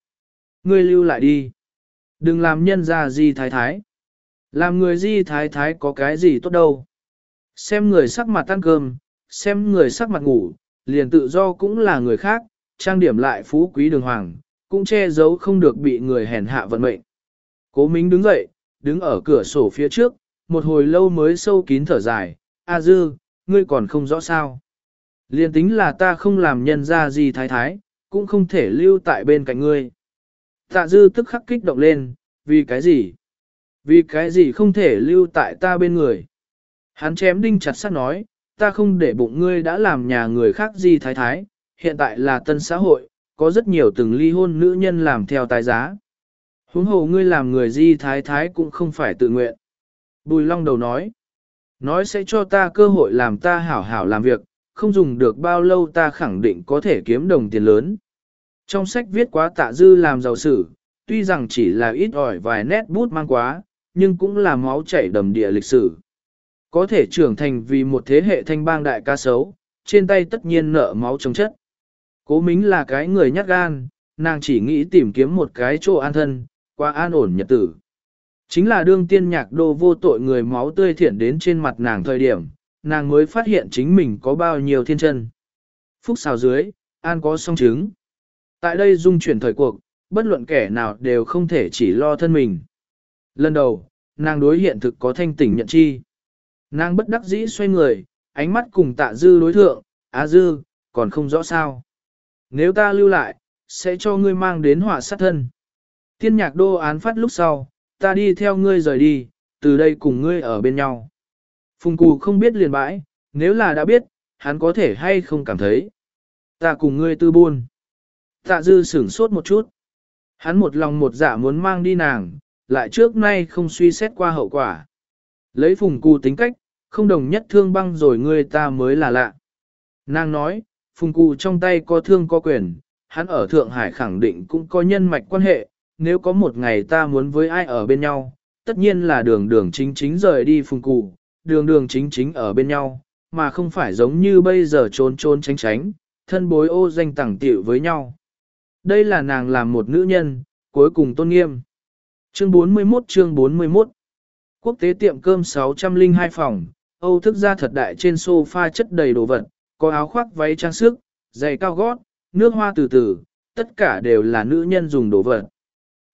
S1: ngươi lưu lại đi. Đừng làm nhân ra di thái thái. Làm người di thái thái có cái gì tốt đâu. Xem người sắc mặt ăn cơm, xem người sắc mặt ngủ, liền tự do cũng là người khác, trang điểm lại phú quý đường hoàng, cũng che giấu không được bị người hèn hạ vận mệnh. Cố Mính đứng dậy, đứng ở cửa sổ phía trước, một hồi lâu mới sâu kín thở dài, A Dư, ngươi còn không rõ sao. Liên tính là ta không làm nhân ra gì thái thái, cũng không thể lưu tại bên cạnh ngươi. Tạ Dư tức khắc kích động lên, vì cái gì? Vì cái gì không thể lưu tại ta bên người? Hắn chém đinh chặt sắt nói, ta không để bụng ngươi đã làm nhà người khác gì thái thái, hiện tại là tân xã hội, có rất nhiều từng ly hôn nữ nhân làm theo tài giá. Huống hồ ngươi làm người di thái thái cũng không phải tự nguyện. Bùi long đầu nói, nói sẽ cho ta cơ hội làm ta hảo hảo làm việc, không dùng được bao lâu ta khẳng định có thể kiếm đồng tiền lớn. Trong sách viết quá tạ dư làm giàu sử, tuy rằng chỉ là ít ỏi vài nét bút mang quá, nhưng cũng là máu chảy đầm địa lịch sử. Có thể trưởng thành vì một thế hệ thanh bang đại ca sấu, trên tay tất nhiên nợ máu chống chất. Cố Mính là cái người nhát gan, nàng chỉ nghĩ tìm kiếm một cái chỗ an thân, qua an ổn nhật tử. Chính là đương tiên nhạc đô vô tội người máu tươi thiện đến trên mặt nàng thời điểm, nàng mới phát hiện chính mình có bao nhiêu thiên chân. Phúc xào dưới, an có song chứng. Tại đây dung chuyển thời cuộc, bất luận kẻ nào đều không thể chỉ lo thân mình. Lần đầu, nàng đối hiện thực có thanh tỉnh nhận chi. Nàng bất đắc dĩ xoay người, ánh mắt cùng tạ dư đối thượng, á dư, còn không rõ sao. Nếu ta lưu lại, sẽ cho ngươi mang đến họa sát thân. Tiên nhạc đô án phát lúc sau, ta đi theo ngươi rời đi, từ đây cùng ngươi ở bên nhau. Phùng cù không biết liền bãi, nếu là đã biết, hắn có thể hay không cảm thấy. Ta cùng ngươi tư buôn. Tạ dư sửng sốt một chút. Hắn một lòng một dạ muốn mang đi nàng, lại trước nay không suy xét qua hậu quả. Lấy phùng cù tính cách, không đồng nhất thương băng rồi ngươi ta mới là lạ. Nàng nói, phùng cù trong tay có thương có quyền, hắn ở Thượng Hải khẳng định cũng có nhân mạch quan hệ, nếu có một ngày ta muốn với ai ở bên nhau, tất nhiên là đường đường chính chính rời đi phùng cù, đường đường chính chính ở bên nhau, mà không phải giống như bây giờ trốn trốn tránh tránh, thân bối ô danh tẳng tiệu với nhau. Đây là nàng làm một nữ nhân, cuối cùng tôn nghiêm. Chương 41 chương 41 Quốc tế tiệm cơm 602 phòng, Âu thức ra thật đại trên sofa chất đầy đồ vật, có áo khoác váy trang sức, giày cao gót, nước hoa từ từ, tất cả đều là nữ nhân dùng đồ vật.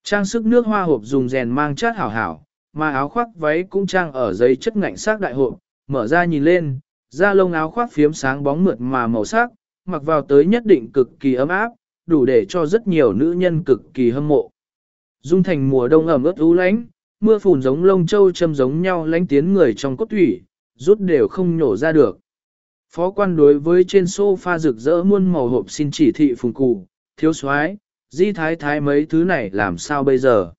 S1: Trang sức nước hoa hộp dùng rèn mang chát hảo hảo, mà áo khoác váy cũng trang ở giấy chất ngạnh sắc đại hộp, mở ra nhìn lên, da lông áo khoác phiếm sáng bóng mượt mà màu sắc, mặc vào tới nhất định cực kỳ ấm áp, đủ để cho rất nhiều nữ nhân cực kỳ hâm mộ. Dung thành mùa đông ẩm ướt ú lánh, mưa phùn giống lông châu châm giống nhau lánh tiến người trong cốt thủy, rút đều không nhổ ra được. Phó quan đối với trên sofa rực rỡ muôn màu hộp xin chỉ thị phùng cụ, thiếu soái di thái thái mấy thứ này làm sao bây giờ.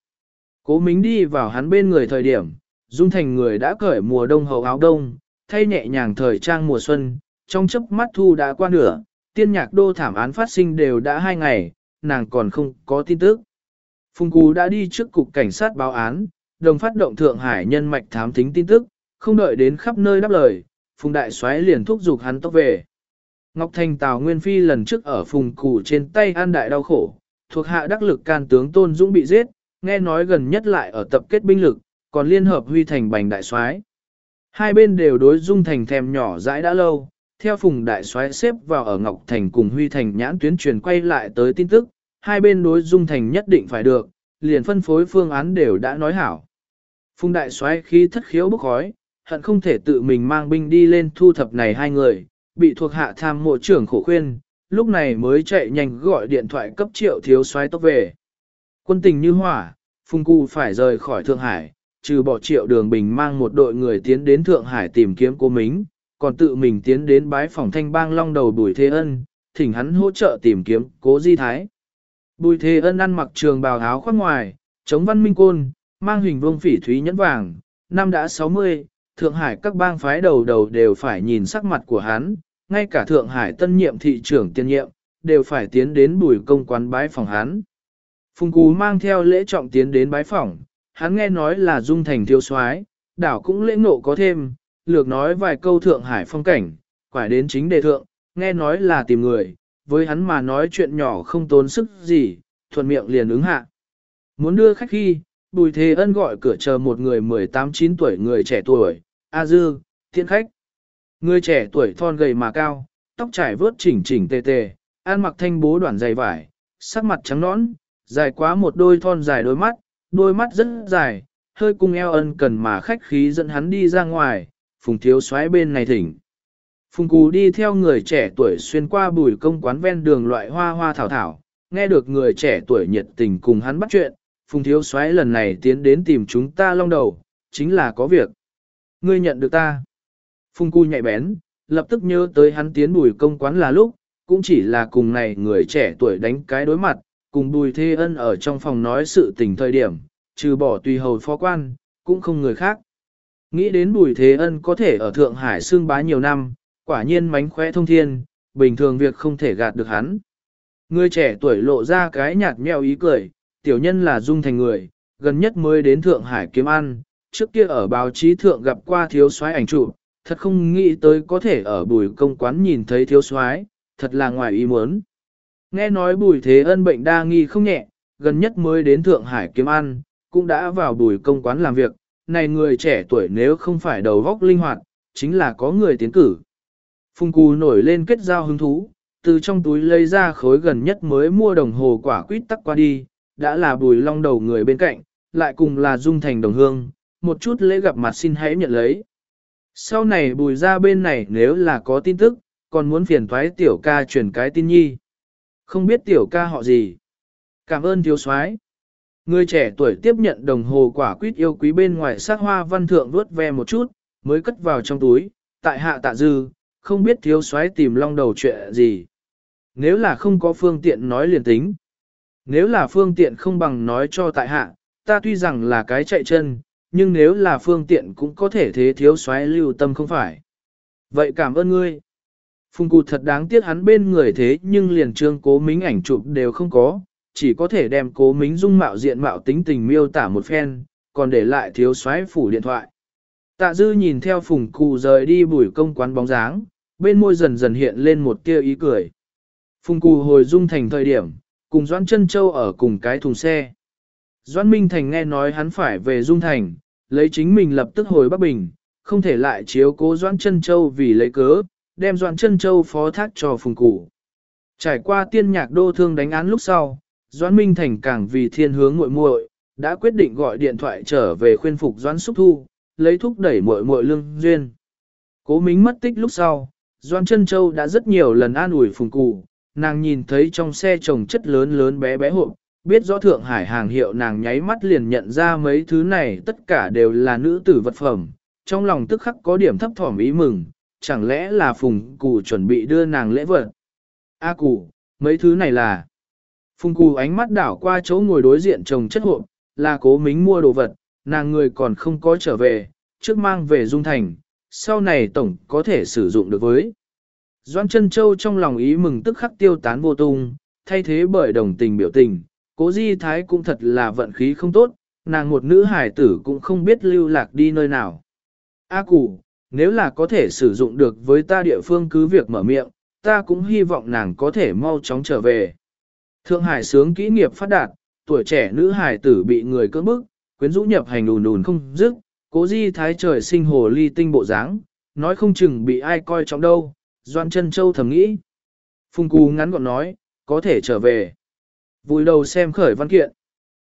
S1: Cố Mính đi vào hắn bên người thời điểm, Dung Thành người đã cởi mùa đông hậu áo đông, thay nhẹ nhàng thời trang mùa xuân, trong chớp mắt thu đã qua nửa, tiên nhạc đô thảm án phát sinh đều đã hai ngày, nàng còn không có tin tức. Phùng Cú đã đi trước cục cảnh sát báo án, đồng phát động Thượng Hải nhân mạch thám thính tin tức, không đợi đến khắp nơi đáp lời, Phùng Đại soái liền thúc giục hắn tốc về. Ngọc Thành Tào Nguyên Phi lần trước ở Phùng Củ trên tay an đại đau khổ, thuộc hạ đắc lực can tướng Tôn Dũng bị giết, nghe nói gần nhất lại ở tập kết binh lực, còn liên hợp huy thành bành đại soái. Hai bên đều đối dung thành thèm nhỏ dãi đã lâu, theo phùng đại soái xếp vào ở Ngọc Thành cùng huy thành nhãn tuyến truyền quay lại tới tin tức, hai bên đối dung thành nhất định phải được, liền phân phối phương án đều đã nói hảo. Phùng đại soái khi thất khiếu bức khói, hận không thể tự mình mang binh đi lên thu thập này hai người, bị thuộc hạ tham mộ trưởng khổ khuyên, lúc này mới chạy nhanh gọi điện thoại cấp triệu thiếu soái tốc về. Quân tình như hỏa, Phùng Cụ phải rời khỏi Thượng Hải, trừ bỏ triệu đường bình mang một đội người tiến đến Thượng Hải tìm kiếm cô Mính, còn tự mình tiến đến bái phòng thanh bang long đầu Bùi Thế Ân, thỉnh hắn hỗ trợ tìm kiếm cố di thái. Bùi Thế Ân ăn mặc trường bào áo khoác ngoài, chống văn minh côn, mang hình vương phỉ thúy nhẫn vàng, năm đã 60, Thượng Hải các bang phái đầu đầu đều phải nhìn sắc mặt của hắn, ngay cả Thượng Hải tân nhiệm thị trưởng tiên nhiệm, đều phải tiến đến bùi công quán bái phòng hắn. Phùng Cú mang theo lễ trọng tiến đến bái phỏng, hắn nghe nói là dung thành thiếu soái, đảo cũng lễ nộ có thêm, lược nói vài câu thượng hải phong cảnh, quải đến chính đề thượng, nghe nói là tìm người, với hắn mà nói chuyện nhỏ không tốn sức gì, thuận miệng liền ứng hạ. muốn đưa khách khi, Bùi Thế Ân gọi cửa chờ một người 18-9 tuổi người trẻ tuổi, A Dư, tiện khách. Người trẻ tuổi thon gầy mà cao, tóc trải vớt chỉnh chỉnh tề tề, ăn mặc thanh bố đoạn dày vải, sắc mặt trắng nõn, dài quá một đôi thon dài đôi mắt, đôi mắt rất dài, hơi cung eo ân cần mà khách khí dẫn hắn đi ra ngoài, phùng thiếu xoáy bên này thỉnh. Phùng cú đi theo người trẻ tuổi xuyên qua bùi công quán ven đường loại hoa hoa thảo thảo, nghe được người trẻ tuổi nhiệt tình cùng hắn bắt chuyện, phùng thiếu xoáy lần này tiến đến tìm chúng ta long đầu, chính là có việc. Ngươi nhận được ta. Phùng cu nhạy bén, lập tức nhớ tới hắn tiến bùi công quán là lúc, cũng chỉ là cùng này người trẻ tuổi đánh cái đối mặt, cùng bùi thê ân ở trong phòng nói sự tình thời điểm, trừ bỏ tùy hầu phó quan, cũng không người khác. Nghĩ đến bùi thế ân có thể ở Thượng Hải xương bá nhiều năm, quả nhiên mánh khóe thông thiên, bình thường việc không thể gạt được hắn. Người trẻ tuổi lộ ra cái nhạt nhẽo ý cười, tiểu nhân là dung thành người, gần nhất mới đến Thượng Hải kiếm ăn, trước kia ở báo chí thượng gặp qua thiếu soái ảnh chụp, thật không nghĩ tới có thể ở bùi công quán nhìn thấy thiếu soái, thật là ngoài ý muốn. Nghe nói bùi thế ân bệnh đa nghi không nhẹ, gần nhất mới đến Thượng Hải kiếm ăn, cũng đã vào bùi công quán làm việc, này người trẻ tuổi nếu không phải đầu góc linh hoạt, chính là có người tiến cử. Phung cù nổi lên kết giao hứng thú, từ trong túi lấy ra khối gần nhất mới mua đồng hồ quả quýt tắc qua đi, đã là bùi long đầu người bên cạnh, lại cùng là dung thành đồng hương, một chút lễ gặp mặt xin hãy nhận lấy. Sau này bùi ra bên này nếu là có tin tức, còn muốn phiền thoái tiểu ca truyền cái tin nhi. Không biết tiểu ca họ gì. Cảm ơn thiếu soái. Người trẻ tuổi tiếp nhận đồng hồ quả quýt yêu quý bên ngoài sắc hoa văn thượng vuốt ve một chút, mới cất vào trong túi, tại hạ tạ dư, không biết thiếu soái tìm long đầu chuyện gì. Nếu là không có phương tiện nói liền tính. Nếu là phương tiện không bằng nói cho tại hạ, ta tuy rằng là cái chạy chân, nhưng nếu là phương tiện cũng có thể thế thiếu soái lưu tâm không phải. Vậy cảm ơn ngươi. Phùng cụ thật đáng tiếc hắn bên người thế nhưng liền trương cố mính ảnh chụp đều không có, chỉ có thể đem cố mính dung mạo diện mạo tính tình miêu tả một phen, còn để lại thiếu soái phủ điện thoại. Tạ dư nhìn theo phùng cụ rời đi bùi công quán bóng dáng, bên môi dần dần hiện lên một tia ý cười. Phùng cụ hồi dung thành thời điểm, cùng Doãn Trân Châu ở cùng cái thùng xe. Doãn Minh Thành nghe nói hắn phải về dung thành, lấy chính mình lập tức hồi Bắc Bình, không thể lại chiếu cố Doãn chân Châu vì lấy cớ, đem Doãn chân Châu phó thác cho phùng cụ. Trải qua tiên nhạc đô thương đánh án lúc sau, Doãn Minh Thành càng vì thiên hướng muội muội, đã quyết định gọi điện thoại trở về khuyên phục Doãn Súc Thu, lấy thúc đẩy muội muội lương duyên. Cố Mính mất tích lúc sau, Doãn Chân Châu đã rất nhiều lần an ủi phùng cụ, nàng nhìn thấy trong xe chồng chất lớn lớn bé bé hộp, biết rõ Thượng Hải hàng hiệu nàng nháy mắt liền nhận ra mấy thứ này tất cả đều là nữ tử vật phẩm, trong lòng tức khắc có điểm thấp thỏm ý mừng, chẳng lẽ là phùng cụ chuẩn bị đưa nàng lễ vật. A cụ, mấy thứ này là... Phùng cù ánh mắt đảo qua chỗ ngồi đối diện chồng chất hộp, là cố mính mua đồ vật, nàng người còn không có trở về, trước mang về dung thành, sau này tổng có thể sử dụng được với. Doan chân châu trong lòng ý mừng tức khắc tiêu tán vô tung, thay thế bởi đồng tình biểu tình, cố di thái cũng thật là vận khí không tốt, nàng một nữ hải tử cũng không biết lưu lạc đi nơi nào. A Củ, nếu là có thể sử dụng được với ta địa phương cứ việc mở miệng, ta cũng hy vọng nàng có thể mau chóng trở về. Thượng Hải sướng kỹ nghiệp phát đạt, tuổi trẻ nữ hải tử bị người cưỡng bức, quyến rũ nhập hành đùn đùn không dứt, cố di thái trời sinh hồ ly tinh bộ dáng, nói không chừng bị ai coi trọng đâu, Doan chân châu thầm nghĩ. Phùng Cú ngắn gọn nói, có thể trở về. Vùi đầu xem khởi văn kiện.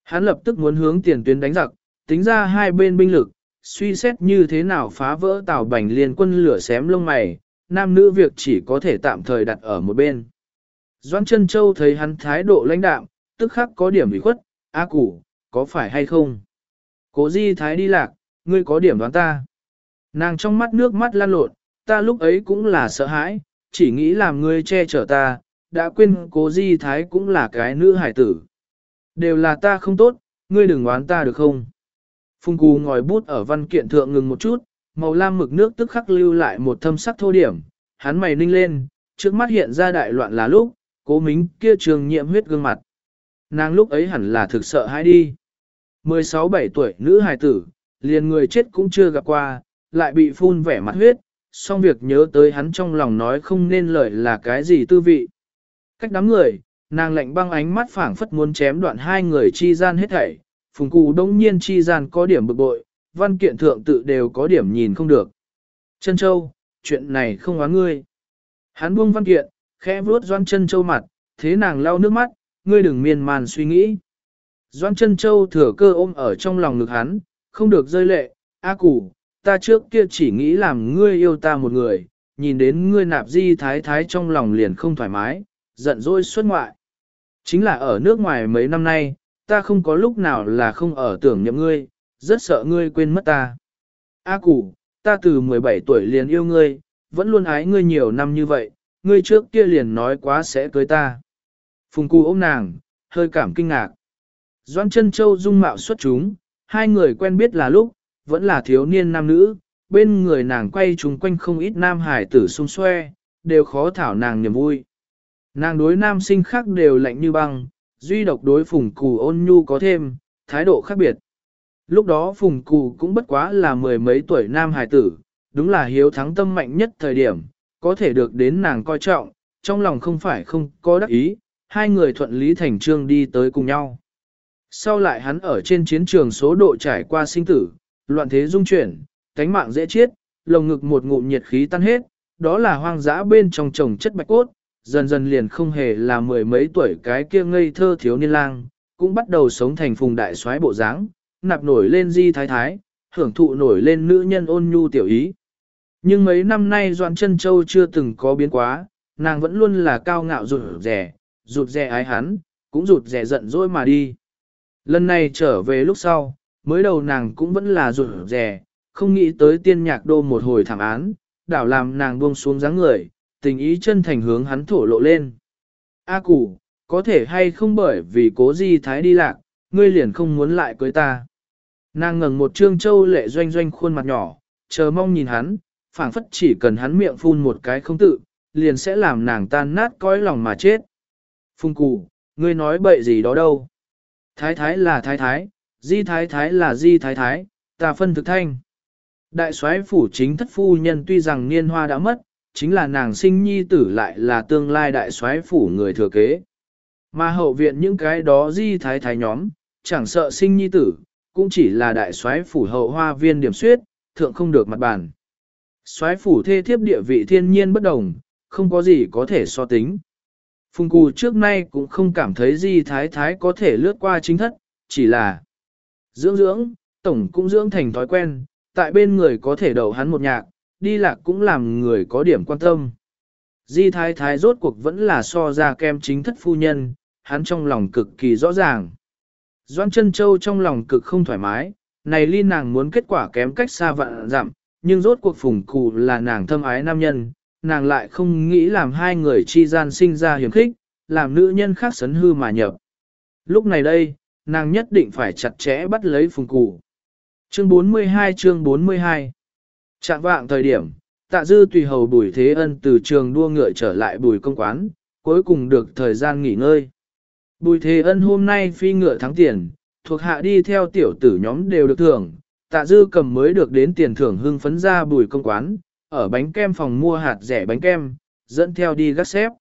S1: Hắn lập tức muốn hướng tiền tuyến đánh giặc, tính ra hai bên binh lực, suy xét như thế nào phá vỡ tàu bành liên quân lửa xém lông mày, nam nữ việc chỉ có thể tạm thời đặt ở một bên. Doan chân châu thấy hắn thái độ lãnh đạm, tức khắc có điểm bị khuất, A củ, có phải hay không? Cố di thái đi lạc, ngươi có điểm đoán ta. Nàng trong mắt nước mắt lan lộn, ta lúc ấy cũng là sợ hãi, chỉ nghĩ làm ngươi che chở ta, đã quên cố di thái cũng là cái nữ hải tử. Đều là ta không tốt, ngươi đừng oán ta được không? Phùng cù ngòi bút ở văn kiện thượng ngừng một chút, màu lam mực nước tức khắc lưu lại một thâm sắc thô điểm, hắn mày ninh lên, trước mắt hiện ra đại loạn là lúc, cố mính kia trường nhiệm huyết gương mặt. Nàng lúc ấy hẳn là thực sợ hãi đi. 16-17 tuổi nữ hài tử, liền người chết cũng chưa gặp qua, lại bị phun vẻ mặt huyết, song việc nhớ tới hắn trong lòng nói không nên lời là cái gì tư vị. Cách đám người, nàng lạnh băng ánh mắt phảng phất muốn chém đoạn hai người chi gian hết thảy, phùng cụ đông nhiên chi gian có điểm bực bội, văn kiện thượng tự đều có điểm nhìn không được. Chân châu, chuyện này không oán ngươi. Hắn buông văn kiện, khẽ vuốt doan chân châu mặt, thế nàng lau nước mắt, ngươi đừng miên man suy nghĩ. Doan chân châu thừa cơ ôm ở trong lòng ngực hắn, không được rơi lệ, A củ, ta trước kia chỉ nghĩ làm ngươi yêu ta một người, nhìn đến ngươi nạp di thái thái trong lòng liền không thoải mái, giận dỗi xuất ngoại. Chính là ở nước ngoài mấy năm nay, ta không có lúc nào là không ở tưởng nhậm ngươi, rất sợ ngươi quên mất ta. A củ, ta từ 17 tuổi liền yêu ngươi, vẫn luôn ái ngươi nhiều năm như vậy, ngươi trước kia liền nói quá sẽ cưới ta. Phùng cụ ôm nàng, hơi cảm kinh ngạc. Doan chân châu dung mạo xuất chúng, hai người quen biết là lúc, vẫn là thiếu niên nam nữ, bên người nàng quay chung quanh không ít nam hải tử xung xoe, đều khó thảo nàng niềm vui. Nàng đối nam sinh khác đều lạnh như băng, duy độc đối phùng cù ôn nhu có thêm, thái độ khác biệt. Lúc đó phùng cù cũng bất quá là mười mấy tuổi nam hài tử, đúng là hiếu thắng tâm mạnh nhất thời điểm, có thể được đến nàng coi trọng, trong lòng không phải không có đắc ý, hai người thuận lý thành trương đi tới cùng nhau. Sau lại hắn ở trên chiến trường số độ trải qua sinh tử, loạn thế dung chuyển, cánh mạng dễ chết, lồng ngực một ngụm nhiệt khí tan hết, đó là hoang dã bên trong trồng chất bạch cốt, dần dần liền không hề là mười mấy tuổi cái kia ngây thơ thiếu niên lang, cũng bắt đầu sống thành phùng đại soái bộ dáng, nạp nổi lên di thái thái, hưởng thụ nổi lên nữ nhân ôn nhu tiểu ý. Nhưng mấy năm nay Doan chân Châu chưa từng có biến quá, nàng vẫn luôn là cao ngạo rụt rẻ, rụt rẻ ái hắn, cũng rụt rẻ giận dỗi mà đi. Lần này trở về lúc sau, mới đầu nàng cũng vẫn là rụt rẻ, không nghĩ tới tiên nhạc đô một hồi thảm án, đảo làm nàng buông xuống dáng người, tình ý chân thành hướng hắn thổ lộ lên. A à củ, có thể hay không bởi vì cố di thái đi lạc, ngươi liền không muốn lại cưới ta. Nàng ngẩng một trương châu lệ doanh doanh khuôn mặt nhỏ, chờ mong nhìn hắn, phảng phất chỉ cần hắn miệng phun một cái không tự, liền sẽ làm nàng tan nát cõi lòng mà chết. Phung cụ, ngươi nói bậy gì đó đâu. Thái thái là thái thái, di thái thái là di thái thái, ta phân thực thanh. Đại soái phủ chính thất phu nhân tuy rằng niên hoa đã mất, chính là nàng sinh nhi tử lại là tương lai đại soái phủ người thừa kế. Mà hậu viện những cái đó di thái thái nhóm, chẳng sợ sinh nhi tử, cũng chỉ là đại soái phủ hậu hoa viên điểm suyết, thượng không được mặt bàn. Soái phủ thê thiếp địa vị thiên nhiên bất đồng, không có gì có thể so tính. Phùng cù trước nay cũng không cảm thấy di thái thái có thể lướt qua chính thất, chỉ là dưỡng dưỡng, tổng cũng dưỡng thành thói quen, tại bên người có thể đầu hắn một nhạc, đi lạc cũng làm người có điểm quan tâm. Di thái thái rốt cuộc vẫn là so ra kem chính thất phu nhân, hắn trong lòng cực kỳ rõ ràng. Doan chân châu trong lòng cực không thoải mái, này ly nàng muốn kết quả kém cách xa vạn dặm, nhưng rốt cuộc phùng cụ là nàng thâm ái nam nhân, nàng lại không nghĩ làm hai người chi gian sinh ra hiểm khích, làm nữ nhân khác sấn hư mà nhập. Lúc này đây, nàng nhất định phải chặt chẽ bắt lấy phùng cụ. Chương 42 chương 42 Trạng vạng thời điểm, tạ dư tùy hầu bùi thế ân từ trường đua ngựa trở lại bùi công quán, cuối cùng được thời gian nghỉ ngơi. Bùi thế ân hôm nay phi ngựa thắng tiền, thuộc hạ đi theo tiểu tử nhóm đều được thưởng, tạ dư cầm mới được đến tiền thưởng hưng phấn ra bùi công quán, ở bánh kem phòng mua hạt rẻ bánh kem, dẫn theo đi gác xếp.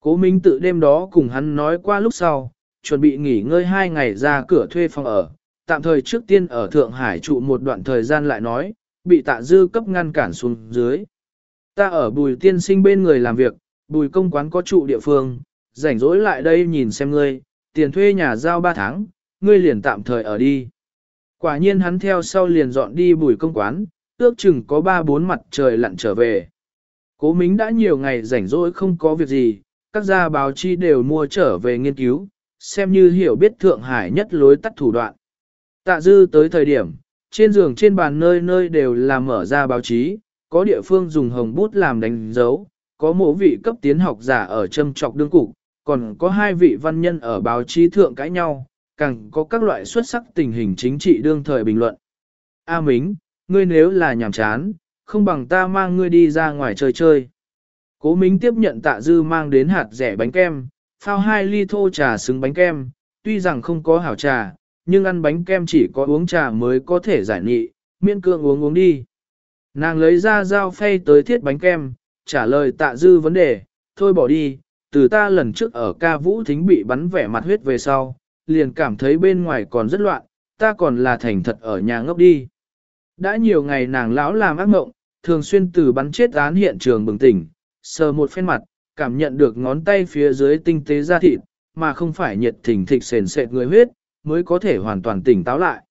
S1: Cố Minh tự đêm đó cùng hắn nói qua lúc sau, chuẩn bị nghỉ ngơi hai ngày ra cửa thuê phòng ở, tạm thời trước tiên ở Thượng Hải trụ một đoạn thời gian lại nói, bị tạ dư cấp ngăn cản xuống dưới. Ta ở bùi tiên sinh bên người làm việc, bùi công quán có trụ địa phương, rảnh rỗi lại đây nhìn xem ngươi, tiền thuê nhà giao 3 tháng, ngươi liền tạm thời ở đi. Quả nhiên hắn theo sau liền dọn đi bùi công quán, ước chừng có 3-4 mặt trời lặn trở về. Cố Mính đã nhiều ngày rảnh rỗi không có việc gì, các gia báo chi đều mua trở về nghiên cứu, xem như hiểu biết Thượng Hải nhất lối tắt thủ đoạn. Tạ dư tới thời điểm, trên giường trên bàn nơi nơi đều là mở ra báo chí, có địa phương dùng hồng bút làm đánh dấu, có mộ vị cấp tiến học giả ở châm trọc đương cục, còn có hai vị văn nhân ở báo chí thượng cãi nhau, càng có các loại xuất sắc tình hình chính trị đương thời bình luận. A Mính, ngươi nếu là nhàm chán, không bằng ta mang ngươi đi ra ngoài chơi chơi. Cố Mính tiếp nhận tạ dư mang đến hạt rẻ bánh kem, phao hai ly thô trà xứng bánh kem, tuy rằng không có hảo trà, nhưng ăn bánh kem chỉ có uống trà mới có thể giải nghị, miễn cương uống uống đi. Nàng lấy ra dao phay tới thiết bánh kem, trả lời tạ dư vấn đề, thôi bỏ đi, từ ta lần trước ở ca vũ thính bị bắn vẻ mặt huyết về sau, liền cảm thấy bên ngoài còn rất loạn, ta còn là thành thật ở nhà ngốc đi. Đã nhiều ngày nàng lão làm ác mộng, thường xuyên từ bắn chết án hiện trường bừng tỉnh, sờ một phen mặt, cảm nhận được ngón tay phía dưới tinh tế da thịt, mà không phải nhiệt thỉnh thịch sền sệt người huyết, mới có thể hoàn toàn tỉnh táo lại.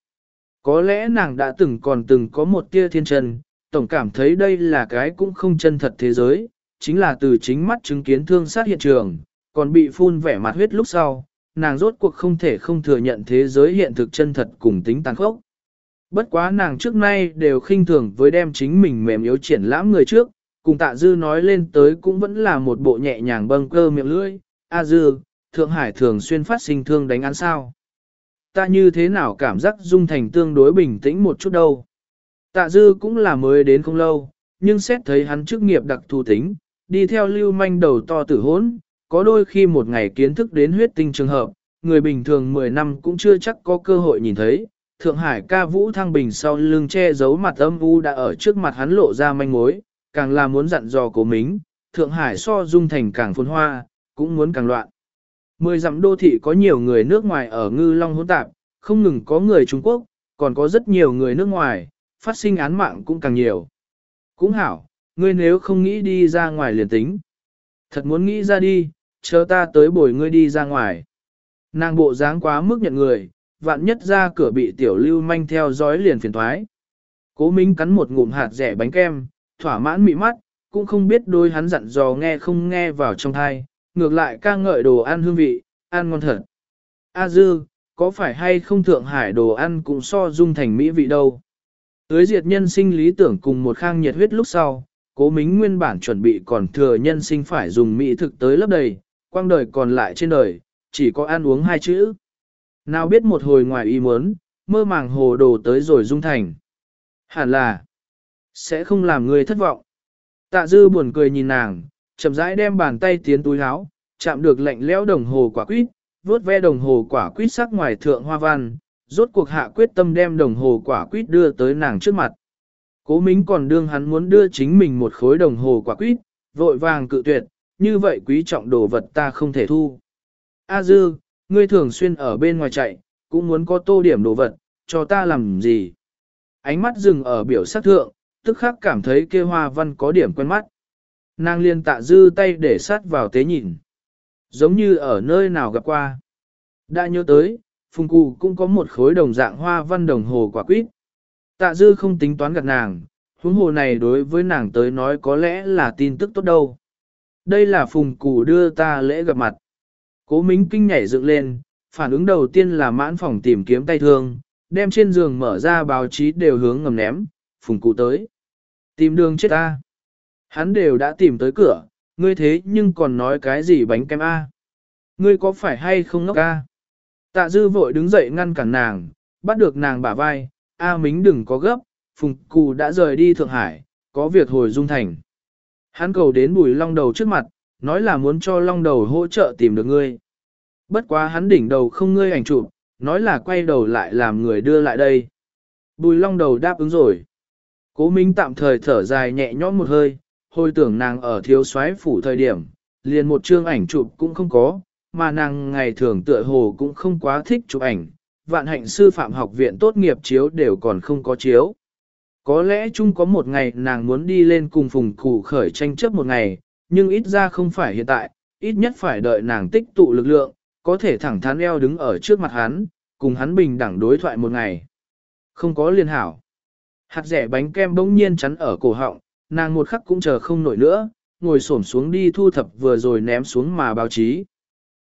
S1: Có lẽ nàng đã từng còn từng có một tia thiên chân, tổng cảm thấy đây là cái cũng không chân thật thế giới, chính là từ chính mắt chứng kiến thương sát hiện trường, còn bị phun vẻ mặt huyết lúc sau, nàng rốt cuộc không thể không thừa nhận thế giới hiện thực chân thật cùng tính tàn khốc. Bất quá nàng trước nay đều khinh thường với đem chính mình mềm yếu triển lãm người trước, cùng tạ dư nói lên tới cũng vẫn là một bộ nhẹ nhàng bâng cơ miệng lưỡi, a dư, Thượng Hải thường xuyên phát sinh thương đánh án sao. Ta như thế nào cảm giác dung thành tương đối bình tĩnh một chút đâu. Tạ dư cũng là mới đến không lâu, nhưng xét thấy hắn chức nghiệp đặc thù tính, đi theo lưu manh đầu to tử hốn, có đôi khi một ngày kiến thức đến huyết tinh trường hợp, người bình thường 10 năm cũng chưa chắc có cơ hội nhìn thấy. Thượng Hải ca vũ thăng bình sau lưng che giấu mặt âm u đã ở trước mặt hắn lộ ra manh mối, càng là muốn dặn dò cố mính, Thượng Hải so dung thành càng phồn hoa, cũng muốn càng loạn. Mười dặm đô thị có nhiều người nước ngoài ở ngư long hỗn tạp, không ngừng có người Trung Quốc, còn có rất nhiều người nước ngoài, phát sinh án mạng cũng càng nhiều. Cũng hảo, ngươi nếu không nghĩ đi ra ngoài liền tính. Thật muốn nghĩ ra đi, chờ ta tới bồi ngươi đi ra ngoài. Nàng bộ dáng quá mức nhận người, vạn nhất ra cửa bị tiểu lưu manh theo dõi liền phiền thoái. Cố Minh cắn một ngụm hạt rẻ bánh kem, thỏa mãn mị mắt, cũng không biết đôi hắn dặn dò nghe không nghe vào trong thai, ngược lại ca ngợi đồ ăn hương vị, ăn ngon thật. A dư, có phải hay không Thượng Hải đồ ăn cũng so dung thành mỹ vị đâu. Tới diệt nhân sinh lý tưởng cùng một khang nhiệt huyết lúc sau, cố mính nguyên bản chuẩn bị còn thừa nhân sinh phải dùng mỹ thực tới lấp đầy, quang đời còn lại trên đời, chỉ có ăn uống hai chữ. Nào biết một hồi ngoài ý muốn, mơ màng hồ đồ tới rồi dung thành. Hẳn là, sẽ không làm người thất vọng. Tạ dư buồn cười nhìn nàng, chậm rãi đem bàn tay tiến túi áo, chạm được lạnh lẽo đồng hồ quả quýt, vuốt ve đồng hồ quả quýt sắc ngoài thượng hoa văn, rốt cuộc hạ quyết tâm đem đồng hồ quả quýt đưa tới nàng trước mặt. Cố Mính còn đương hắn muốn đưa chính mình một khối đồng hồ quả quýt, vội vàng cự tuyệt, như vậy quý trọng đồ vật ta không thể thu. A dư, ngươi thường xuyên ở bên ngoài chạy, cũng muốn có tô điểm đồ vật, cho ta làm gì? Ánh mắt dừng ở biểu sắc thượng, tức khắc cảm thấy kia hoa văn có điểm quen mắt. Nàng liền tạ dư tay để sát vào tế nhìn. Giống như ở nơi nào gặp qua. Đã nhớ tới, phùng cụ cũng có một khối đồng dạng hoa văn đồng hồ quả quýt. Tạ dư không tính toán gặp nàng, huống hồ này đối với nàng tới nói có lẽ là tin tức tốt đâu. Đây là phùng cụ đưa ta lễ gặp mặt. Cố Mính kinh nhảy dựng lên, phản ứng đầu tiên là mãn phòng tìm kiếm tay thương, đem trên giường mở ra báo chí đều hướng ngầm ném, phùng cụ tới. Tìm đường chết ta. Hắn đều đã tìm tới cửa, ngươi thế nhưng còn nói cái gì bánh kem A. Ngươi có phải hay không ngốc A? Tạ dư vội đứng dậy ngăn cản nàng, bắt được nàng bả vai, A Mính đừng có gấp, Phùng Cù đã rời đi Thượng Hải, có việc hồi dung thành. Hắn cầu đến bùi long đầu trước mặt, nói là muốn cho long đầu hỗ trợ tìm được ngươi. Bất quá hắn đỉnh đầu không ngươi ảnh chụp, nói là quay đầu lại làm người đưa lại đây. Bùi long đầu đáp ứng rồi. Cố Minh tạm thời thở dài nhẹ nhõm một hơi, hồi tưởng nàng ở thiếu soái phủ thời điểm, liền một chương ảnh chụp cũng không có, mà nàng ngày thường tựa hồ cũng không quá thích chụp ảnh, vạn hạnh sư phạm học viện tốt nghiệp chiếu đều còn không có chiếu. Có lẽ chung có một ngày nàng muốn đi lên cùng phùng cụ khởi tranh chấp một ngày, nhưng ít ra không phải hiện tại, ít nhất phải đợi nàng tích tụ lực lượng, có thể thẳng thắn eo đứng ở trước mặt hắn, cùng hắn bình đẳng đối thoại một ngày. Không có liên hảo. Hạt rẻ bánh kem bỗng nhiên chắn ở cổ họng, nàng một khắc cũng chờ không nổi nữa, ngồi xổm xuống đi thu thập vừa rồi ném xuống mà báo chí.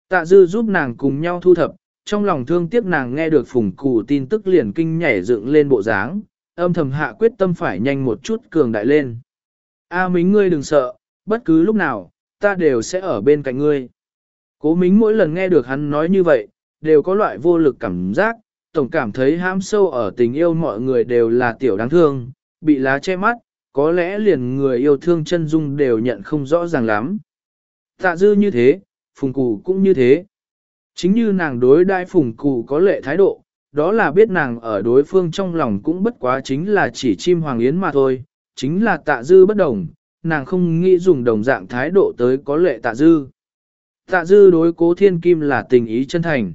S1: Tạ dư giúp nàng cùng nhau thu thập, trong lòng thương tiếc nàng nghe được phùng cụ tin tức liền kinh nhảy dựng lên bộ dáng, âm thầm hạ quyết tâm phải nhanh một chút cường đại lên. A Mính ngươi đừng sợ, bất cứ lúc nào, ta đều sẽ ở bên cạnh ngươi. Cố Mính mỗi lần nghe được hắn nói như vậy, đều có loại vô lực cảm giác, tổng cảm thấy hãm sâu ở tình yêu mọi người đều là tiểu đáng thương, bị lá che mắt, có lẽ liền người yêu thương chân dung đều nhận không rõ ràng lắm. Tạ dư như thế, phùng cụ cũng như thế. Chính như nàng đối đại phùng cụ có lệ thái độ, đó là biết nàng ở đối phương trong lòng cũng bất quá chính là chỉ chim hoàng yến mà thôi, chính là tạ dư bất đồng, nàng không nghĩ dùng đồng dạng thái độ tới có lệ tạ dư. Tạ dư đối cố thiên kim là tình ý chân thành.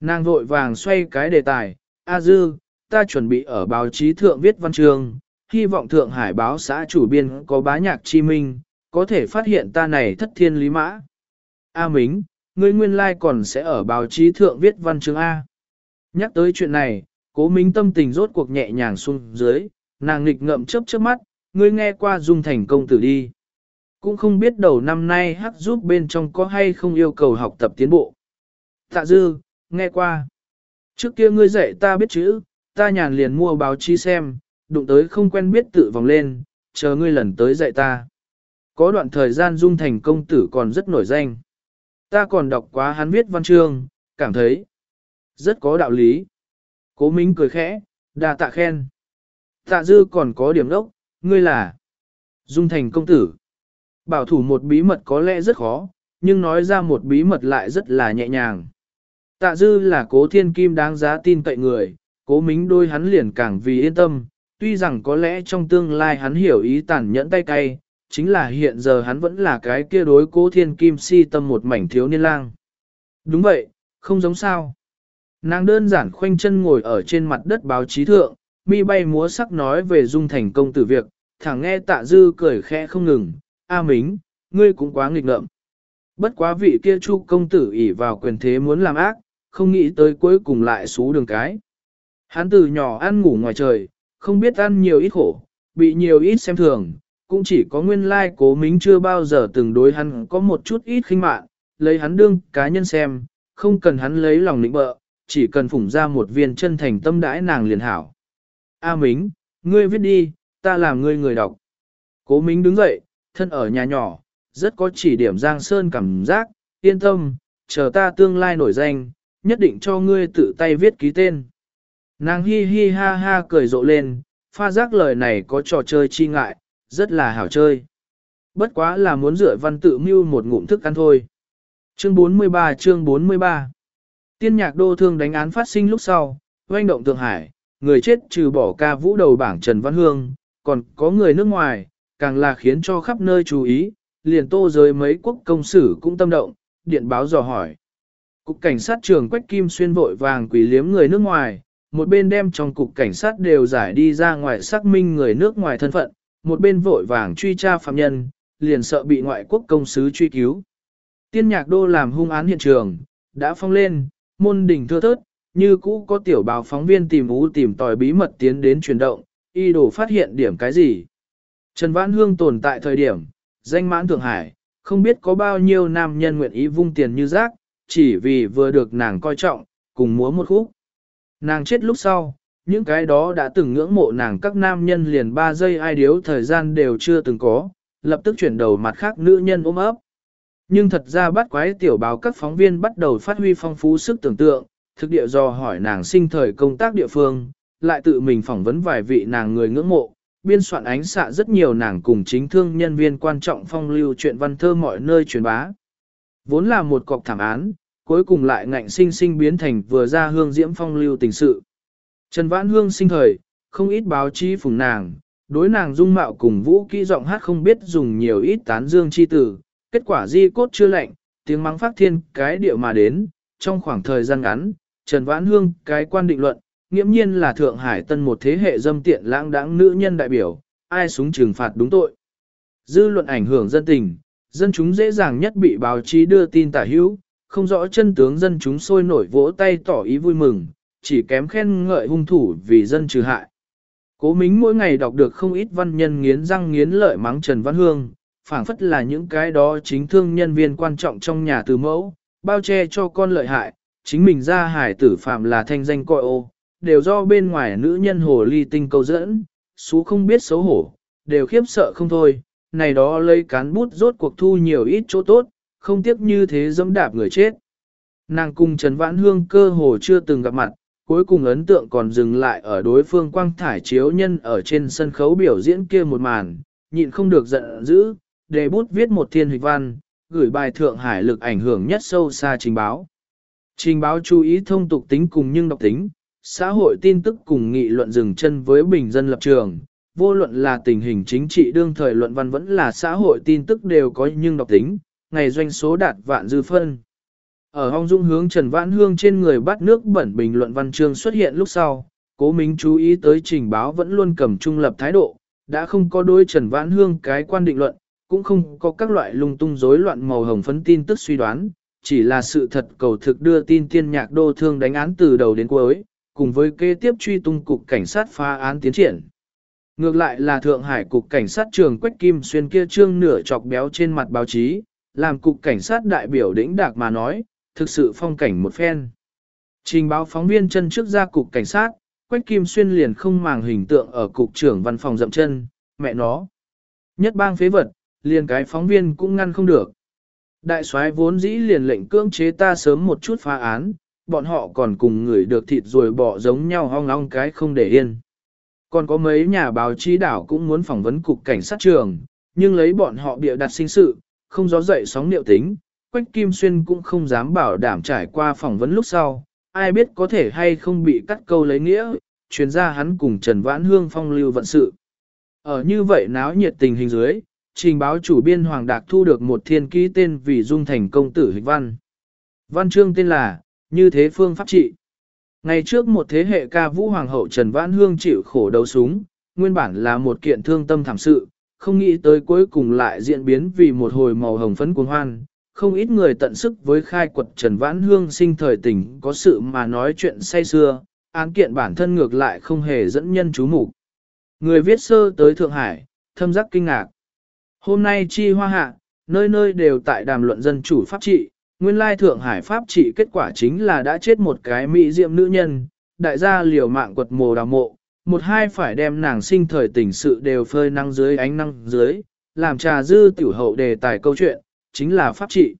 S1: Nàng vội vàng xoay cái đề tài, A dư, ta chuẩn bị ở báo chí thượng viết văn chương, hy vọng Thượng Hải báo xã chủ biên có bá nhạc chi minh, có thể phát hiện ta này thất thiên lý mã. A Mính, ngươi nguyên lai like còn sẽ ở báo chí thượng viết văn chương A. Nhắc tới chuyện này, cố minh tâm tình rốt cuộc nhẹ nhàng xuống dưới, nàng nghịch ngậm chớp chớp mắt, ngươi nghe qua dung thành công tử đi. Cũng không biết đầu năm nay hắc giúp bên trong có hay không yêu cầu học tập tiến bộ. Tạ dư, nghe qua. Trước kia ngươi dạy ta biết chữ, ta nhàn liền mua báo chí xem, đụng tới không quen biết tự vòng lên, chờ ngươi lần tới dạy ta. Có đoạn thời gian dung thành công tử còn rất nổi danh. Ta còn đọc quá hắn viết văn chương, cảm thấy rất có đạo lý. Cố Minh cười khẽ, đà tạ khen. Tạ dư còn có điểm đốc, ngươi là dung thành công tử. Bảo thủ một bí mật có lẽ rất khó, nhưng nói ra một bí mật lại rất là nhẹ nhàng. Tạ dư là cố thiên kim đáng giá tin cậy người, cố mính đôi hắn liền càng vì yên tâm, tuy rằng có lẽ trong tương lai hắn hiểu ý tàn nhẫn tay cay, chính là hiện giờ hắn vẫn là cái kia đối cố thiên kim si tâm một mảnh thiếu niên lang. Đúng vậy, không giống sao. Nàng đơn giản khoanh chân ngồi ở trên mặt đất báo chí thượng, mi bay múa sắc nói về dung thành công tử việc, thẳng nghe tạ dư cười khẽ không ngừng, A Mính, ngươi cũng quá nghịch ngợm. Bất quá vị kia chu công tử ỷ vào quyền thế muốn làm ác, không nghĩ tới cuối cùng lại xú đường cái. Hắn từ nhỏ ăn ngủ ngoài trời, không biết ăn nhiều ít khổ, bị nhiều ít xem thường, cũng chỉ có nguyên lai cố mính chưa bao giờ từng đối hắn có một chút ít khinh mạn, lấy hắn đương cá nhân xem, không cần hắn lấy lòng lĩnh bợ, chỉ cần phủng ra một viên chân thành tâm đãi nàng liền hảo. A Mính, ngươi viết đi, ta làm ngươi người đọc. Cố Mính đứng dậy, thân ở nhà nhỏ, rất có chỉ điểm Giang Sơn cảm giác, yên tâm, chờ ta tương lai nổi danh, nhất định cho ngươi tự tay viết ký tên. Nàng hi hi ha ha cười rộ lên, pha giác lời này có trò chơi chi ngại, rất là hảo chơi. Bất quá là muốn rửa văn tự mưu một ngụm thức ăn thôi. Chương 43 chương 43 Tiên nhạc đô thương đánh án phát sinh lúc sau, oanh động Thượng Hải, người chết trừ bỏ ca vũ đầu bảng Trần Văn Hương, còn có người nước ngoài, càng là khiến cho khắp nơi chú ý, liền tô giới mấy quốc công sử cũng tâm động, điện báo dò hỏi. Cục cảnh sát trường Quách Kim xuyên vội vàng quỷ liếm người nước ngoài, một bên đem trong cục cảnh sát đều giải đi ra ngoài xác minh người nước ngoài thân phận, một bên vội vàng truy tra phạm nhân, liền sợ bị ngoại quốc công sứ truy cứu. Tiên nhạc đô làm hung án hiện trường, đã phong lên, môn đỉnh thưa thớt, như cũ có tiểu báo phóng viên tìm ú tìm tòi bí mật tiến đến chuyển động, y đồ phát hiện điểm cái gì. Trần Vãn Hương tồn tại thời điểm, danh mãn Thượng Hải, không biết có bao nhiêu nam nhân nguyện ý vung tiền như rác, chỉ vì vừa được nàng coi trọng, cùng múa một khúc. Nàng chết lúc sau, những cái đó đã từng ngưỡng mộ nàng các nam nhân liền 3 giây ai điếu thời gian đều chưa từng có, lập tức chuyển đầu mặt khác nữ nhân ôm ấp. Nhưng thật ra bắt quái tiểu báo các phóng viên bắt đầu phát huy phong phú sức tưởng tượng, thực địa do hỏi nàng sinh thời công tác địa phương, lại tự mình phỏng vấn vài vị nàng người ngưỡng mộ, biên soạn ánh xạ rất nhiều nàng cùng chính thương nhân viên quan trọng phong lưu chuyện văn thơ mọi nơi truyền bá. Vốn là một cọc thảm án, cuối cùng lại ngạnh sinh sinh biến thành vừa ra hương diễm phong lưu tình sự. Trần Vãn Hương sinh thời, không ít báo chí phùng nàng, đối nàng dung mạo cùng vũ kỹ giọng hát không biết dùng nhiều ít tán dương chi tử, kết quả di cốt chưa lạnh, tiếng mắng phát thiên cái điệu mà đến, trong khoảng thời gian ngắn, Trần Vãn Hương cái quan định luận, nghiễm nhiên là Thượng Hải tân một thế hệ dâm tiện lãng đãng nữ nhân đại biểu, ai súng trừng phạt đúng tội. Dư luận ảnh hưởng dân tình, dân chúng dễ dàng nhất bị báo chí đưa tin tả hữu, không rõ chân tướng dân chúng sôi nổi vỗ tay tỏ ý vui mừng, chỉ kém khen ngợi hung thủ vì dân trừ hại. Cố Mính mỗi ngày đọc được không ít văn nhân nghiến răng nghiến lợi mắng Trần Văn Hương, phản phất là những cái đó chính thương nhân viên quan trọng trong nhà từ mẫu, bao che cho con lợi hại, chính mình ra hải tử phạm là thanh danh coi ô, đều do bên ngoài nữ nhân hồ ly tinh câu dẫn, xú không biết xấu hổ, đều khiếp sợ không thôi, này đó lấy cán bút rốt cuộc thu nhiều ít chỗ tốt, không tiếc như thế dẫm đạp người chết. Nàng cùng Trần Vãn Hương cơ hồ chưa từng gặp mặt, cuối cùng ấn tượng còn dừng lại ở đối phương quang thải chiếu nhân ở trên sân khấu biểu diễn kia một màn, nhịn không được giận dữ, để bút viết một thiên hịch văn, gửi bài Thượng Hải lực ảnh hưởng nhất sâu xa trình báo. Trình báo chú ý thông tục tính cùng nhưng độc tính, xã hội tin tức cùng nghị luận dừng chân với bình dân lập trường, vô luận là tình hình chính trị đương thời luận văn vẫn là xã hội tin tức đều có nhưng độc tính, ngày doanh số đạt vạn dư phân. Ở hong dung hướng Trần Vãn Hương trên người bắt nước bẩn bình luận văn chương xuất hiện lúc sau, cố minh chú ý tới trình báo vẫn luôn cầm trung lập thái độ, đã không có đối Trần Vãn Hương cái quan định luận, cũng không có các loại lung tung rối loạn màu hồng phấn tin tức suy đoán, chỉ là sự thật cầu thực đưa tin tiên nhạc đô thương đánh án từ đầu đến cuối, cùng với kế tiếp truy tung cục cảnh sát phá án tiến triển. Ngược lại là Thượng Hải cục cảnh sát trường Quách Kim xuyên kia trương nửa chọc béo trên mặt báo chí, làm cục cảnh sát đại biểu đĩnh đạc mà nói, thực sự phong cảnh một phen. Trình báo phóng viên chân trước ra cục cảnh sát, Quách Kim Xuyên liền không màng hình tượng ở cục trưởng văn phòng dậm chân, mẹ nó. Nhất bang phế vật, liền cái phóng viên cũng ngăn không được. Đại soái vốn dĩ liền lệnh cưỡng chế ta sớm một chút phá án, bọn họ còn cùng người được thịt rồi bỏ giống nhau hong long cái không để yên. Còn có mấy nhà báo chí đảo cũng muốn phỏng vấn cục cảnh sát trường, nhưng lấy bọn họ bịa đặt sinh sự, không gió dậy sóng niệu tính, Quách Kim Xuyên cũng không dám bảo đảm trải qua phỏng vấn lúc sau, ai biết có thể hay không bị cắt câu lấy nghĩa, chuyên gia hắn cùng Trần Vãn Hương phong lưu vận sự. Ở như vậy náo nhiệt tình hình dưới, trình báo chủ biên Hoàng Đạc thu được một thiên ký tên vì dung thành công tử hịch văn. Văn chương tên là, như thế phương pháp trị. Ngày trước một thế hệ ca vũ hoàng hậu Trần Vãn Hương chịu khổ đấu súng, nguyên bản là một kiện thương tâm thảm sự, không nghĩ tới cuối cùng lại diễn biến vì một hồi màu hồng phấn cuồng hoan. Không ít người tận sức với khai quật Trần Vãn Hương sinh thời tình có sự mà nói chuyện say xưa, án kiện bản thân ngược lại không hề dẫn nhân chú mục Người viết sơ tới Thượng Hải, thâm giác kinh ngạc. Hôm nay chi hoa hạ, nơi nơi đều tại đàm luận dân chủ pháp trị, nguyên lai Thượng Hải pháp trị kết quả chính là đã chết một cái mỹ diệm nữ nhân, đại gia liều mạng quật mồ đào mộ, một hai phải đem nàng sinh thời tình sự đều phơi năng dưới ánh năng dưới, làm trà dư tiểu hậu đề tài câu chuyện, chính là pháp trị.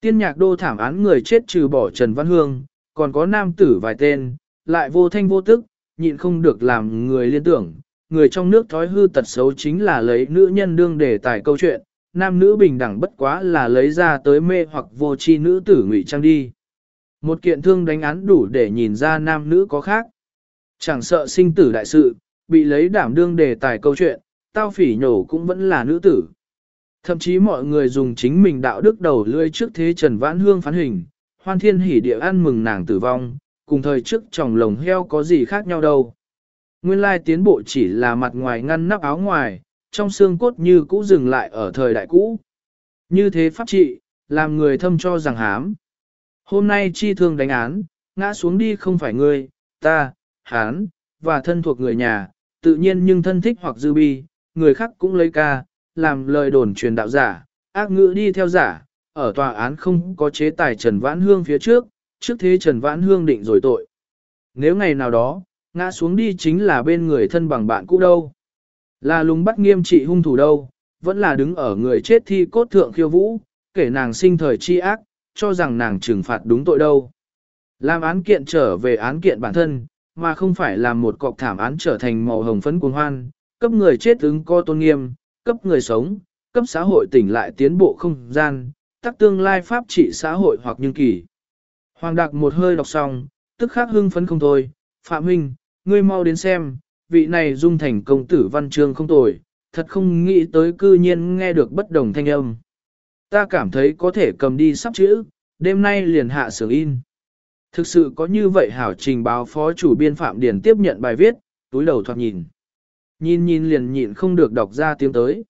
S1: Tiên nhạc đô thảm án người chết trừ bỏ Trần Văn Hương, còn có nam tử vài tên, lại vô thanh vô tức, nhịn không được làm người liên tưởng, người trong nước thói hư tật xấu chính là lấy nữ nhân đương đề tài câu chuyện, nam nữ bình đẳng bất quá là lấy ra tới mê hoặc vô chi nữ tử ngụy trang đi. Một kiện thương đánh án đủ để nhìn ra nam nữ có khác. Chẳng sợ sinh tử đại sự, bị lấy đảm đương đề tài câu chuyện, tao phỉ nhổ cũng vẫn là nữ tử. Thậm chí mọi người dùng chính mình đạo đức đầu lươi trước thế Trần Vãn Hương phán hình, hoan thiên hỉ địa ăn mừng nàng tử vong, cùng thời trước chồng lồng heo có gì khác nhau đâu. Nguyên lai tiến bộ chỉ là mặt ngoài ngăn nắp áo ngoài, trong xương cốt như cũ dừng lại ở thời đại cũ. Như thế pháp trị, làm người thâm cho rằng hám. Hôm nay chi thương đánh án, ngã xuống đi không phải ngươi, ta, hán, và thân thuộc người nhà, tự nhiên nhưng thân thích hoặc dư bi, người khác cũng lấy ca, làm lời đồn truyền đạo giả, ác ngữ đi theo giả, ở tòa án không có chế tài Trần Vãn Hương phía trước, trước thế Trần Vãn Hương định rồi tội. Nếu ngày nào đó, ngã xuống đi chính là bên người thân bằng bạn cũ đâu. Là lùng bắt nghiêm trị hung thủ đâu, vẫn là đứng ở người chết thi cốt thượng khiêu vũ, kể nàng sinh thời chi ác, cho rằng nàng trừng phạt đúng tội đâu. Làm án kiện trở về án kiện bản thân, mà không phải làm một cọc thảm án trở thành màu hồng phấn cuồng hoan, cấp người chết ứng co tôn nghiêm, cấp người sống, cấp xã hội tỉnh lại tiến bộ không gian, tác tương lai pháp trị xã hội hoặc nhưng kỳ. Hoàng Đạc một hơi đọc xong, tức khắc hưng phấn không thôi, Phạm Huynh, ngươi mau đến xem, vị này dung thành công tử văn chương không tồi, thật không nghĩ tới cư nhiên nghe được bất đồng thanh âm. Ta cảm thấy có thể cầm đi sắp chữ, đêm nay liền hạ sửa in. Thực sự có như vậy hảo trình báo phó chủ biên Phạm điền tiếp nhận bài viết, túi đầu thoạt nhìn. Nhìn nhìn liền nhịn không được đọc ra tiếng tới.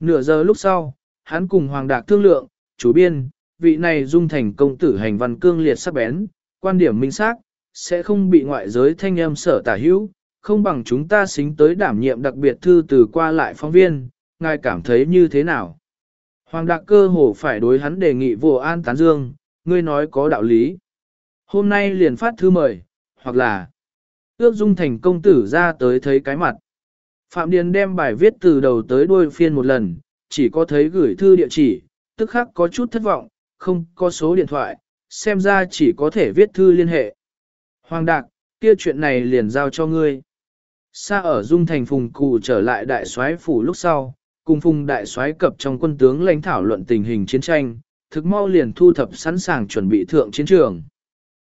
S1: Nửa giờ lúc sau, hắn cùng Hoàng Đạc thương lượng, chủ biên, vị này dung thành công tử hành văn cương liệt sắc bén, quan điểm minh xác, sẽ không bị ngoại giới thanh âm sở tả hữu, không bằng chúng ta xính tới đảm nhiệm đặc biệt thư từ qua lại phóng viên, ngài cảm thấy như thế nào? Hoàng Đạc cơ hồ phải đối hắn đề nghị vô an tán dương, ngươi nói có đạo lý. Hôm nay liền phát thư mời, hoặc là ước dung thành công tử ra tới thấy cái mặt. Phạm Điền đem bài viết từ đầu tới đuôi phiên một lần, chỉ có thấy gửi thư địa chỉ, tức khắc có chút thất vọng, không có số điện thoại, xem ra chỉ có thể viết thư liên hệ. Hoàng Đạc, kia chuyện này liền giao cho ngươi. Xa ở Dung Thành Phùng Cụ trở lại đại soái phủ lúc sau, cùng Phùng đại soái cập trong quân tướng lãnh thảo luận tình hình chiến tranh, thực mau liền thu thập sẵn sàng chuẩn bị thượng chiến trường.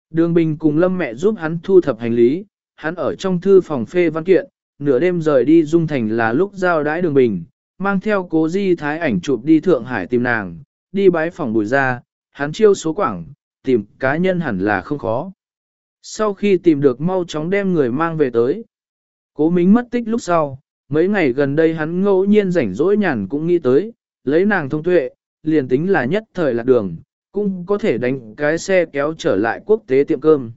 S1: Đường Bình cùng Lâm mẹ giúp hắn thu thập hành lý, hắn ở trong thư phòng phê văn kiện, nửa đêm rời đi Dung Thành là lúc giao đãi Đường Bình, mang theo cố di thái ảnh chụp đi Thượng Hải tìm nàng, đi bái phòng bùi ra, hắn chiêu số quảng, tìm cá nhân hẳn là không khó. Sau khi tìm được mau chóng đem người mang về tới. Cố mính mất tích lúc sau, mấy ngày gần đây hắn ngẫu nhiên rảnh rỗi nhàn cũng nghĩ tới, lấy nàng thông tuệ, liền tính là nhất thời lạc đường, cũng có thể đánh cái xe kéo trở lại quốc tế tiệm cơm.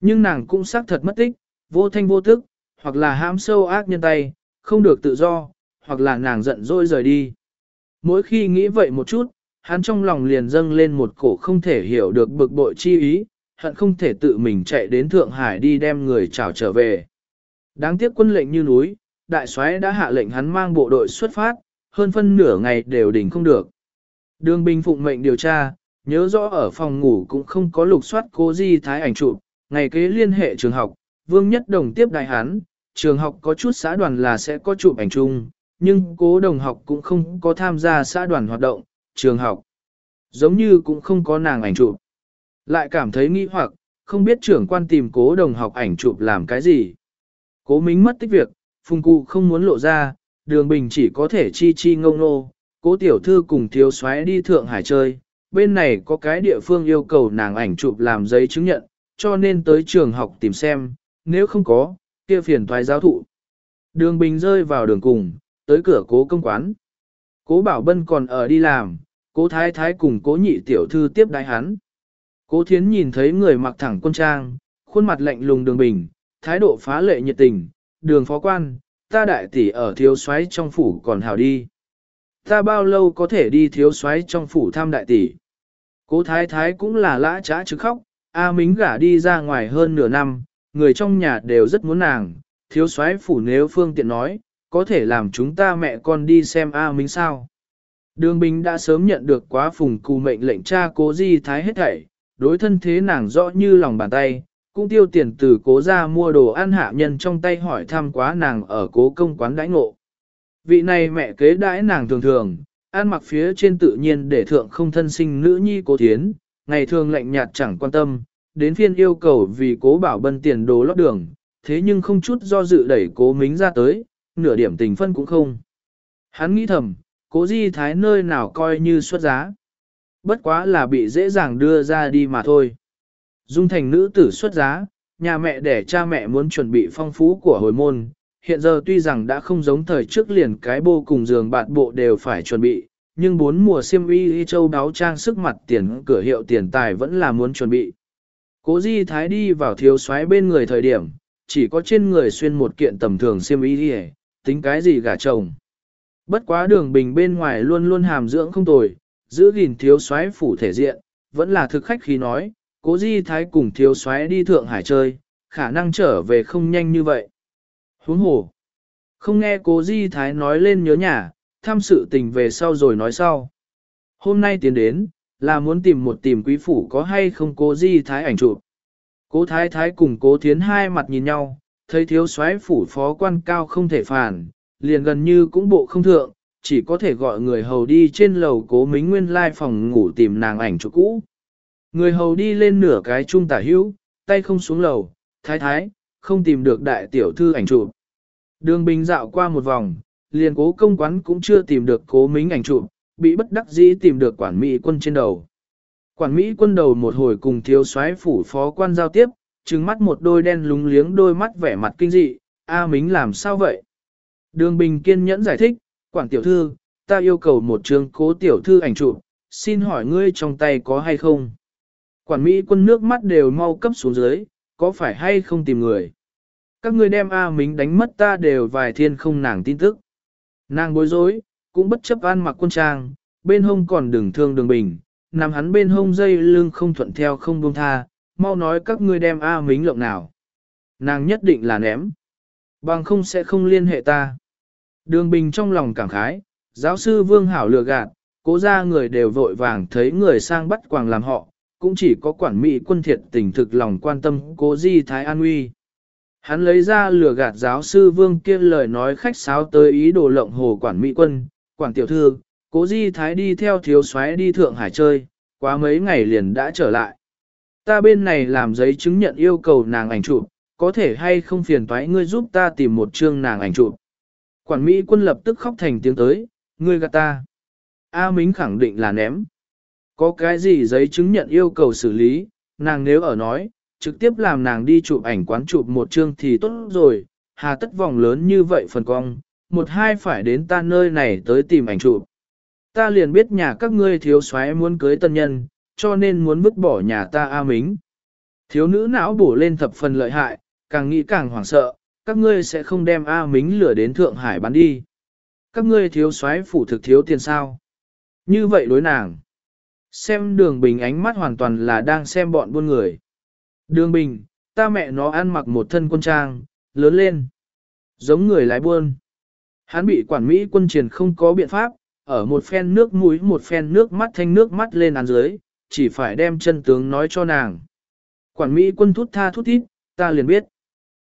S1: Nhưng nàng cũng xác thật mất tích, vô thanh vô tức, hoặc là hãm sâu ác nhân tay, không được tự do, hoặc là nàng giận dỗi rời đi. Mỗi khi nghĩ vậy một chút, hắn trong lòng liền dâng lên một cổ không thể hiểu được bực bội chi ý, hận không thể tự mình chạy đến Thượng Hải đi đem người chào trở về. Đáng tiếc quân lệnh như núi, đại soái đã hạ lệnh hắn mang bộ đội xuất phát, hơn phân nửa ngày đều đỉnh không được. Đường binh phụng mệnh điều tra, nhớ rõ ở phòng ngủ cũng không có lục soát cố di thái ảnh chụp, ngày kế liên hệ trường học, Vương Nhất Đồng tiếp đại hán trường học có chút xã đoàn là sẽ có chụp ảnh chung, nhưng cố đồng học cũng không có tham gia xã đoàn hoạt động, trường học. Giống như cũng không có nàng ảnh chụp. Lại cảm thấy nghi hoặc, không biết trưởng quan tìm cố đồng học ảnh chụp làm cái gì. Cố mính mất tích việc, phùng cụ không muốn lộ ra, đường bình chỉ có thể chi chi ngông nô, cố tiểu thư cùng thiếu soái đi Thượng Hải chơi. Bên này có cái địa phương yêu cầu nàng ảnh chụp làm giấy chứng nhận, cho nên tới trường học tìm xem, nếu không có, kia phiền thoái giáo thụ. Đường bình rơi vào đường cùng, tới cửa cố công quán. Cố Bảo Bân còn ở đi làm, cố thái thái cùng cố nhị tiểu thư tiếp đái hắn. Cố thiến nhìn thấy người mặc thẳng quân trang, khuôn mặt lạnh lùng đường bình, thái độ phá lệ nhiệt tình, đường phó quan, ta đại tỷ ở thiếu soái trong phủ còn hảo đi. Ta bao lâu có thể đi thiếu soái trong phủ thăm đại tỷ. Cố thái thái cũng là lã trá chứ khóc, A Mính gả đi ra ngoài hơn nửa năm, người trong nhà đều rất muốn nàng, thiếu soái phủ nếu phương tiện nói, có thể làm chúng ta mẹ con đi xem A Mính sao. Đường Bình đã sớm nhận được quá phùng cù mệnh lệnh cha cố di thái hết thảy, đối thân thế nàng rõ như lòng bàn tay, cũng tiêu tiền từ cố ra mua đồ ăn hạ nhân trong tay hỏi thăm quá nàng ở cố công quán đãi ngộ. Vị này mẹ kế đãi nàng thường thường, An mặc phía trên tự nhiên để thượng không thân sinh nữ nhi cố thiến, ngày thường lạnh nhạt chẳng quan tâm, đến phiên yêu cầu vì cố bảo bân tiền đồ lót đường, thế nhưng không chút do dự đẩy cố mính ra tới, nửa điểm tình phân cũng không. Hắn nghĩ thầm, cố di thái nơi nào coi như xuất giá. Bất quá là bị dễ dàng đưa ra đi mà thôi. Dung thành nữ tử xuất giá, nhà mẹ để cha mẹ muốn chuẩn bị phong phú của hồi môn, hiện giờ tuy rằng đã không giống thời trước liền cái bô cùng giường bạn bộ đều phải chuẩn bị, nhưng bốn mùa xiêm y y châu đáo trang sức mặt tiền cửa hiệu tiền tài vẫn là muốn chuẩn bị. Cố di thái đi vào thiếu soái bên người thời điểm, chỉ có trên người xuyên một kiện tầm thường xiêm y y, tính cái gì gả chồng. Bất quá đường bình bên ngoài luôn luôn hàm dưỡng không tồi, giữ gìn thiếu soái phủ thể diện, vẫn là thực khách khi nói, cố di thái cùng thiếu soái đi Thượng Hải chơi, khả năng trở về không nhanh như vậy. Huống hồ, không nghe cố di thái nói lên nhớ nhà, thăm sự tình về sau rồi nói sau. Hôm nay tiến đến, là muốn tìm một tìm quý phủ có hay không cố di thái ảnh chụp. Cố thái thái cùng cố thiến hai mặt nhìn nhau, thấy thiếu soái phủ phó quan cao không thể phản, liền gần như cũng bộ không thượng, chỉ có thể gọi người hầu đi trên lầu cố mính nguyên lai phòng ngủ tìm nàng ảnh chụp cũ. Người hầu đi lên nửa cái trung tả hữu, tay không xuống lầu, thái thái, không tìm được đại tiểu thư ảnh chụp. Đường bình dạo qua một vòng, liền cố công quán cũng chưa tìm được cố mính ảnh chụp, bị bất đắc dĩ tìm được quản mỹ quân trên đầu. Quản mỹ quân đầu một hồi cùng thiếu soái phủ phó quan giao tiếp, trừng mắt một đôi đen lúng liếng đôi mắt vẻ mặt kinh dị, A Mính làm sao vậy? Đường Bình kiên nhẫn giải thích, quản tiểu thư, ta yêu cầu một trường cố tiểu thư ảnh chụp, xin hỏi ngươi trong tay có hay không? Quản Mỹ quân nước mắt đều mau cấp xuống dưới, có phải hay không tìm người? Các ngươi đem A Mính đánh mất ta đều vài thiên không nàng tin tức. Nàng bối rối, cũng bất chấp ăn mặc quân trang, bên hông còn đừng thương đường bình, nằm hắn bên hông dây lưng không thuận theo không buông tha, mau nói các ngươi đem A Mính lộng nào. Nàng nhất định là ném. Bằng không sẽ không liên hệ ta. Đường bình trong lòng cảm khái, giáo sư Vương Hảo lừa gạt, cố ra người đều vội vàng thấy người sang bắt quàng làm họ, cũng chỉ có quản mỹ quân thiệt tình thực lòng quan tâm cố di thái an uy. Hắn lấy ra lừa gạt giáo sư Vương kia lời nói khách sáo tới ý đồ lộng hồ quản mỹ quân, quản tiểu thư, cố di thái đi theo thiếu soái đi Thượng Hải chơi, quá mấy ngày liền đã trở lại. Ta bên này làm giấy chứng nhận yêu cầu nàng ảnh chụp, có thể hay không phiền toái ngươi giúp ta tìm một chương nàng ảnh chụp. Quản Mỹ quân lập tức khóc thành tiếng tới, ngươi gạt ta. A Mính khẳng định là ném, có cái gì giấy chứng nhận yêu cầu xử lý, nàng nếu ở nói, trực tiếp làm nàng đi chụp ảnh quán chụp một chương thì tốt rồi, hà tất vòng lớn như vậy phần cong, một hai phải đến ta nơi này tới tìm ảnh chụp. Ta liền biết nhà các ngươi thiếu soái muốn cưới tân nhân, cho nên muốn vứt bỏ nhà ta A Mính. Thiếu nữ não bổ lên thập phần lợi hại, càng nghĩ càng hoảng sợ, các ngươi sẽ không đem A Mính lửa đến Thượng Hải bán đi. Các ngươi thiếu soái phủ thực thiếu tiền sao. Như vậy đối nàng. Xem đường bình ánh mắt hoàn toàn là đang xem bọn buôn người. Đường bình, ta mẹ nó ăn mặc một thân quân trang, lớn lên. Giống người lái buôn. Hắn bị quản Mỹ quân triển không có biện pháp, ở một phen nước mũi một phen nước mắt thanh nước mắt lên án dưới, chỉ phải đem chân tướng nói cho nàng. Quản Mỹ quân thút tha thút thít, ta liền biết.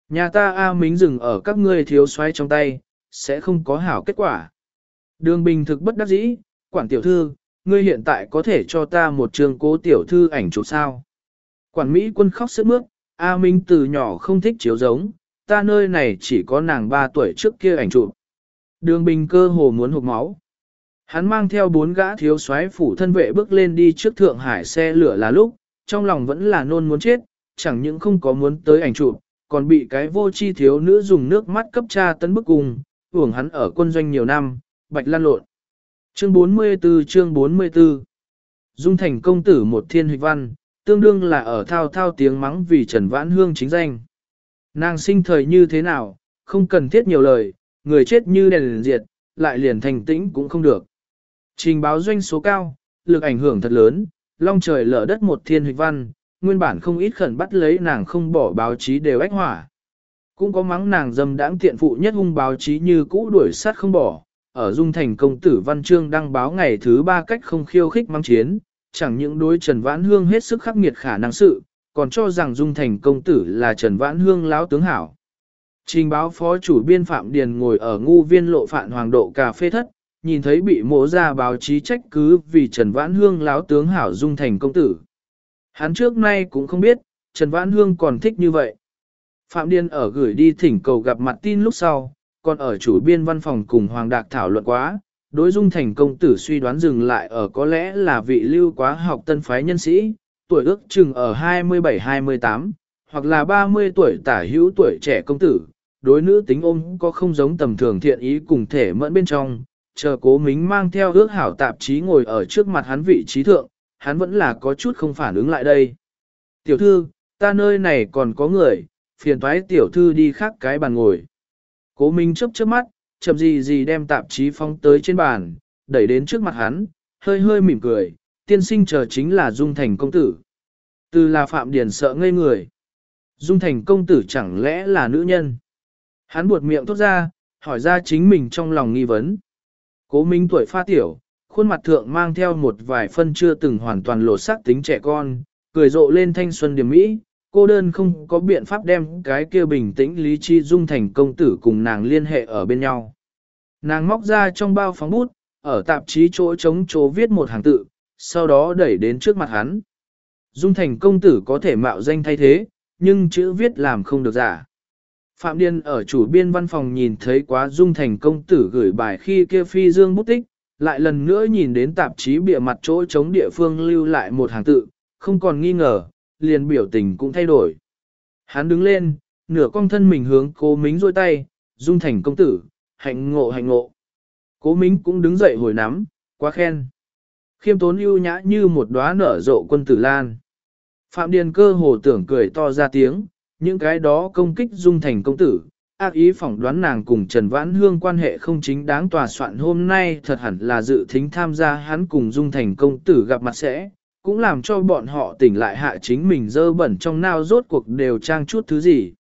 S1: Nhà ta A Mính dừng ở các ngươi thiếu xoay trong tay, sẽ không có hảo kết quả. Đường bình thực bất đắc dĩ, quản tiểu thư, ngươi hiện tại có thể cho ta một trường cố tiểu thư ảnh chụp sao. Quản Mỹ quân khóc sức mướt, A Minh từ nhỏ không thích chiếu giống, ta nơi này chỉ có nàng 3 tuổi trước kia ảnh chụp. Đường bình cơ hồ muốn hụt máu. Hắn mang theo bốn gã thiếu soái phủ thân vệ bước lên đi trước Thượng Hải xe lửa là lúc, trong lòng vẫn là nôn muốn chết, chẳng những không có muốn tới ảnh chụp, còn bị cái vô chi thiếu nữ dùng nước mắt cấp cha tấn bức cùng, hưởng hắn ở quân doanh nhiều năm, bạch lan lộn. Chương 44 chương 44 Dung thành công tử một thiên huyệt văn, tương đương là ở thao thao tiếng mắng vì Trần Vãn Hương chính danh. Nàng sinh thời như thế nào, không cần thiết nhiều lời, người chết như đèn liền diệt, lại liền thành tĩnh cũng không được. Trình báo doanh số cao, lực ảnh hưởng thật lớn, long trời lở đất một thiên huyệt văn, nguyên bản không ít khẩn bắt lấy nàng không bỏ báo chí đều ách hỏa. Cũng có mắng nàng dâm đãng tiện phụ nhất hung báo chí như cũ đuổi sát không bỏ, ở dung thành công tử văn chương đăng báo ngày thứ ba cách không khiêu khích mang chiến, chẳng những đối Trần Vãn Hương hết sức khắc nghiệt khả năng sự, còn cho rằng dung thành công tử là Trần Vãn Hương lão tướng hảo. Trình báo phó chủ biên Phạm Điền ngồi ở ngu viên lộ phạn hoàng độ cà phê thất, nhìn thấy bị mổ ra báo chí trách cứ vì Trần Vãn Hương lão tướng hảo dung thành công tử. Hắn trước nay cũng không biết, Trần Vãn Hương còn thích như vậy. Phạm Điền ở gửi đi thỉnh cầu gặp mặt tin lúc sau, còn ở chủ biên văn phòng cùng Hoàng Đạc thảo luận quá, đối dung thành công tử suy đoán dừng lại ở có lẽ là vị lưu quá học tân phái nhân sĩ, tuổi ước chừng ở 27-28, hoặc là 30 tuổi tả hữu tuổi trẻ công tử, đối nữ tính ôm có không giống tầm thường thiện ý cùng thể mẫn bên trong, chờ cố mính mang theo ước hảo tạp chí ngồi ở trước mặt hắn vị trí thượng, hắn vẫn là có chút không phản ứng lại đây. Tiểu thư, ta nơi này còn có người, phiền thoái tiểu thư đi khác cái bàn ngồi. Cố Minh chớp chớp mắt, chậm gì gì đem tạp chí phóng tới trên bàn, đẩy đến trước mặt hắn, hơi hơi mỉm cười, tiên sinh chờ chính là Dung Thành công tử. Từ là Phạm Điền sợ ngây người. Dung Thành công tử chẳng lẽ là nữ nhân? Hắn buột miệng thốt ra, hỏi ra chính mình trong lòng nghi vấn. Cố Minh tuổi pha tiểu, khuôn mặt thượng mang theo một vài phân chưa từng hoàn toàn lộ sắc tính trẻ con, cười rộ lên thanh xuân điểm mỹ, cô đơn không có biện pháp đem cái kia bình tĩnh lý chi dung thành công tử cùng nàng liên hệ ở bên nhau. Nàng móc ra trong bao phóng bút, ở tạp chí chỗ trống chỗ viết một hàng tự, sau đó đẩy đến trước mặt hắn. Dung thành công tử có thể mạo danh thay thế, nhưng chữ viết làm không được giả. Phạm Điên ở chủ biên văn phòng nhìn thấy quá Dung thành công tử gửi bài khi kia phi dương bút tích, lại lần nữa nhìn đến tạp chí bìa mặt chỗ chống địa phương lưu lại một hàng tự, không còn nghi ngờ, liền biểu tình cũng thay đổi. Hắn đứng lên, nửa cong thân mình hướng cố mính rôi tay, dung thành công tử, hạnh ngộ hạnh ngộ. Cố mính cũng đứng dậy hồi nắm, quá khen. Khiêm tốn ưu nhã như một đóa nở rộ quân tử lan. Phạm Điền cơ hồ tưởng cười to ra tiếng, những cái đó công kích dung thành công tử, ác ý phỏng đoán nàng cùng Trần Vãn Hương quan hệ không chính đáng tòa soạn hôm nay thật hẳn là dự thính tham gia hắn cùng dung thành công tử gặp mặt sẽ, cũng làm cho bọn họ tỉnh lại hạ chính mình dơ bẩn trong nao rốt cuộc đều trang chút thứ gì.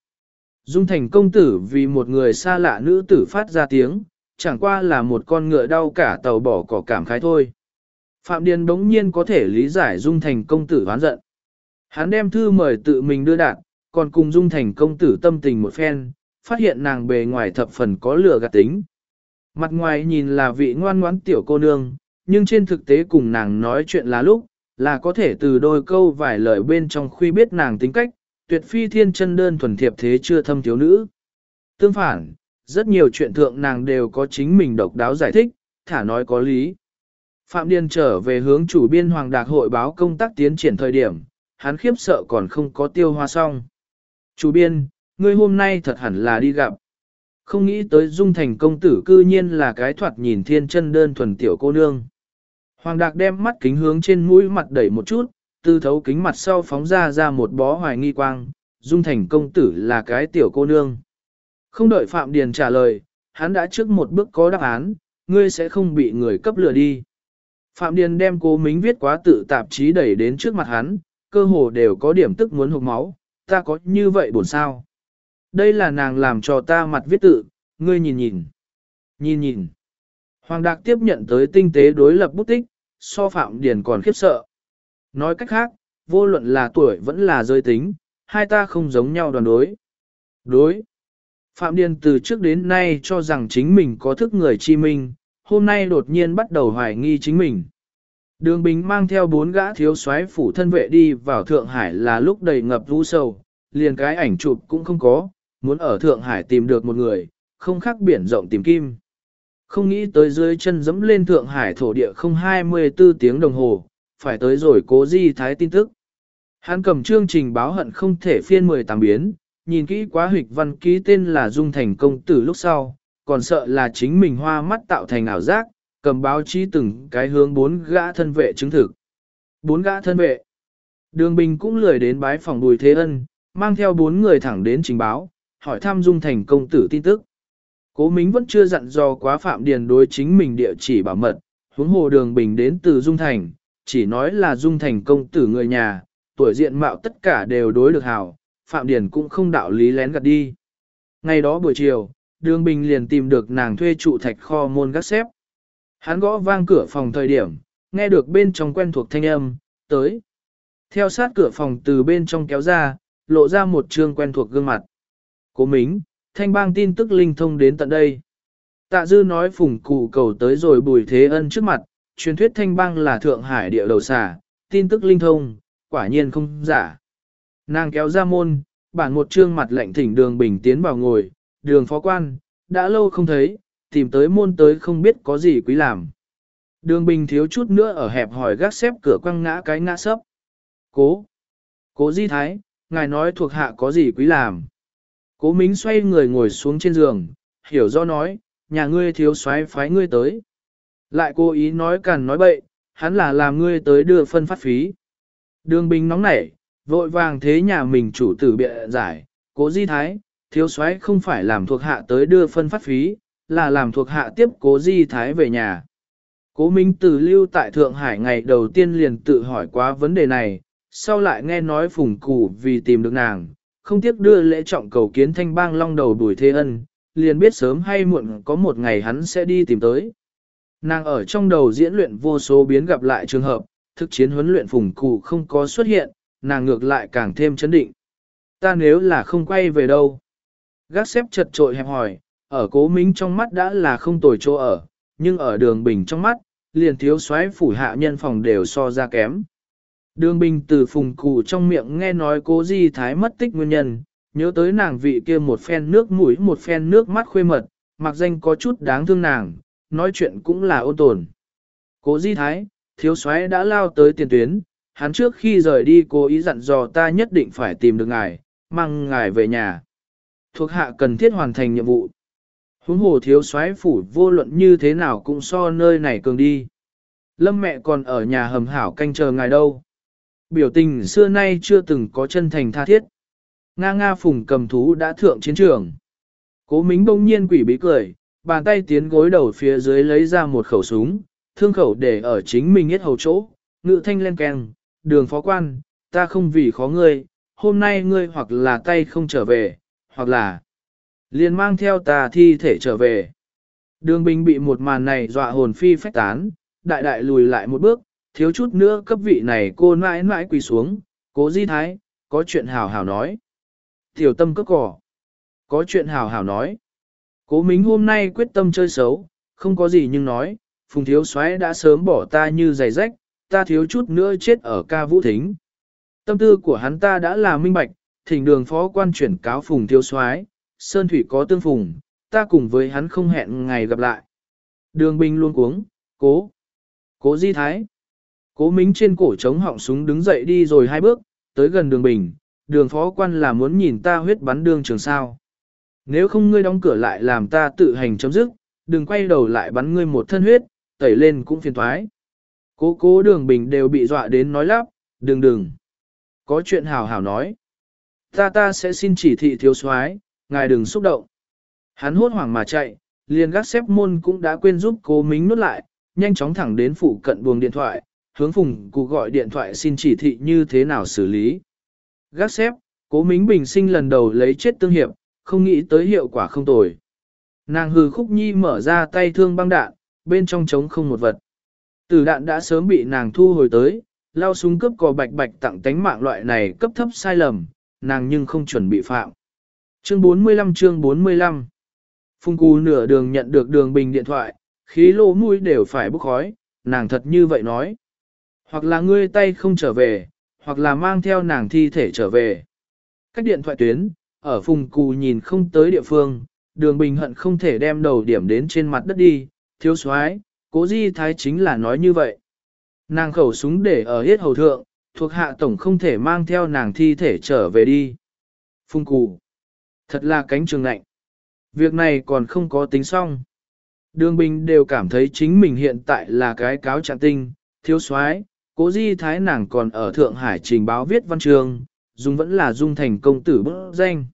S1: Dung thành công tử vì một người xa lạ nữ tử phát ra tiếng, chẳng qua là một con ngựa đau cả tàu bỏ cỏ cảm khái thôi. Phạm Điền đống nhiên có thể lý giải Dung thành công tử hoán giận. Hắn đem thư mời tự mình đưa đạt, còn cùng Dung thành công tử tâm tình một phen, phát hiện nàng bề ngoài thập phần có lửa gạt tính. Mặt ngoài nhìn là vị ngoan ngoãn tiểu cô nương, nhưng trên thực tế cùng nàng nói chuyện là lúc, là có thể từ đôi câu vài lời bên trong khuy biết nàng tính cách, tuyệt phi thiên chân đơn thuần thiệp thế chưa thâm thiếu nữ. Tương phản, rất nhiều chuyện thượng nàng đều có chính mình độc đáo giải thích, thả nói có lý. Phạm Điền trở về hướng chủ biên Hoàng Đạc hội báo công tác tiến triển thời điểm, hắn khiếp sợ còn không có tiêu hoa xong. Chủ biên, ngươi hôm nay thật hẳn là đi gặp. Không nghĩ tới dung thành công tử cư nhiên là cái thoạt nhìn thiên chân đơn thuần tiểu cô nương. Hoàng Đạc đem mắt kính hướng trên mũi mặt đẩy một chút, tư thấu kính mặt sau phóng ra ra một bó hoài nghi quang, dung thành công tử là cái tiểu cô nương. Không đợi Phạm Điền trả lời, hắn đã trước một bước có đáp án, ngươi sẽ không bị người cấp lừa đi. Phạm Điền đem cố mính viết quá tự tạp chí đẩy đến trước mặt hắn, cơ hồ đều có điểm tức muốn hụt máu, ta có như vậy buồn sao. Đây là nàng làm cho ta mặt viết tự, ngươi nhìn nhìn. Nhìn nhìn. Hoàng Đạc tiếp nhận tới tinh tế đối lập bút tích, so Phạm Điền còn khiếp sợ. Nói cách khác, vô luận là tuổi vẫn là giới tính, hai ta không giống nhau đoàn đối. Đối. Phạm Điền từ trước đến nay cho rằng chính mình có thức người chi minh, hôm nay đột nhiên bắt đầu hoài nghi chính mình. Đường Bình mang theo bốn gã thiếu soái phủ thân vệ đi vào Thượng Hải là lúc đầy ngập vũ sầu, liền cái ảnh chụp cũng không có, muốn ở Thượng Hải tìm được một người, không khác biển rộng tìm kim. Không nghĩ tới dưới chân dẫm lên Thượng Hải thổ địa không 24 tiếng đồng hồ, phải tới rồi cố di thái tin tức. Hắn cầm chương trình báo hận không thể phiên 18 biến, nhìn kỹ quá hịch văn ký tên là Dung Thành Công Tử lúc sau, còn sợ là chính mình hoa mắt tạo thành ảo giác, cầm báo chí từng cái hướng bốn gã thân vệ chứng thực. Bốn gã thân vệ. Đường Bình cũng lười đến bái phòng Bùi Thế Ân, mang theo bốn người thẳng đến trình báo, hỏi thăm Dung Thành công tử tin tức. Cố Mính vẫn chưa dặn dò quá Phạm Điền đối chính mình địa chỉ bảo mật, huống hồ Đường Bình đến từ Dung Thành, chỉ nói là Dung Thành công tử người nhà, tuổi diện mạo tất cả đều đối được hảo, Phạm Điền cũng không đạo lý lén gạt đi. Ngày đó buổi chiều, Đường Bình liền tìm được nàng thuê trụ thạch kho môn gác xếp. Hắn gõ vang cửa phòng thời điểm, nghe được bên trong quen thuộc thanh âm, tới. Theo sát cửa phòng từ bên trong kéo ra, lộ ra một trương quen thuộc gương mặt. Cố Mính, thanh bang tin tức linh thông đến tận đây. Tạ dư nói phùng cụ cầu tới rồi bùi thế ân trước mặt, truyền thuyết thanh bang là Thượng Hải địa đầu xà, tin tức linh thông, quả nhiên không giả. Nàng kéo ra môn, bản một trương mặt lệnh thỉnh đường bình tiến vào ngồi, đường phó quan, đã lâu không thấy, tìm tới môn tới không biết có gì quý làm. Đường bình thiếu chút nữa ở hẹp hỏi gác xếp cửa quăng ngã cái ngã sấp. Cố! Cố di thái, ngài nói thuộc hạ có gì quý làm. Cố mính xoay người ngồi xuống trên giường, hiểu do nói, nhà ngươi thiếu soái phái ngươi tới. Lại cố ý nói cằn nói bậy, hắn là làm ngươi tới đưa phân phát phí. Đường bình nóng nảy, vội vàng thế nhà mình chủ tử bịa giải, cố di thái, thiếu soái không phải làm thuộc hạ tới đưa phân phát phí, là làm thuộc hạ tiếp cố di thái về nhà. Cố Minh Tử lưu tại Thượng Hải ngày đầu tiên liền tự hỏi quá vấn đề này, sau lại nghe nói phùng củ vì tìm được nàng, không tiếc đưa lễ trọng cầu kiến thanh bang long đầu đuổi thế ân, liền biết sớm hay muộn có một ngày hắn sẽ đi tìm tới. Nàng ở trong đầu diễn luyện vô số biến gặp lại trường hợp, thực chiến huấn luyện phùng cụ không có xuất hiện, nàng ngược lại càng thêm chấn định. Ta nếu là không quay về đâu? Gác xếp chật trội hẹp hỏi, ở cố minh trong mắt đã là không tồi chỗ ở, nhưng ở đường bình trong mắt, liền thiếu soái phủ hạ nhân phòng đều so ra kém. Đường bình từ phùng cụ trong miệng nghe nói cố di thái mất tích nguyên nhân, nhớ tới nàng vị kia một phen nước mũi một phen nước mắt khuê mật, mặc danh có chút đáng thương nàng, nói chuyện cũng là ôn tồn. Cố di thái, thiếu soái đã lao tới tiền tuyến, hắn trước khi rời đi cố ý dặn dò ta nhất định phải tìm được ngài, mang ngài về nhà. Thuộc hạ cần thiết hoàn thành nhiệm vụ. Huống hồ thiếu soái phủ vô luận như thế nào cũng so nơi này cường đi. Lâm mẹ còn ở nhà hầm hảo canh chờ ngài đâu. Biểu tình xưa nay chưa từng có chân thành tha thiết. Nga Nga phùng cầm thú đã thượng chiến trường. Cố mính bỗng nhiên quỷ bí cười, bàn tay tiến gối đầu phía dưới lấy ra một khẩu súng, thương khẩu để ở chính mình hết hầu chỗ, ngự thanh lên keng, đường phó quan, ta không vì khó ngươi, hôm nay ngươi hoặc là tay không trở về, hoặc là liền mang theo ta thi thể trở về. Đường Bình bị một màn này dọa hồn phi phách tán, đại đại lùi lại một bước, thiếu chút nữa cấp vị này cô mãi mãi quỳ xuống, cố di thái, có chuyện hào hào nói. Tiểu tâm cất cỏ, có chuyện hào hào nói. Cố Mính hôm nay quyết tâm chơi xấu, không có gì nhưng nói, Phùng Thiếu soái đã sớm bỏ ta như giày rách, ta thiếu chút nữa chết ở ca vũ thính. Tâm tư của hắn ta đã là minh bạch, thỉnh đường phó quan chuyển cáo Phùng Thiếu soái Sơn Thủy có tương phùng, ta cùng với hắn không hẹn ngày gặp lại. Đường binh luôn cuống, cố. Cố di thái. Cố mính trên cổ trống họng súng đứng dậy đi rồi hai bước, tới gần đường bình, đường phó quan là muốn nhìn ta huyết bắn đường trường sao. Nếu không ngươi đóng cửa lại làm ta tự hành chấm dứt, đừng quay đầu lại bắn ngươi một thân huyết, tẩy lên cũng phiền thoái. Cố cố đường bình đều bị dọa đến nói lắp, đừng đừng. Có chuyện hào hào nói. Ta ta sẽ xin chỉ thị thiếu soái, ngài đừng xúc động. Hắn hốt hoảng mà chạy, liền gác xếp môn cũng đã quên giúp cố mính nút lại, nhanh chóng thẳng đến phụ cận buồng điện thoại, hướng phùng cụ gọi điện thoại xin chỉ thị như thế nào xử lý. Gác xếp, cố mính bình sinh lần đầu lấy chết tương hiệp, không nghĩ tới hiệu quả không tồi. Nàng hừ khúc nhi mở ra tay thương băng đạn, bên trong trống không một vật. Tử đạn đã sớm bị nàng thu hồi tới, lao súng cướp cò bạch bạch tặng tánh mạng loại này cấp thấp sai lầm, nàng nhưng không chuẩn bị phạm. Chương 45 chương 45 Phung Cú nửa đường nhận được đường bình điện thoại, khí lô mũi đều phải bốc khói, nàng thật như vậy nói. Hoặc là ngươi tay không trở về, hoặc là mang theo nàng thi thể trở về. Cách điện thoại tuyến, ở Phùng Cù nhìn không tới địa phương, đường bình hận không thể đem đầu điểm đến trên mặt đất đi, thiếu soái cố di thái chính là nói như vậy. Nàng khẩu súng để ở hết hầu thượng, thuộc hạ tổng không thể mang theo nàng thi thể trở về đi. Phùng Cù, thật là cánh trường lạnh. Việc này còn không có tính xong. Đường Bình đều cảm thấy chính mình hiện tại là cái cáo trạng tinh, thiếu soái cố di thái nàng còn ở Thượng Hải trình báo viết văn chương, dùng vẫn là dung thành công tử bức danh.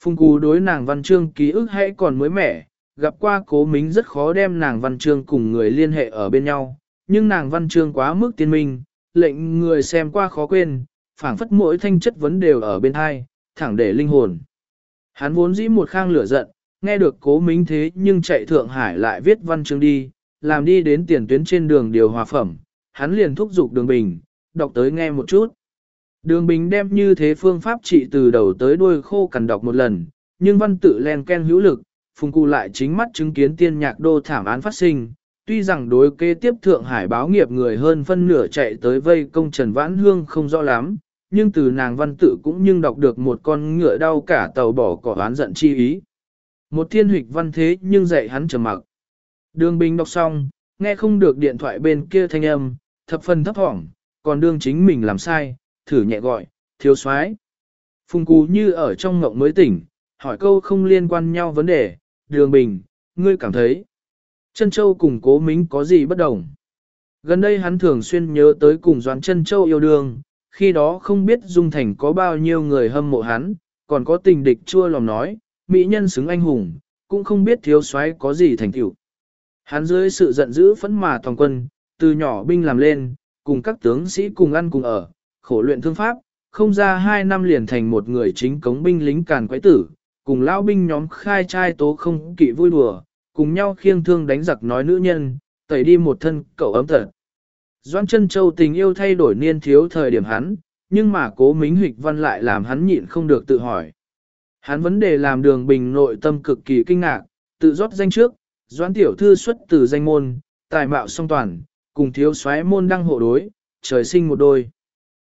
S1: Phung Cú đối nàng văn chương ký ức hãy còn mới mẻ, gặp qua cố mính rất khó đem nàng văn chương cùng người liên hệ ở bên nhau, nhưng nàng văn chương quá mức tiên minh, lệnh người xem qua khó quên, phảng phất mỗi thanh chất vấn đều ở bên hai, thẳng để linh hồn. Hắn vốn dĩ một khang lửa giận, nghe được cố mính thế nhưng chạy Thượng Hải lại viết văn chương đi, làm đi đến tiền tuyến trên đường điều hòa phẩm, hắn liền thúc giục đường bình, đọc tới nghe một chút. Đường bình đem như thế phương pháp trị từ đầu tới đuôi khô cằn đọc một lần, nhưng văn tự len ken hữu lực, phùng cụ lại chính mắt chứng kiến tiên nhạc đô thảm án phát sinh. Tuy rằng đối kế tiếp Thượng Hải báo nghiệp người hơn phân nửa chạy tới vây công Trần Vãn Hương không rõ lắm, nhưng từ nàng văn tự cũng nhưng đọc được một con ngựa đau cả tàu bỏ cỏ oán giận chi ý. Một thiên hịch văn thế nhưng dạy hắn trầm mặc. Đường Bình đọc xong, nghe không được điện thoại bên kia thanh âm, thập phần thấp thỏm, còn đương chính mình làm sai, thử nhẹ gọi, thiếu soái. Phùng Cú như ở trong ngộng mới tỉnh, hỏi câu không liên quan nhau vấn đề, đường bình, ngươi cảm thấy. Trân Châu cùng cố mính có gì bất đồng? Gần đây hắn thường xuyên nhớ tới cùng Doãn Trân Châu yêu đương, khi đó không biết Dung Thành có bao nhiêu người hâm mộ hắn, còn có tình địch chua lòng nói, mỹ nhân xứng anh hùng, cũng không biết thiếu soái có gì thành tựu. Hắn dưới sự giận dữ phẫn mà toàn quân, từ nhỏ binh làm lên, cùng các tướng sĩ cùng ăn cùng ở, khổ luyện thương pháp, không ra hai năm liền thành một người chính cống binh lính càn quái tử, cùng lão binh nhóm khai trai tố không kỵ vui đùa, cùng nhau khiêng thương đánh giặc nói nữ nhân, tẩy đi một thân cậu ấm thật. Doan chân châu tình yêu thay đổi niên thiếu thời điểm hắn, nhưng mà cố mính hịch văn lại làm hắn nhịn không được tự hỏi. Hắn vấn đề làm đường bình nội tâm cực kỳ kinh ngạc, tự rót danh trước, doan tiểu thư xuất từ danh môn, tài mạo song toàn, cùng thiếu soái môn đăng hộ đối, trời sinh một đôi.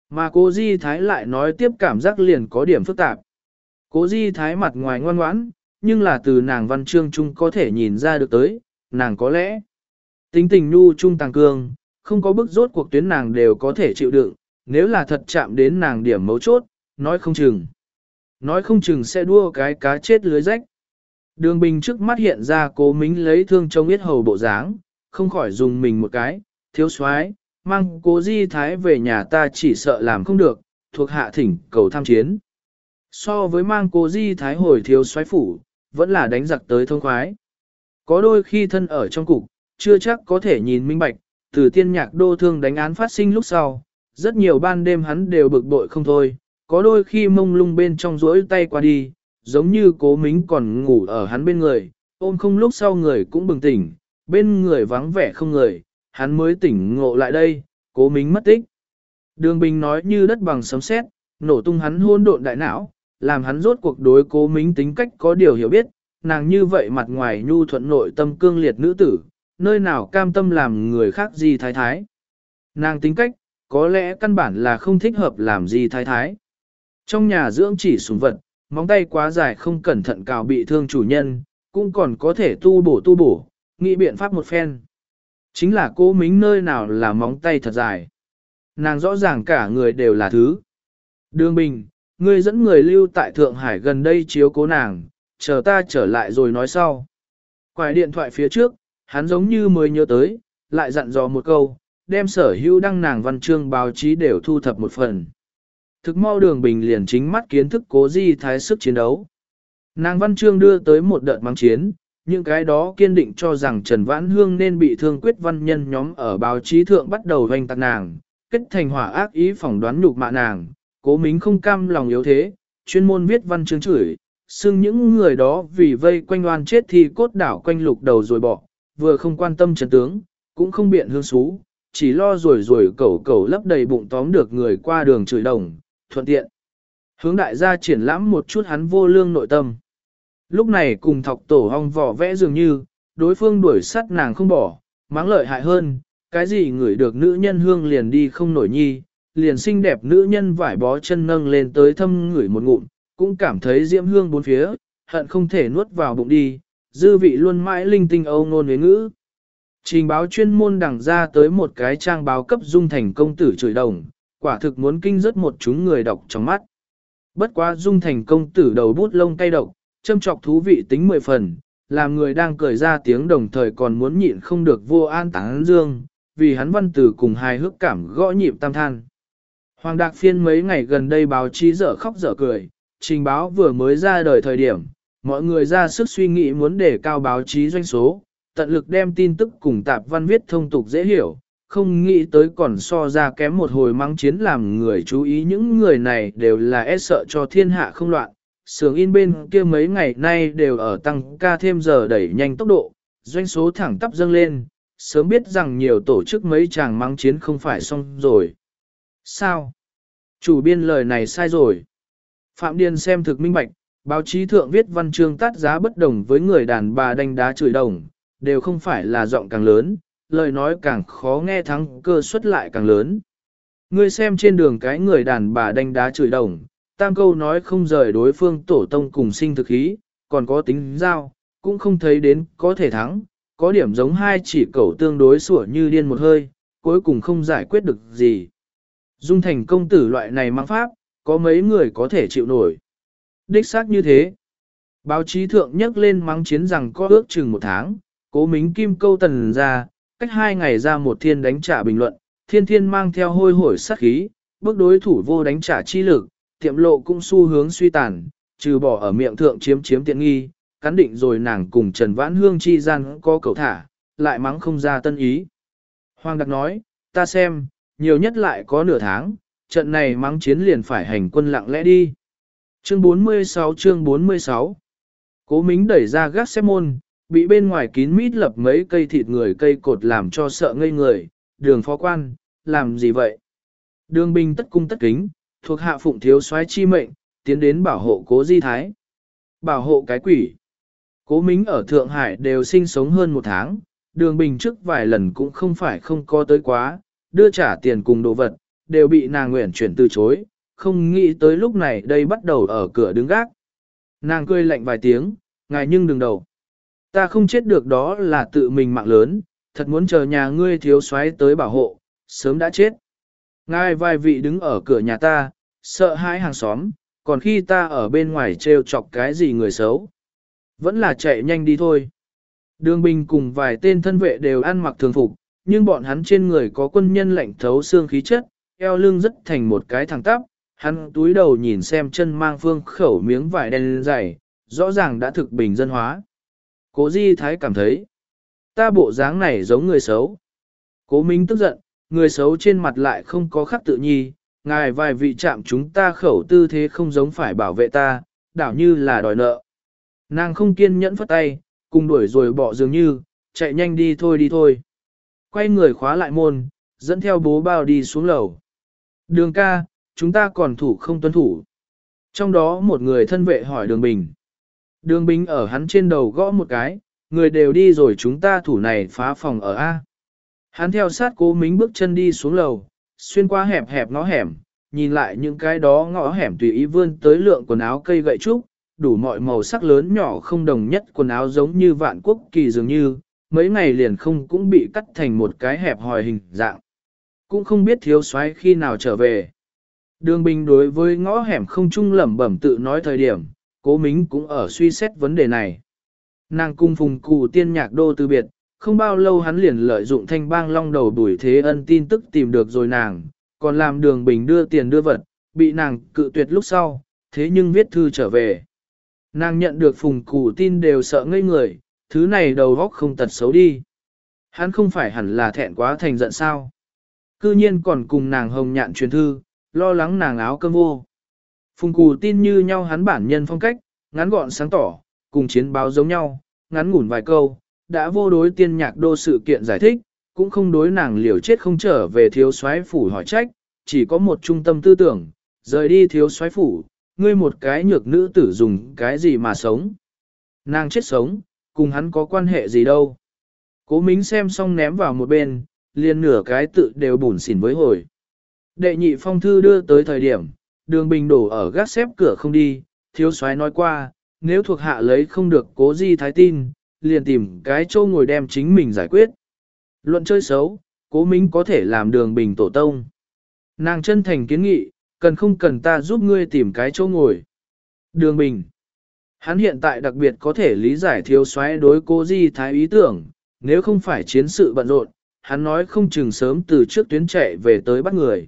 S1: Mà cố Di Thái lại nói tiếp cảm giác liền có điểm phức tạp. Cố Di Thái mặt ngoài ngoan ngoãn, nhưng là từ nàng văn chương chung có thể nhìn ra được tới, nàng có lẽ tính tình nu trung tàng cương, không có bức rốt cuộc tuyến nàng đều có thể chịu đựng, nếu là thật chạm đến nàng điểm mấu chốt, nói không chừng. Nói không chừng sẽ đua cái cá chết lưới rách. Đường bình trước mắt hiện ra cố mính lấy thương trong yết hầu bộ dáng, không khỏi dùng mình một cái, thiếu soái mang cố di thái về nhà ta chỉ sợ làm không được, thuộc hạ thỉnh cầu tham chiến. So với mang cố di thái hồi thiếu soái phủ, vẫn là đánh giặc tới thông khoái. Có đôi khi thân ở trong cục, chưa chắc có thể nhìn minh bạch, từ tiên nhạc đô thương đánh án phát sinh lúc sau, rất nhiều ban đêm hắn đều bực bội không thôi, có đôi khi mông lung bên trong rỗi tay qua đi, giống như cố mính còn ngủ ở hắn bên người, ôm không lúc sau người cũng bừng tỉnh, bên người vắng vẻ không người, hắn mới tỉnh ngộ lại đây, cố mính mất tích. Đường Bình nói như đất bằng sấm sét, nổ tung hắn hôn độn đại não, làm hắn rốt cuộc đối cố mính tính cách có điều hiểu biết, nàng như vậy mặt ngoài nhu thuận nội tâm cương liệt nữ tử, nơi nào cam tâm làm người khác gì thái thái. Nàng tính cách, có lẽ căn bản là không thích hợp làm gì thái thái. Trong nhà dưỡng chỉ súng vật, móng tay quá dài không cẩn thận cào bị thương chủ nhân, cũng còn có thể tu bổ tu bổ, nghĩ biện pháp một phen. Chính là cố mính nơi nào là móng tay thật dài. Nàng rõ ràng cả người đều là thứ. Đường Bình, ngươi dẫn người lưu tại Thượng Hải gần đây chiếu cố nàng, chờ ta trở lại rồi nói sau. Quài điện thoại phía trước, hắn giống như mới nhớ tới, lại dặn dò một câu, đem sở hữu đăng nàng văn chương báo chí đều thu thập một phần. Thực mau đường bình liền chính mắt kiến thức cố di thái sức chiến đấu. Nàng văn chương đưa tới một đợt mang chiến, những cái đó kiên định cho rằng Trần Vãn Hương nên bị thương quyết văn nhân nhóm ở báo chí thượng bắt đầu hoành tạc nàng, kết thành hỏa ác ý phỏng đoán nhục mạ nàng, cố mính không cam lòng yếu thế, chuyên môn viết văn chương chửi, xưng những người đó vì vây quanh oan chết thì cốt đảo quanh lục đầu rồi bỏ, vừa không quan tâm trần tướng, cũng không biện hương xú, chỉ lo rồi rồi cẩu cẩu lấp đầy bụng tóm được người qua đường chửi đồng, thuận tiện. Hướng đại gia triển lãm một chút hắn vô lương nội tâm. Lúc này cùng thọc tổ hong vỏ vẽ dường như, đối phương đuổi sắt nàng không bỏ, mắng lợi hại hơn, cái gì người được nữ nhân hương liền đi không nổi nhi, liền xinh đẹp nữ nhân vải bó chân nâng lên tới thâm ngửi một ngụm, cũng cảm thấy diễm hương bốn phía, hận không thể nuốt vào bụng đi, dư vị luôn mãi linh tinh âu ngôn với ngữ. Trình báo chuyên môn đẳng ra tới một cái trang báo cấp dung thành công tử chửi đồng, quả thực muốn kinh rất một chúng người đọc trong mắt. Bất quá dung thành công tử đầu bút lông cay độc, châm trọc thú vị tính mười phần, làm người đang cười ra tiếng đồng thời còn muốn nhịn không được vô an táng dương, vì hắn văn tử cùng hài hước cảm gõ nhịp tam than. Hoàng Đạc Phiên mấy ngày gần đây báo chí dở khóc dở cười, trình báo vừa mới ra đời thời điểm, mọi người ra sức suy nghĩ muốn đề cao báo chí doanh số, tận lực đem tin tức cùng tạp văn viết thông tục dễ hiểu, không nghĩ tới còn so ra kém một hồi mang chiến làm người chú ý những người này đều là e sợ cho thiên hạ không loạn. Sưởng in bên kia mấy ngày nay đều ở tăng ca thêm giờ đẩy nhanh tốc độ, doanh số thẳng tắp dâng lên, sớm biết rằng nhiều tổ chức mấy chàng mang chiến không phải xong rồi. Sao? Chủ biên lời này sai rồi. Phạm Điền xem thực minh bạch, báo chí thượng viết văn chương tát giá bất đồng với người đàn bà đánh đá chửi đồng, đều không phải là giọng càng lớn, lời nói càng khó nghe thắng cơ suất lại càng lớn. Ngươi xem trên đường cái người đàn bà đánh đá chửi đồng, tam câu nói không rời đối phương tổ tông cùng sinh thực khí, còn có tính giao, cũng không thấy đến có thể thắng, có điểm giống hai chỉ cẩu tương đối sủa như điên một hơi, cuối cùng không giải quyết được gì. Dung thành công tử loại này mang pháp, có mấy người có thể chịu nổi. Đích xác như thế. Báo chí thượng nhắc lên mắng chiến rằng có ước chừng một tháng, cố mính kim câu tần ra, cách hai ngày ra một thiên đánh trả bình luận, thiên thiên mang theo hôi hổi sát khí, bước đối thủ vô đánh trả chi lực, tiệm lộ cũng xu hướng suy tàn, trừ bỏ ở miệng thượng chiếm chiếm tiện nghi, cắn định rồi nàng cùng Trần Vãn Hương chi gian có cầu thả, lại mắng không ra tân ý. Hoàng Đặc nói, ta xem, nhiều nhất lại có nửa tháng, trận này mắng chiến liền phải hành quân lặng lẽ đi. Chương 46 chương 46 Cố Mính đẩy ra gác xếp môn, bị bên ngoài kín mít lập mấy cây thịt người cây cột làm cho sợ ngây người, đường phó quan, làm gì vậy? Đường binh tất cung tất kính, thuộc hạ phụng thiếu soái chi mệnh, tiến đến bảo hộ cố di thái. Bảo hộ cái quỷ. Cố Mính ở Thượng Hải đều sinh sống hơn một tháng, đường bình trước vài lần cũng không phải không có tới quá, đưa trả tiền cùng đồ vật, đều bị nàng nguyện chuyển từ chối, không nghĩ tới lúc này đây bắt đầu ở cửa đứng gác. Nàng cười lạnh vài tiếng, ngài nhưng đừng đầu. Ta không chết được đó là tự mình mạng lớn, thật muốn chờ nhà ngươi thiếu soái tới bảo hộ, sớm đã chết. Ngài vài vị đứng ở cửa nhà ta, sợ hãi hàng xóm, còn khi ta ở bên ngoài trêu chọc cái gì người xấu. Vẫn là chạy nhanh đi thôi. Đường Bình cùng vài tên thân vệ đều ăn mặc thường phục, nhưng bọn hắn trên người có quân nhân lạnh thấu xương khí chất, eo lưng rất thành một cái thẳng tắp, hắn túi đầu nhìn xem chân mang phương khẩu miếng vải đen dày, rõ ràng đã thực bình dân hóa. Cố Di Thái cảm thấy, ta bộ dáng này giống người xấu. Cố Minh tức giận, người xấu trên mặt lại không có khắc tự nhi, ngài vài vị chạm chúng ta khẩu tư thế không giống phải bảo vệ ta, đảo như là đòi nợ. Nàng không kiên nhẫn phất tay, cùng đuổi rồi bỏ dường như, chạy nhanh đi thôi đi thôi. Quay người khóa lại môn, dẫn theo bố bao đi xuống lầu. Đường ca, chúng ta còn thủ không tuân thủ. Trong đó một người thân vệ hỏi đường bình. Đường bình ở hắn trên đầu gõ một cái, người đều đi rồi chúng ta thủ này phá phòng ở A. Hắn theo sát cố mính bước chân đi xuống lầu, xuyên qua hẹp hẹp ngõ hẻm, nhìn lại những cái đó ngõ hẻm tùy ý vươn tới lượng quần áo cây gậy trúc, đủ mọi màu sắc lớn nhỏ không đồng nhất quần áo giống như vạn quốc kỳ dường như, mấy ngày liền không cũng bị cắt thành một cái hẹp hòi hình dạng. Cũng không biết thiếu soái khi nào trở về. Đường Bình đối với ngõ hẻm không trung lẩm bẩm tự nói thời điểm, cố mính cũng ở suy xét vấn đề này. Nàng cung phùng cụ tiên nhạc đô từ biệt, không bao lâu hắn liền lợi dụng thanh bang long đầu đuổi thế ân tin tức tìm được rồi nàng, còn làm đường bình đưa tiền đưa vật, bị nàng cự tuyệt lúc sau, thế nhưng viết thư trở về. Nàng nhận được phùng củ tin đều sợ ngây người, thứ này đầu góc không tật xấu đi. Hắn không phải hẳn là thẹn quá thành giận sao. Cư nhiên còn cùng nàng hồng nhạn truyền thư, lo lắng nàng áo cơm vô. Phùng cụ tin như nhau hắn bản nhân phong cách, ngắn gọn sáng tỏ, cùng chiến báo giống nhau, ngắn ngủn vài câu, đã vô đối tiên nhạc đô sự kiện giải thích, cũng không đối nàng liều chết không trở về thiếu soái phủ hỏi trách, chỉ có một trung tâm tư tưởng, rời đi thiếu soái phủ, ngươi một cái nhược nữ tử dùng cái gì mà sống. Nàng chết sống, cùng hắn có quan hệ gì đâu. Cố mính xem xong ném vào một bên, liền nửa cái tự đều bùn xỉn với hồi. Đệ nhị phong thư đưa tới thời điểm, đường bình đổ ở gác xếp cửa không đi, thiếu soái nói qua, nếu thuộc hạ lấy không được cố di thái tin, liền tìm cái châu ngồi đem chính mình giải quyết. Luận chơi xấu, cố minh có thể làm đường bình tổ tông. Nàng chân thành kiến nghị, cần không cần ta giúp ngươi tìm cái chỗ ngồi. Đường bình. Hắn hiện tại đặc biệt có thể lý giải thiếu soái đối cố di thái ý tưởng, nếu không phải chiến sự bận rộn, hắn nói không chừng sớm từ trước tuyến chạy về tới bắt người.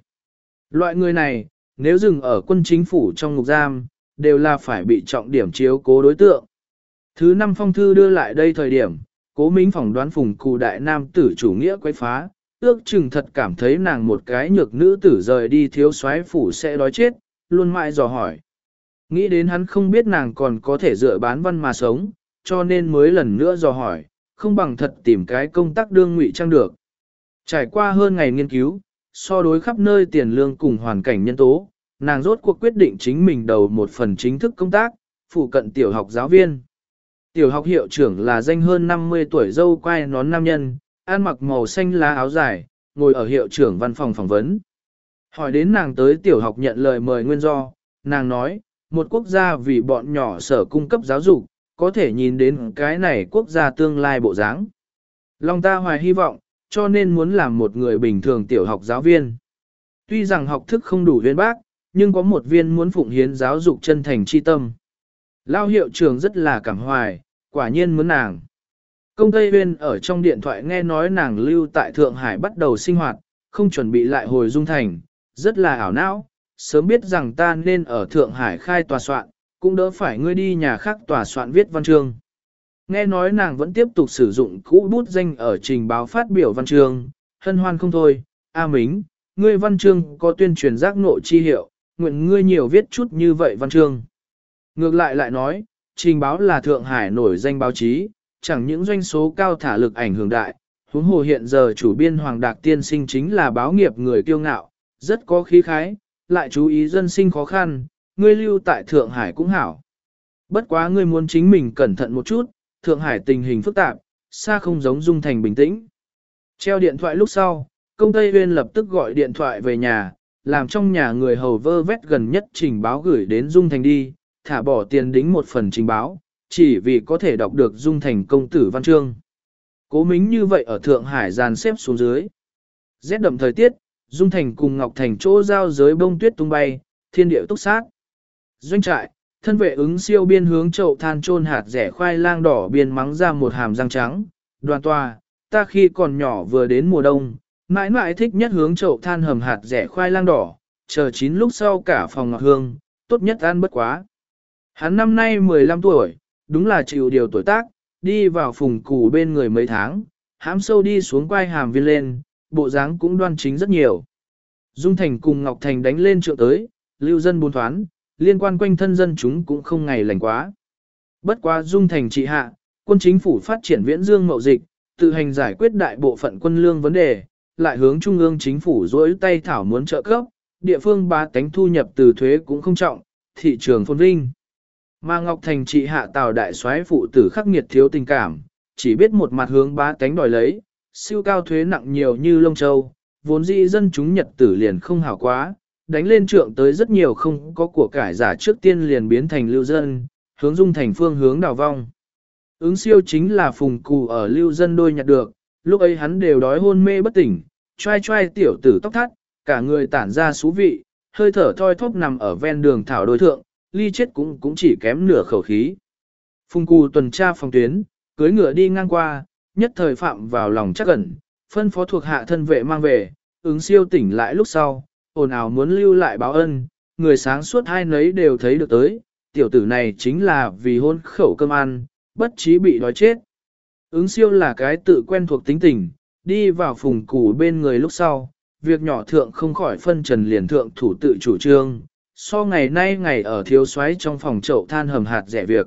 S1: Loại người này, nếu dừng ở quân chính phủ trong ngục giam, đều là phải bị trọng điểm chiếu cố đối tượng. Thứ năm phong thư đưa lại đây thời điểm, cố minh phỏng đoán phùng cụ đại nam tử chủ nghĩa quấy phá, ước chừng thật cảm thấy nàng một cái nhược nữ tử rời đi thiếu soái phủ sẽ đói chết, luôn mãi dò hỏi. Nghĩ đến hắn không biết nàng còn có thể dựa bán văn mà sống, cho nên mới lần nữa dò hỏi, không bằng thật tìm cái công tác đương ngụy trang được. Trải qua hơn ngày nghiên cứu, so đối khắp nơi tiền lương cùng hoàn cảnh nhân tố, nàng rốt cuộc quyết định chính mình đầu một phần chính thức công tác, phụ cận tiểu học giáo viên. Tiểu học hiệu trưởng là danh hơn 50 tuổi dâu quai nón nam nhân, ăn mặc màu xanh lá áo dài, ngồi ở hiệu trưởng văn phòng phỏng vấn. Hỏi đến nàng tới tiểu học nhận lời mời nguyên do, nàng nói, một quốc gia vì bọn nhỏ sở cung cấp giáo dục, có thể nhìn đến cái này quốc gia tương lai bộ dáng. Long ta hoài hy vọng, cho nên muốn làm một người bình thường tiểu học giáo viên. Tuy rằng học thức không đủ viên bác, nhưng có một viên muốn phụng hiến giáo dục chân thành chi tâm. Lao hiệu trưởng rất là cảm hoài, quả nhiên muốn nàng. Công Tây Uyên ở trong điện thoại nghe nói nàng lưu tại Thượng Hải bắt đầu sinh hoạt, không chuẩn bị lại hồi dung thành, rất là ảo não, sớm biết rằng ta nên ở Thượng Hải khai tòa soạn, cũng đỡ phải ngươi đi nhà khác tòa soạn viết văn chương. Nghe nói nàng vẫn tiếp tục sử dụng cũ bút danh ở trình báo phát biểu văn chương, hân hoan không thôi, A Mính, ngươi văn chương có tuyên truyền giác ngộ chi hiệu, nguyện ngươi nhiều viết chút như vậy văn chương. Ngược lại lại nói, trình báo là Thượng Hải nổi danh báo chí, chẳng những doanh số cao thả lực ảnh hưởng đại, huống hồ hiện giờ chủ biên Hoàng Đạc Tiên Sinh chính là báo nghiệp người kiêu ngạo, rất có khí khái, lại chú ý dân sinh khó khăn, ngươi lưu tại Thượng Hải cũng hảo. Bất quá ngươi muốn chính mình cẩn thận một chút, Thượng Hải tình hình phức tạp, xa không giống Dung Thành bình tĩnh. Treo điện thoại lúc sau, công Tây Huyên lập tức gọi điện thoại về nhà, làm trong nhà người hầu vơ vét gần nhất trình báo gửi đến Dung Thành đi, thả bỏ tiền đính một phần trình báo, chỉ vì có thể đọc được Dung Thành công tử văn chương. Cố mính như vậy ở Thượng Hải dàn xếp xuống dưới. Rét đậm thời tiết, Dung Thành cùng Ngọc Thành chỗ giao giới bông tuyết tung bay, thiên điệu túc sát. Doanh trại, thân vệ ứng siêu biên hướng chậu than trôn hạt rẻ khoai lang đỏ biên mắng ra một hàm răng trắng. Đoàn tòa, ta khi còn nhỏ vừa đến mùa đông, mãi mãi thích nhất hướng chậu than hầm hạt rẻ khoai lang đỏ, chờ chín lúc sau cả phòng ngọt hương, tốt nhất ăn bất quá. Hắn năm nay 15 tuổi, đúng là chịu điều tuổi tác, đi vào phùng củ bên người mấy tháng, hãm sâu đi xuống quai hàm viên lên, bộ dáng cũng đoan chính rất nhiều. Dung Thành cùng Ngọc Thành đánh lên trượng tới, lưu dân buôn thoán, liên quan quanh thân dân chúng cũng không ngày lành quá. Bất quá Dung Thành trị hạ, quân chính phủ phát triển viễn dương mậu dịch, tự hành giải quyết đại bộ phận quân lương vấn đề, lại hướng trung ương chính phủ dối tay thảo muốn trợ cấp, địa phương ba tánh thu nhập từ thuế cũng không trọng, thị trường phồn vinh. Mà Ngọc Thành trị hạ tào đại soái phụ tử khắc nghiệt thiếu tình cảm, chỉ biết một mặt hướng ba tánh đòi lấy, siêu cao thuế nặng nhiều như lông châu, vốn dĩ dân chúng nhật tử liền không hảo quá, đánh lên trượng tới rất nhiều không có của cải giả trước tiên liền biến thành lưu dân, hướng dung thành phương hướng đào vong. Ứng siêu chính là phùng cù ở lưu dân đôi nhặt được, lúc ấy hắn đều đói hôn mê bất tỉnh, trai trai tiểu tử tóc thắt, cả người tản ra xú vị, hơi thở thoi thóp nằm ở ven đường thảo đối thượng, ly chết cũng cũng chỉ kém nửa khẩu khí. Phùng cù tuần tra phòng tuyến, cưới ngựa đi ngang qua, nhất thời phạm vào lòng chắc ẩn, phân phó thuộc hạ thân vệ mang về, ứng siêu tỉnh lại lúc sau, ồn ào muốn lưu lại báo ân, người sáng suốt hai nấy đều thấy được tới, tiểu tử này chính là vì hôn khẩu cơm ăn, bất trí bị đói chết. Ứng siêu là cái tự quen thuộc tính tình, đi vào phùng củ bên người lúc sau, việc nhỏ thượng không khỏi phân trần liền thượng thủ tự chủ trương, so ngày nay ngày ở thiếu xoáy trong phòng chậu than hầm hạt rẻ việc.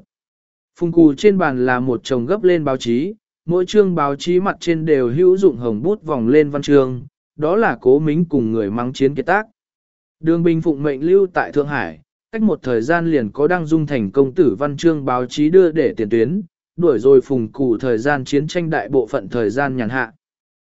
S1: Phùng cù trên bàn là một chồng gấp lên báo chí, mỗi chương báo chí mặt trên đều hữu dụng hồng bút vòng lên văn chương, đó là cố mính cùng người mang chiến kết tác. Đường Bình Phụng mệnh lưu tại Thượng Hải, cách một thời gian liền có đăng dung thành công tử văn chương báo chí đưa để tiền tuyến, đuổi rồi phùng cụ thời gian chiến tranh đại bộ phận thời gian nhàn hạ.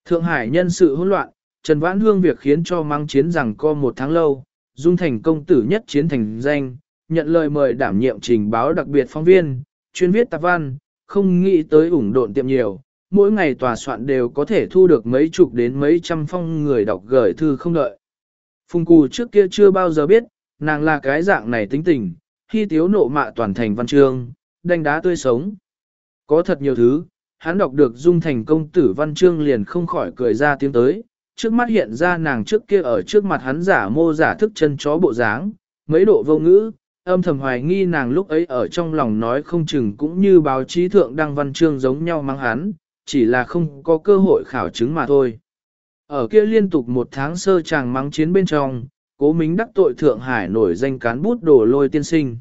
S1: Thượng Hải nhân sự hỗn loạn, Trần Vãn Hương việc khiến cho mang chiến rằng co một tháng lâu, dung thành công tử nhất chiến thành danh, nhận lời mời đảm nhiệm trình báo đặc biệt phóng viên, chuyên viết tạp văn, không nghĩ tới ủng độn tiệm nhiều, mỗi ngày tòa soạn đều có thể thu được mấy chục đến mấy trăm phong người đọc gửi thư không đợi. Phùng Cù trước kia chưa bao giờ biết, nàng là cái dạng này tính tình, khi tiếu nộ mạ toàn thành văn chương, đánh đá tươi sống. Có thật nhiều thứ, hắn đọc được dung thành công tử văn chương liền không khỏi cười ra tiếng tới, trước mắt hiện ra nàng trước kia ở trước mặt hắn giả mô giả thức chân chó bộ dáng, mấy độ vô ngữ, âm thầm hoài nghi nàng lúc ấy ở trong lòng nói không chừng cũng như báo chí thượng đăng văn chương giống nhau mang hắn, chỉ là không có cơ hội khảo chứng mà thôi. Ở kia liên tục một tháng sơ chàng mắng chiến bên trong, cố mính đắc tội Thượng Hải nổi danh cán bút đồ lôi tiên sinh.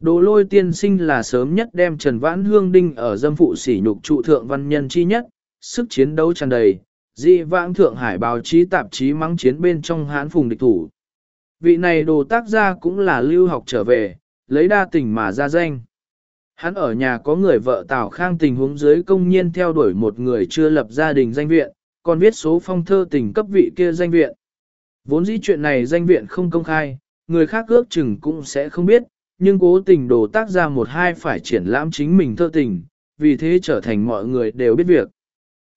S1: Đồ lôi tiên sinh là sớm nhất đem Trần Vãn Hương Đinh ở dâm phụ sỉ nhục trụ thượng văn nhân chi nhất, sức chiến đấu tràn đầy, Di vãng Thượng Hải báo chí tạp chí mắng chiến bên trong hán phùng địch thủ. Vị này đồ tác gia cũng là lưu học trở về, lấy đa tình mà ra danh. Hắn ở nhà có người vợ Tào Khang tình huống dưới công nhiên theo đuổi một người chưa lập gia đình danh viện, còn viết số phong thơ tình cấp vị kia danh viện. Vốn dĩ chuyện này danh viện không công khai, người khác ước chừng cũng sẽ không biết, nhưng cố tình đồ tác ra một hai phải triển lãm chính mình thơ tình, vì thế trở thành mọi người đều biết việc.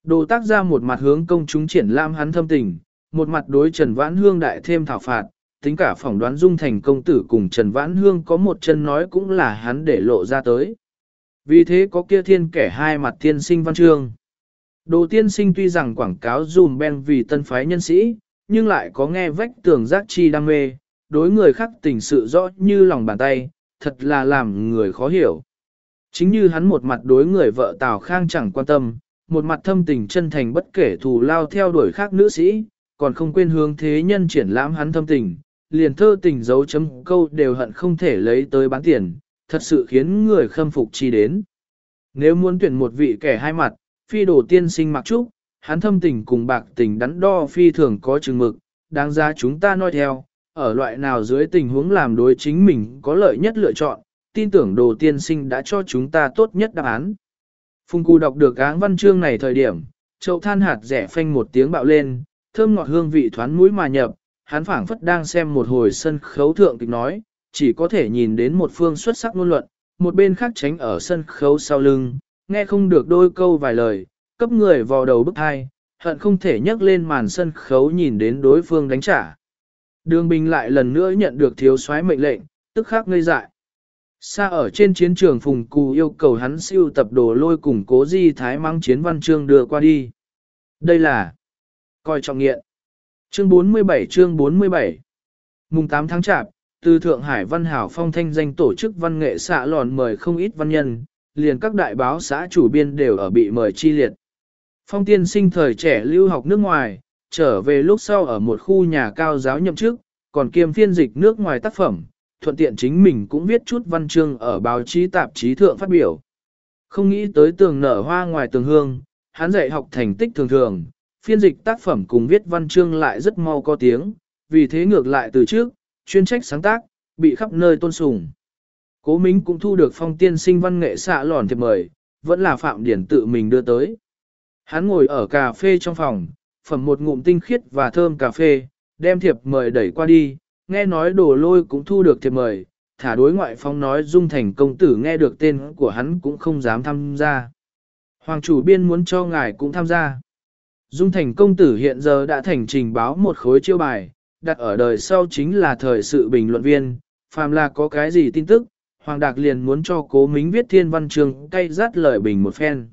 S1: Đồ tác ra một mặt hướng công chúng triển lãm hắn thâm tình, một mặt đối Trần Vãn Hương đại thêm thảo phạt, tính cả phỏng đoán dung thành công tử cùng Trần Vãn Hương có một chân nói cũng là hắn để lộ ra tới. Vì thế có kia thiên kẻ hai mặt thiên sinh văn chương. Đồ tiên sinh tuy rằng quảng cáo dùm ben vì tân phái nhân sĩ, nhưng lại có nghe vách tường giác chi đam mê, đối người khác tình sự rõ như lòng bàn tay, thật là làm người khó hiểu. Chính như hắn một mặt đối người vợ Tào Khang chẳng quan tâm, một mặt thâm tình chân thành bất kể thù lao theo đuổi khác nữ sĩ, còn không quên hướng thế nhân triển lãm hắn thâm tình, liền thơ tình dấu chấm câu đều hận không thể lấy tới bán tiền, thật sự khiến người khâm phục chi đến. Nếu muốn tuyển một vị kẻ hai mặt, phi đồ tiên sinh mặc trúc, hắn thâm tình cùng bạc tình đắn đo phi thường có chừng mực, đáng ra chúng ta nói theo, ở loại nào dưới tình huống làm đối chính mình có lợi nhất lựa chọn, tin tưởng đồ tiên sinh đã cho chúng ta tốt nhất đáp án. Phùng Cù đọc được áng văn chương này thời điểm, chậu than hạt rẻ phanh một tiếng bạo lên, thơm ngọt hương vị thoán mũi mà nhập, hắn phảng phất đang xem một hồi sân khấu thượng kịch nói, chỉ có thể nhìn đến một phương xuất sắc ngôn luận, một bên khác tránh ở sân khấu sau lưng, nghe không được đôi câu vài lời, cấp người vào đầu bức hai, hận không thể nhấc lên màn sân khấu nhìn đến đối phương đánh trả. Đường Bình lại lần nữa nhận được thiếu soái mệnh lệnh, tức khắc ngây dại. Xa ở trên chiến trường Phùng Cù yêu cầu hắn siêu tập đồ lôi cùng cố di thái mang chiến văn chương đưa qua đi. Đây là coi trọng nghiện. Chương 47 chương 47 Mùng 8 tháng chạp, từ Thượng Hải Văn Hảo Phong thanh danh tổ chức văn nghệ xạ lòn mời không ít văn nhân, liền các đại báo xã chủ biên đều ở bị mời chi liệt. Phong tiên sinh thời trẻ lưu học nước ngoài, trở về lúc sau ở một khu nhà cao giáo nhậm chức, còn kiêm phiên dịch nước ngoài tác phẩm, thuận tiện chính mình cũng viết chút văn chương ở báo chí tạp chí thượng phát biểu. Không nghĩ tới tường nở hoa ngoài tường hương, hắn dạy học thành tích thường thường, phiên dịch tác phẩm cùng viết văn chương lại rất mau có tiếng, vì thế ngược lại từ trước, chuyên trách sáng tác, bị khắp nơi tôn sùng. Cố Mính cũng thu được phong tiên sinh văn nghệ xạ lòn thiệp mời, vẫn là Phạm Điển tự mình đưa tới. Hắn ngồi ở cà phê trong phòng, phẩm một ngụm tinh khiết và thơm cà phê, đem thiệp mời đẩy qua đi, nghe nói đồ lôi cũng thu được thiệp mời, thả đối ngoại phong nói dung thành công tử nghe được tên của hắn cũng không dám tham gia. Hoàng chủ biên muốn cho ngài cũng tham gia. Dung thành công tử hiện giờ đã thành trình báo một khối chiêu bài, đặt ở đời sau chính là thời sự bình luận viên, phàm là có cái gì tin tức, Hoàng Đạc liền muốn cho cố mính viết thiên văn chương cay rát lời bình một phen.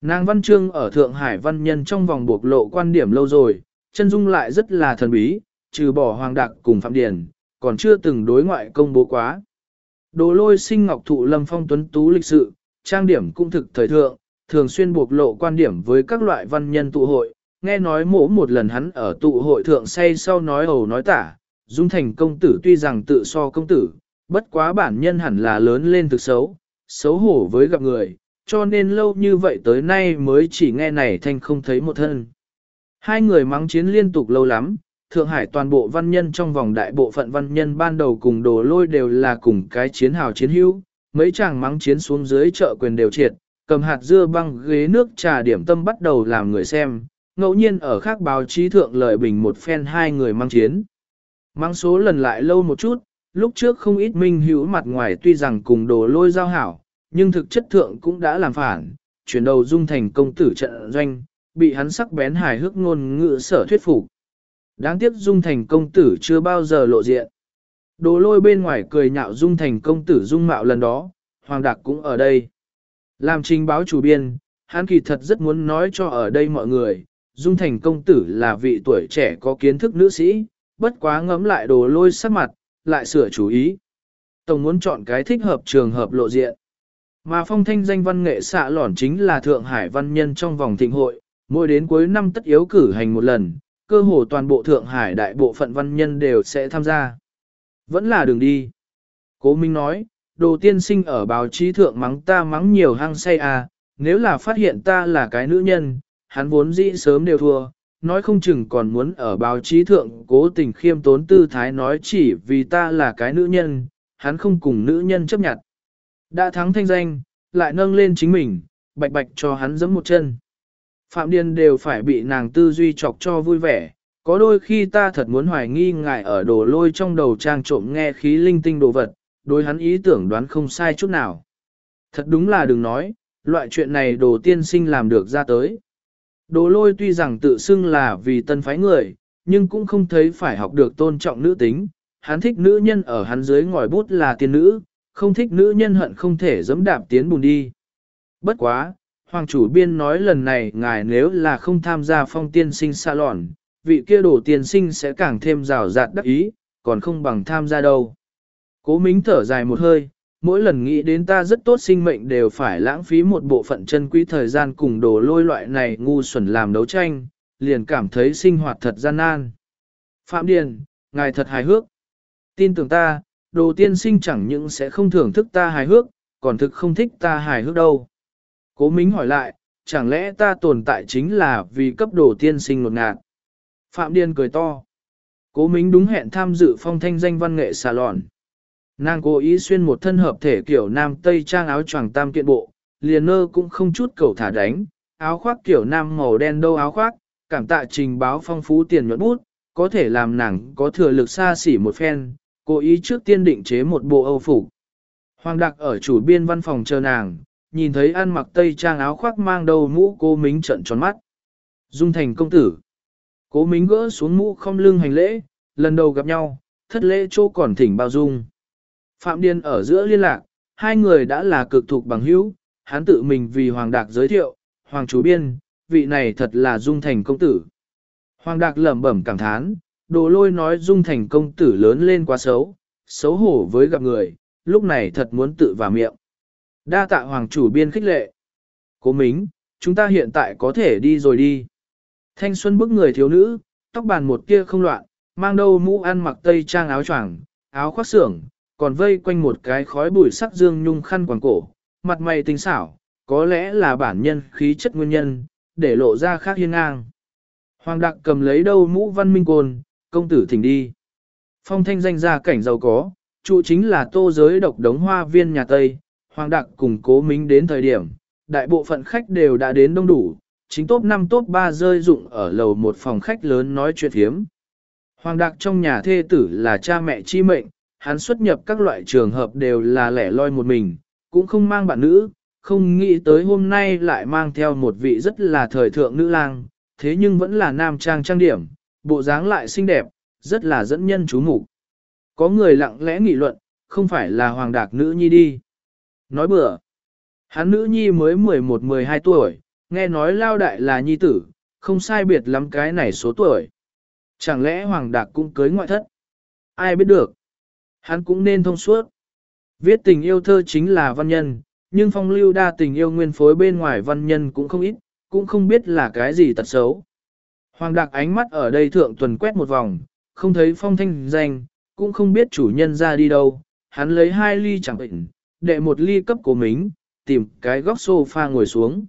S1: Nàng văn chương ở Thượng Hải văn nhân trong vòng buộc lộ quan điểm lâu rồi, chân dung lại rất là thần bí, trừ bỏ Hoàng Đạc cùng Phạm Điền, còn chưa từng đối ngoại công bố quá. Đồ lôi sinh ngọc thụ lâm phong tuấn tú lịch sự, trang điểm cũng thực thời thượng, thường xuyên buộc lộ quan điểm với các loại văn nhân tụ hội, nghe nói mỗ một lần hắn ở tụ hội thượng say sau nói ầu nói tả, dung thành công tử tuy rằng tự so công tử, bất quá bản nhân hẳn là lớn lên thực xấu, xấu hổ với gặp người, cho nên lâu như vậy tới nay mới chỉ nghe này thanh không thấy một thân. Hai người mắng chiến liên tục lâu lắm, Thượng Hải toàn bộ văn nhân trong vòng đại bộ phận văn nhân ban đầu cùng đồ lôi đều là cùng cái chiến hào chiến hữu, mấy chàng mắng chiến xuống dưới chợ quyền đều triệt, cầm hạt dưa băng ghế nước trà điểm tâm bắt đầu làm người xem, ngẫu nhiên ở khác báo chí thượng lợi bình một phen hai người mang chiến. mang số lần lại lâu một chút, lúc trước không ít minh hữu mặt ngoài tuy rằng cùng đồ lôi giao hảo, nhưng thực chất thượng cũng đã làm phản, chuyển đầu dung thành công tử trận doanh, bị hắn sắc bén hài hước ngôn ngữ sở thuyết phục. Đáng tiếc dung thành công tử chưa bao giờ lộ diện. Đồ lôi bên ngoài cười nhạo dung thành công tử dung mạo lần đó, Hoàng Đạc cũng ở đây. Làm trình báo chủ biên, hắn kỳ thật rất muốn nói cho ở đây mọi người, dung thành công tử là vị tuổi trẻ có kiến thức nữ sĩ, bất quá ngẫm lại đồ lôi sắc mặt, lại sửa chủ ý. Tổng muốn chọn cái thích hợp trường hợp lộ diện. Mà phong thanh danh văn nghệ xạ lỏn chính là Thượng Hải văn nhân trong vòng thịnh hội, mỗi đến cuối năm tất yếu cử hành một lần, cơ hồ toàn bộ Thượng Hải đại bộ phận văn nhân đều sẽ tham gia. Vẫn là đường đi. Cố Minh nói, đồ tiên sinh ở báo chí thượng mắng ta mắng nhiều hăng say à, nếu là phát hiện ta là cái nữ nhân, hắn vốn dĩ sớm đều thua, nói không chừng còn muốn ở báo chí thượng cố tình khiêm tốn tư thái nói chỉ vì ta là cái nữ nhân, hắn không cùng nữ nhân chấp nhận. Đã thắng thanh danh, lại nâng lên chính mình, bạch bạch cho hắn giẫm một chân. Phạm Điền đều phải bị nàng tư duy chọc cho vui vẻ, có đôi khi ta thật muốn hoài nghi ngài ở đồ lôi trong đầu trang trộm nghe khí linh tinh đồ vật, đối hắn ý tưởng đoán không sai chút nào. Thật đúng là đừng nói, loại chuyện này đồ tiên sinh làm được ra tới. Đồ lôi tuy rằng tự xưng là vì tân phái người, nhưng cũng không thấy phải học được tôn trọng nữ tính. Hắn thích nữ nhân ở hắn dưới ngòi bút là tiên nữ, không thích nữ nhân hận không thể dẫm đạp tiến bùn đi. Bất quá, Hoàng chủ biên nói lần này ngài nếu là không tham gia phong tiên sinh salon, vị kia đổ tiên sinh sẽ càng thêm rào rạt đắc ý, còn không bằng tham gia đâu. Cố mính thở dài một hơi, mỗi lần nghĩ đến ta rất tốt sinh mệnh đều phải lãng phí một bộ phận chân quý thời gian cùng đồ lôi loại này ngu xuẩn làm đấu tranh, liền cảm thấy sinh hoạt thật gian nan. Phạm Điền, ngài thật hài hước. Tin tưởng ta, đồ tiên sinh chẳng những sẽ không thưởng thức ta hài hước, còn thực không thích ta hài hước đâu. Cố Mính hỏi lại, chẳng lẽ ta tồn tại chính là vì cấp đồ tiên sinh nột ngạt. Phạm Điên cười to. Cố Mính đúng hẹn tham dự phong thanh danh văn nghệ xà lòn. Nàng cố ý xuyên một thân hợp thể kiểu nam tây trang áo choàng tam kiện bộ, liền nơ cũng không chút cầu thả đánh, áo khoác kiểu nam màu đen đâu áo khoác, cảm tạ trình báo phong phú tiền nhuận bút, có thể làm nàng có thừa lực xa xỉ một phen, cố ý trước tiên định chế một bộ âu phục. Hoàng đặc ở chủ biên văn phòng chờ nàng, nhìn thấy ăn mặc tây trang áo khoác mang đầu mũ cô mính trận tròn mắt. Dung thành công tử. Cố mính gỡ xuống mũ không lưng hành lễ, lần đầu gặp nhau, thất lễ chỗ còn thỉnh bao dung. Phạm Điên ở giữa liên lạc, hai người đã là cực thuộc bằng hữu, hắn tự mình vì Hoàng Đạc giới thiệu, Hoàng Chú Biên, vị này thật là Dung Thành công tử. Hoàng Đạc lẩm bẩm cảm thán, đồ lôi nói Dung Thành công tử lớn lên quá xấu, xấu hổ với gặp người, lúc này thật muốn tự vào miệng. Đa tạ Hoàng Chủ Biên khích lệ. Cố Mính, chúng ta hiện tại có thể đi rồi đi. Thanh xuân bức người thiếu nữ, tóc bàn một kia không loạn, mang đâu mũ ăn mặc tây trang áo choàng, áo khoác xưởng, còn vây quanh một cái khói bụi sắc dương nhung khăn quàng cổ, mặt mày tinh xảo, có lẽ là bản nhân khí chất nguyên nhân, để lộ ra khác hiên ngang. Hoàng đặc cầm lấy đâu mũ văn minh côn, công tử thỉnh đi. Phong thanh danh gia cảnh giàu có, trụ chính là tô giới độc đống hoa viên nhà Tây, Hoàng đặc cùng cố mính đến thời điểm, đại bộ phận khách đều đã đến đông đủ, chính top 5 top 3 rơi dụng ở lầu một phòng khách lớn nói chuyện hiếm. Hoàng đặc trong nhà thê tử là cha mẹ chi mệnh, hắn xuất nhập các loại trường hợp đều là lẻ loi một mình, cũng không mang bạn nữ, không nghĩ tới hôm nay lại mang theo một vị rất là thời thượng nữ lang, thế nhưng vẫn là nam trang trang điểm, bộ dáng lại xinh đẹp, rất là dẫn nhân chú mục. Có người lặng lẽ nghị luận, không phải là hoàng đạc nữ nhi đi. Nói bừa, hắn nữ nhi mới 11-12 tuổi, nghe nói lao đại là nhi tử, không sai biệt lắm cái này số tuổi. Chẳng lẽ hoàng đạc cũng cưới ngoại thất? Ai biết được? Hắn cũng nên thông suốt. Viết tình yêu thơ chính là văn nhân, nhưng phong lưu đa tình yêu nguyên phối bên ngoài văn nhân cũng không ít, cũng không biết là cái gì tật xấu. Hoàng Đạc ánh mắt ở đây thượng tuần quét một vòng, không thấy phong thanh danh, cũng không biết chủ nhân ra đi đâu, hắn lấy hai ly chẳng bệnh, đệ một ly cấp của mình, tìm cái góc sofa ngồi xuống.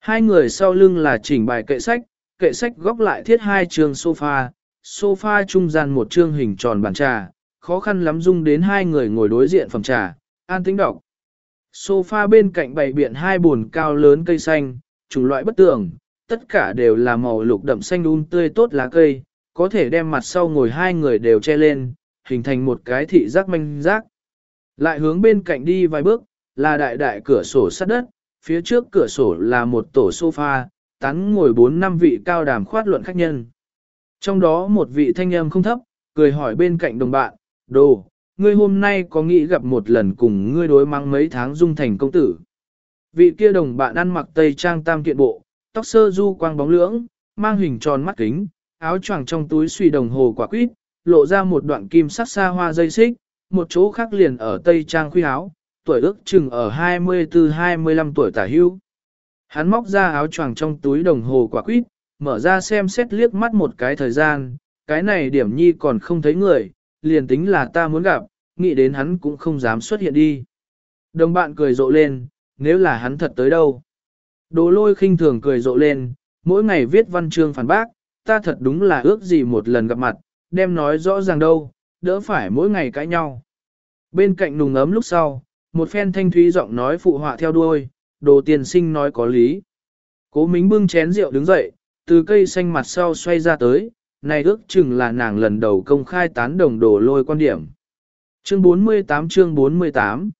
S1: Hai người sau lưng là chỉnh bài kệ sách, kệ sách góc lại thiết hai trường sofa, sofa trung gian một trương hình tròn bàn trà, khó khăn lắm dung đến hai người ngồi đối diện phòng trà, an tĩnh đọc. Sofa bên cạnh bày biện hai bồn cao lớn cây xanh, chủng loại bất tường, tất cả đều là màu lục đậm xanh un tươi tốt lá cây, có thể đem mặt sau ngồi hai người đều che lên, hình thành một cái thị giác manh giác. Lại hướng bên cạnh đi vài bước, là đại đại cửa sổ sắt đất, phía trước cửa sổ là một tổ sofa, tán ngồi bốn năm vị cao đàm khoát luận khách nhân. Trong đó một vị thanh âm không thấp, cười hỏi bên cạnh đồng bạn, đồ, ngươi hôm nay có nghĩ gặp một lần cùng ngươi đối mang mấy tháng dung thành công tử. Vị kia đồng bạn ăn mặc tây trang tam kiện bộ, tóc sơ du quang bóng lưỡng, mang hình tròn mắt kính, áo choàng trong túi suy đồng hồ quả quýt, lộ ra một đoạn kim sắc xa hoa dây xích, một chỗ khác liền ở tây trang khuy áo, tuổi ước chừng ở 24-25 tuổi tả hưu. Hắn móc ra áo choàng trong túi đồng hồ quả quýt, mở ra xem xét liếc mắt một cái thời gian, cái này điểm nhi còn không thấy người, liền tính là ta muốn gặp, nghĩ đến hắn cũng không dám xuất hiện đi. Đồng bạn cười rộ lên, nếu là hắn thật tới đâu. Đồ lôi khinh thường cười rộ lên, mỗi ngày viết văn chương phản bác, ta thật đúng là ước gì một lần gặp mặt, đem nói rõ ràng đâu, đỡ phải mỗi ngày cãi nhau. Bên cạnh nùng ấm lúc sau, một phen thanh thúy giọng nói phụ họa theo đuôi, đồ tiền sinh nói có lý. Cố mính bưng chén rượu đứng dậy, từ cây xanh mặt sau xoay ra tới, này ước chừng là nàng lần đầu công khai tán đồng đồ lôi quan điểm. Chương 48 chương 48